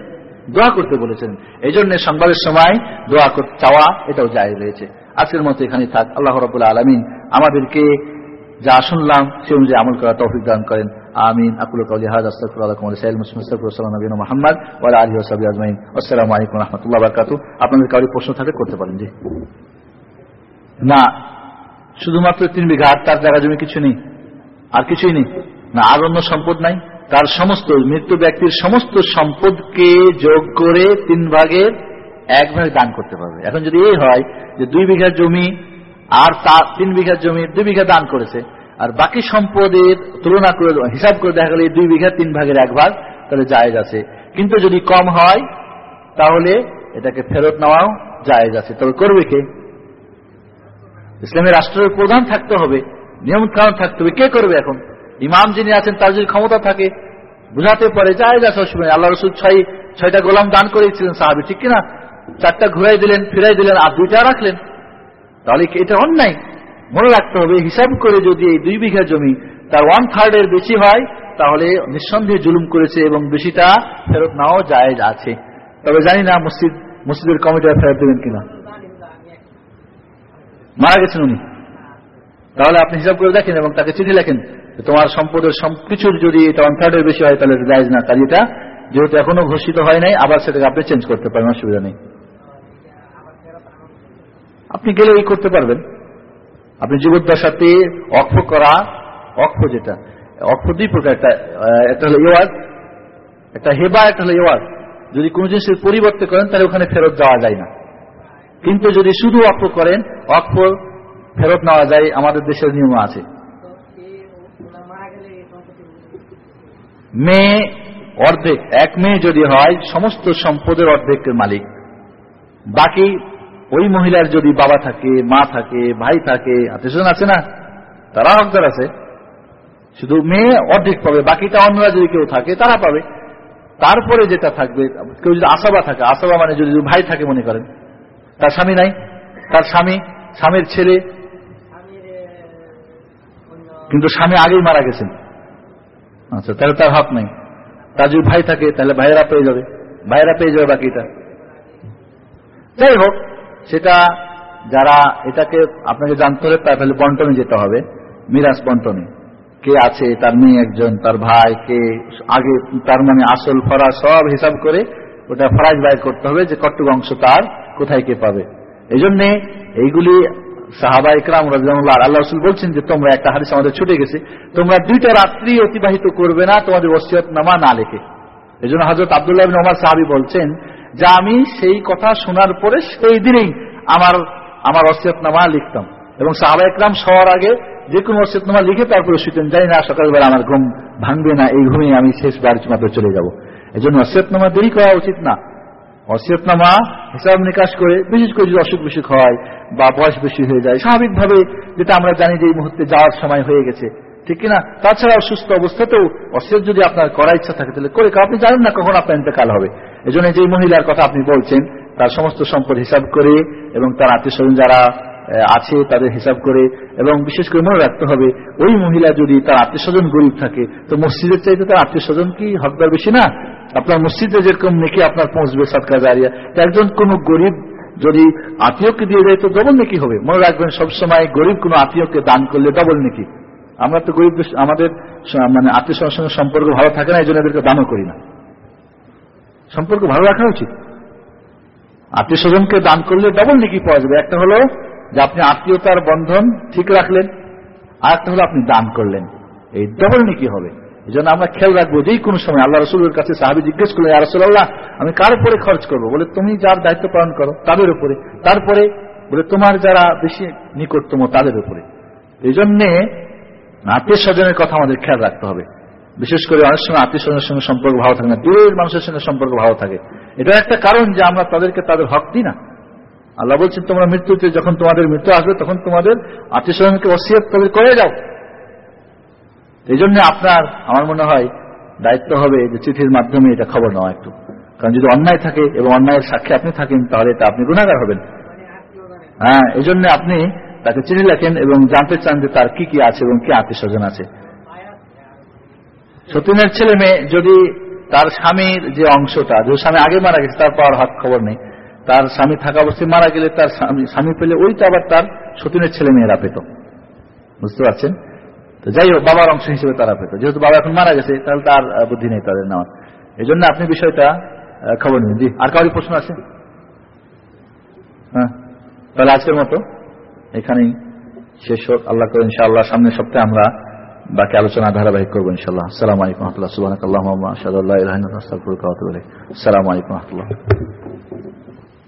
দোয়া করতে বলেছেন। এই জন্য সংবাদের সময় দোয়া চাওয়া, এটাও জায়গ রয়েছে। আজকের মতো এখানে থাক। আল্লাহ রবুল্লা আলমিন আমাদেরকে যা শুনলাম, সে অনুযায়ী আমল করা তৌফিক দান করেন। আমিন। আকুল কাউলি হাজ মুহাম্মদ ওয়া আলা সাহবিহি আজমাইন। আসসালামু আলাইকুম রাহমাতুল্লাহি আপনাদের কারও প্রশ্ন থাকলে করতে পারেন, জি। না, শুধুমাত্র তিন বিঘা আর তার জায়গা জমি কিছু নেই, আর কিছুই নেই। না, আর অন্য সম্পদ নাই। তার সমস্ত মৃত্যু ব্যক্তির সমস্ত সম্পদকে যোগ করে তিন ভাগের এক ভাগে দান করতে পারবে। এখন যদি এই হয় যে দুই বিঘা জমি আর তার তিন বিঘা জমি দুই বিঘা দান করেছে, আর বাকি সম্পদের তুলনা করে, হিসাব করে দেখা গেলে দুই বিঘা তিন ভাগের এক ভাগ, তাহলে জায়েজ আছে। কিন্তু যদি কম হয়, তাহলে এটাকে ফেরত নেওয়াও জায়েজ আছে। তবে করবে কে? ইসলামের রাষ্ট্রের প্রধান থাকতে হবে নিয়ম কারণ থাকতে হবে। কে করবে এখন? ইমাম যিনি আছেন, তার যদি ক্ষমতা থাকে, বুঝাতে পারে, জায়েজ আছে অসুবিধা আল্লাহ রসুল ছয়, ছয়টা গোলাম দান করেছিলেন সাহাবি, ঠিক কিনা? চারটা ঘুরাই দিলেন, ফিরাই দিলেন, আর দুইটা রাখলেন। তাহলে এটা অন্যায়? মনে রাখতে হবে, হিসাব করে যদি এই দুই বিঘা জমি তার ওয়ান থার্ড এর বেশি হয়, তাহলে নিঃসন্দেহে জুলুম করেছে এবং বেশিটা ফেরত নাও জায়েজ আছে। তবে জানি না, মসজিদ, মসজিদের কমিটিরা ফেরত দেবেন কিনা। মারা গেছেন উনি। তাহলে আপনি হিসাব করে দেখেন এবং তাকে চিঠি লেখেন তোমার সম্পদের সবকিছুর যদি এটা ওয়ান বেশি হয়, তাহলে জায়েজ না। কাজে এটা যেহেতু এখনও ঘোষিত হয় নাই, আবার সেটাকে আপনি চেঞ্জ করতে পারেন, অসুবিধা নেই। আপনি গেলে এই করতে পারবেন। আপনি জীবদ্দশাতে অক্ষ করা, অক্ষ যেটা, অক্ষ দুই প্রকার, একটা একটা হলো ইওয়াজ একটা হেবা, একটা হলো ইওয়াজ যদি কোনো জিনিসের পরিবর্তে করেন, তাহলে ওখানে ফেরত যাওয়া যায় না। কিন্তু যদি শুধু অক্ষ করেন অক্ষ ফেরত নেওয়া যায়, আমাদের দেশের নিয়ম আছে। মেয়ে অর্ধেক, এক মেয়ে যদি হয়, সমস্ত সম্পদের অর্ধেকের মালিক। বাকি ওই মহিলার যদি বাবা থাকে, মা থাকে, ভাই থাকে আত্মীয় আছে না? তারা হকদার আছে। শুধু মেয়ে অর্ধেক পাবে, বাকিটা অন্যরা যদি কেউ থাকে, তারা পাবে। তারপরে যেটা থাকবে, কেউ যদি আসাবা থাকে, আসাবা মানে যদি ভাই থাকে মনে করেন। তার স্বামী নাই? তার স্বামী, স্বামীর ছেলে? কিন্তু স্বামী আগেই মারা গেছেন। আচ্ছা তাহলে তার হক নাই। তার যদি ভাই থাকে, তাহলে ভাইয়েরা পেয়ে যাবে। ভাইয়েরা পেয়ে যাবে বাকিটা। যাই হোক, সেটা যারা এটাকে আপনাকে জানতে হবে হলে তাহলে বন্টনে যেতে হবে। মিরাজ বন্টনে। কে আছে? তার মেয়ে একজন, তার ভাই, কে? আগে তার মানে আসল ফরা সব হিসাব করে ওটা ফরাজ বাইর করতে হবে যে কট্টুক অংশ তার। কোথায় কে পাবে? এই জন্যে এইগুলি সাহাবা ইকরাম রাজিয়াল্লাহ আল্লাহ রসুল বলছেন যে তোমরা একটা হাদিস আমাদের ছুটে গেছে, তোমরা দুইটা রাত্রি অতিবাহিত করবে না, তোমাদের ওসিয়ত নামা না লেখে। এই জন্য হজরত আবদুল্লাহ ওমর সাহাবি বলছেন, যে আমি সেই কথা শোনার পরে সেই দিনেই আমার আমার নামা লিখতাম। এবং সাহাবা ইকরাম সবার আগে যে কোনো নামা লিখে তারপরে শুতেন জানি না, সকালবেলা আমার ঘুম ভাঙবে না, এই ঘুমে আমি শেষ বাড়ির মাত্র চলে যাব। এই জন্য নামা দেরি করা উচিত না। নামা হিসাব নিকাশ করে, বিশেষ করে যদি অসুখ বিসুখ হয় বা বয়স বেশি হয়ে যায়, স্বাভাবিকভাবে যেটা আমরা জানি যে এই মুহূর্তে যাওয়ার সময় হয়ে গেছে, ঠিক কিনা? তাছাড়াও সুস্থ অবস্থাতেও অসিয়ত যদি আপনার করার ইচ্ছা থাকে, তাহলে করে আপনি জানেন না কখন আপনার ইন্তেকাল হবে। এই জন্য যে মহিলার কথা আপনি বলছেন, তার সমস্ত সম্পদ হিসাব করে এবং তার আত্মীয় স্বজন যারা আছে, তাদের হিসাব করে, এবং বিশেষ করে মনে রাখতে হবে, ওই মহিলা যদি তার আত্মীয় স্বজন গরিব থাকে, তো মসজিদের চাইতে তার আত্মীয় স্বজন কি হকদার বেশি না? আপনার মসজিদে যেরকম নাকি আপনার পৌঁছবে সৎকার জারিয়া একজন কোন গরিব যদি আত্মীয়কে দিয়ে দেয়, তো ডবল নাকি হবে। মনে রাখবেন, সবসময় গরিব কোন আত্মীয়কে দান করলে ডবল নাকি। আমরা তো গরিব, আমাদের মানে আত্মীয় স্বজনের সঙ্গে সম্পর্ক ভালো থাকে না এই জন্য এদেরকে দানও করি না। সম্পর্ক ভালো রাখা উচিত। আত্মীয় স্বজনকে দান করলে ডবল নাকি পাওয়া যাবে। একটা হলো যে আপনি আত্মীয়তার বন্ধন ঠিক রাখলেন আর একটা হলো আপনি দান করলেন। এই ডবল নাকি হবে। এই জন্য আমরা খেয়াল রাখব যেই কোনো সময় আল্লাহ রসুলের কাছে সাহাবি জিজ্ঞেস করলেন রসুল্লাহ আমি কার উপরে খরচ করব? বলে, তুমি যার দায়িত্ব পালন করো, তাদের উপরে। তারপরে বলে, তোমার যারা বেশি নিকটতম, তাদের উপরে। এই জন্যে আত্মীয় স্বজনের কথা আমাদের খেয়াল রাখতে হবে। বিশেষ করে অনেক সময় আত্মীয় স্বজনের সঙ্গে সম্পর্ক ভালো থাকে না, দূরের মানুষের সঙ্গে সম্পর্ক ভালো থাকে। এটা একটা কারণ যে আমরা তাদেরকে তাদের হক দিই না। আল্লাহ বলছেন, তোমরা মৃত্যুতে যখন তোমাদের মৃত্যু আসবে, তখন তোমাদের আত্মীয় স্বজনকে অসিয়ত তাদের করে যাও। এই জন্য আপনার, আমার মনে হয়, দায়িত্ব হবে যে চিঠির মাধ্যমে এটা খবর নেওয়া একটু। কারণ যদি অন্যায় থাকে এবং অন্যায়ের সাক্ষী আপনি থাকেন, তাহলে এটা আপনি গুণাগার হবেন। হ্যাঁ এই জন্য আপনি তাকে চিঠি লেখেন এবং জানতে চান যে তার কি কি আছে এবং কি আত্মীয় স্বজন আছে। সতীনের ছেলে মেয়ে যদি তার স্বামীর যে অংশটা, যে স্বামী আগে মারা গেছে, তার পাওয়ার হাত খবর নেই। তার স্বামী থাকা অবস্থায় মারা গেলে তার স্বামী স্বামী পেলে ওইটা আবার তার সতীনের ছেলে মেয়েরা পেত। বুঝতে পারছেন? তো যাই হোক, বাবার অংশ হিসেবে তারা পেত। যেহেতু বাবা এখন মারা গেছে, তাহলে তার বুদ্ধি নেই তাদের নেওয়ার। এই জন্য আপনি বিষয়টা খবর নিন। জি, আর কাউরি প্রশ্ন আছে? হ্যাঁ তাহলে আজকের মতো এখানেই শেষ হোক। আল্লাহ করে ইনশাআল্লাহ সামনের সপ্তাহে আমরা বাকি আলোচনা ধারাবাহিক করব ইনশাল্লাহ আসসালামু আলাইকুম রহমতুল্লাহ সুবাহ আল্লাহ সাদাল্লাহ সালাম আলাইকুম রহমতুল্লাহ।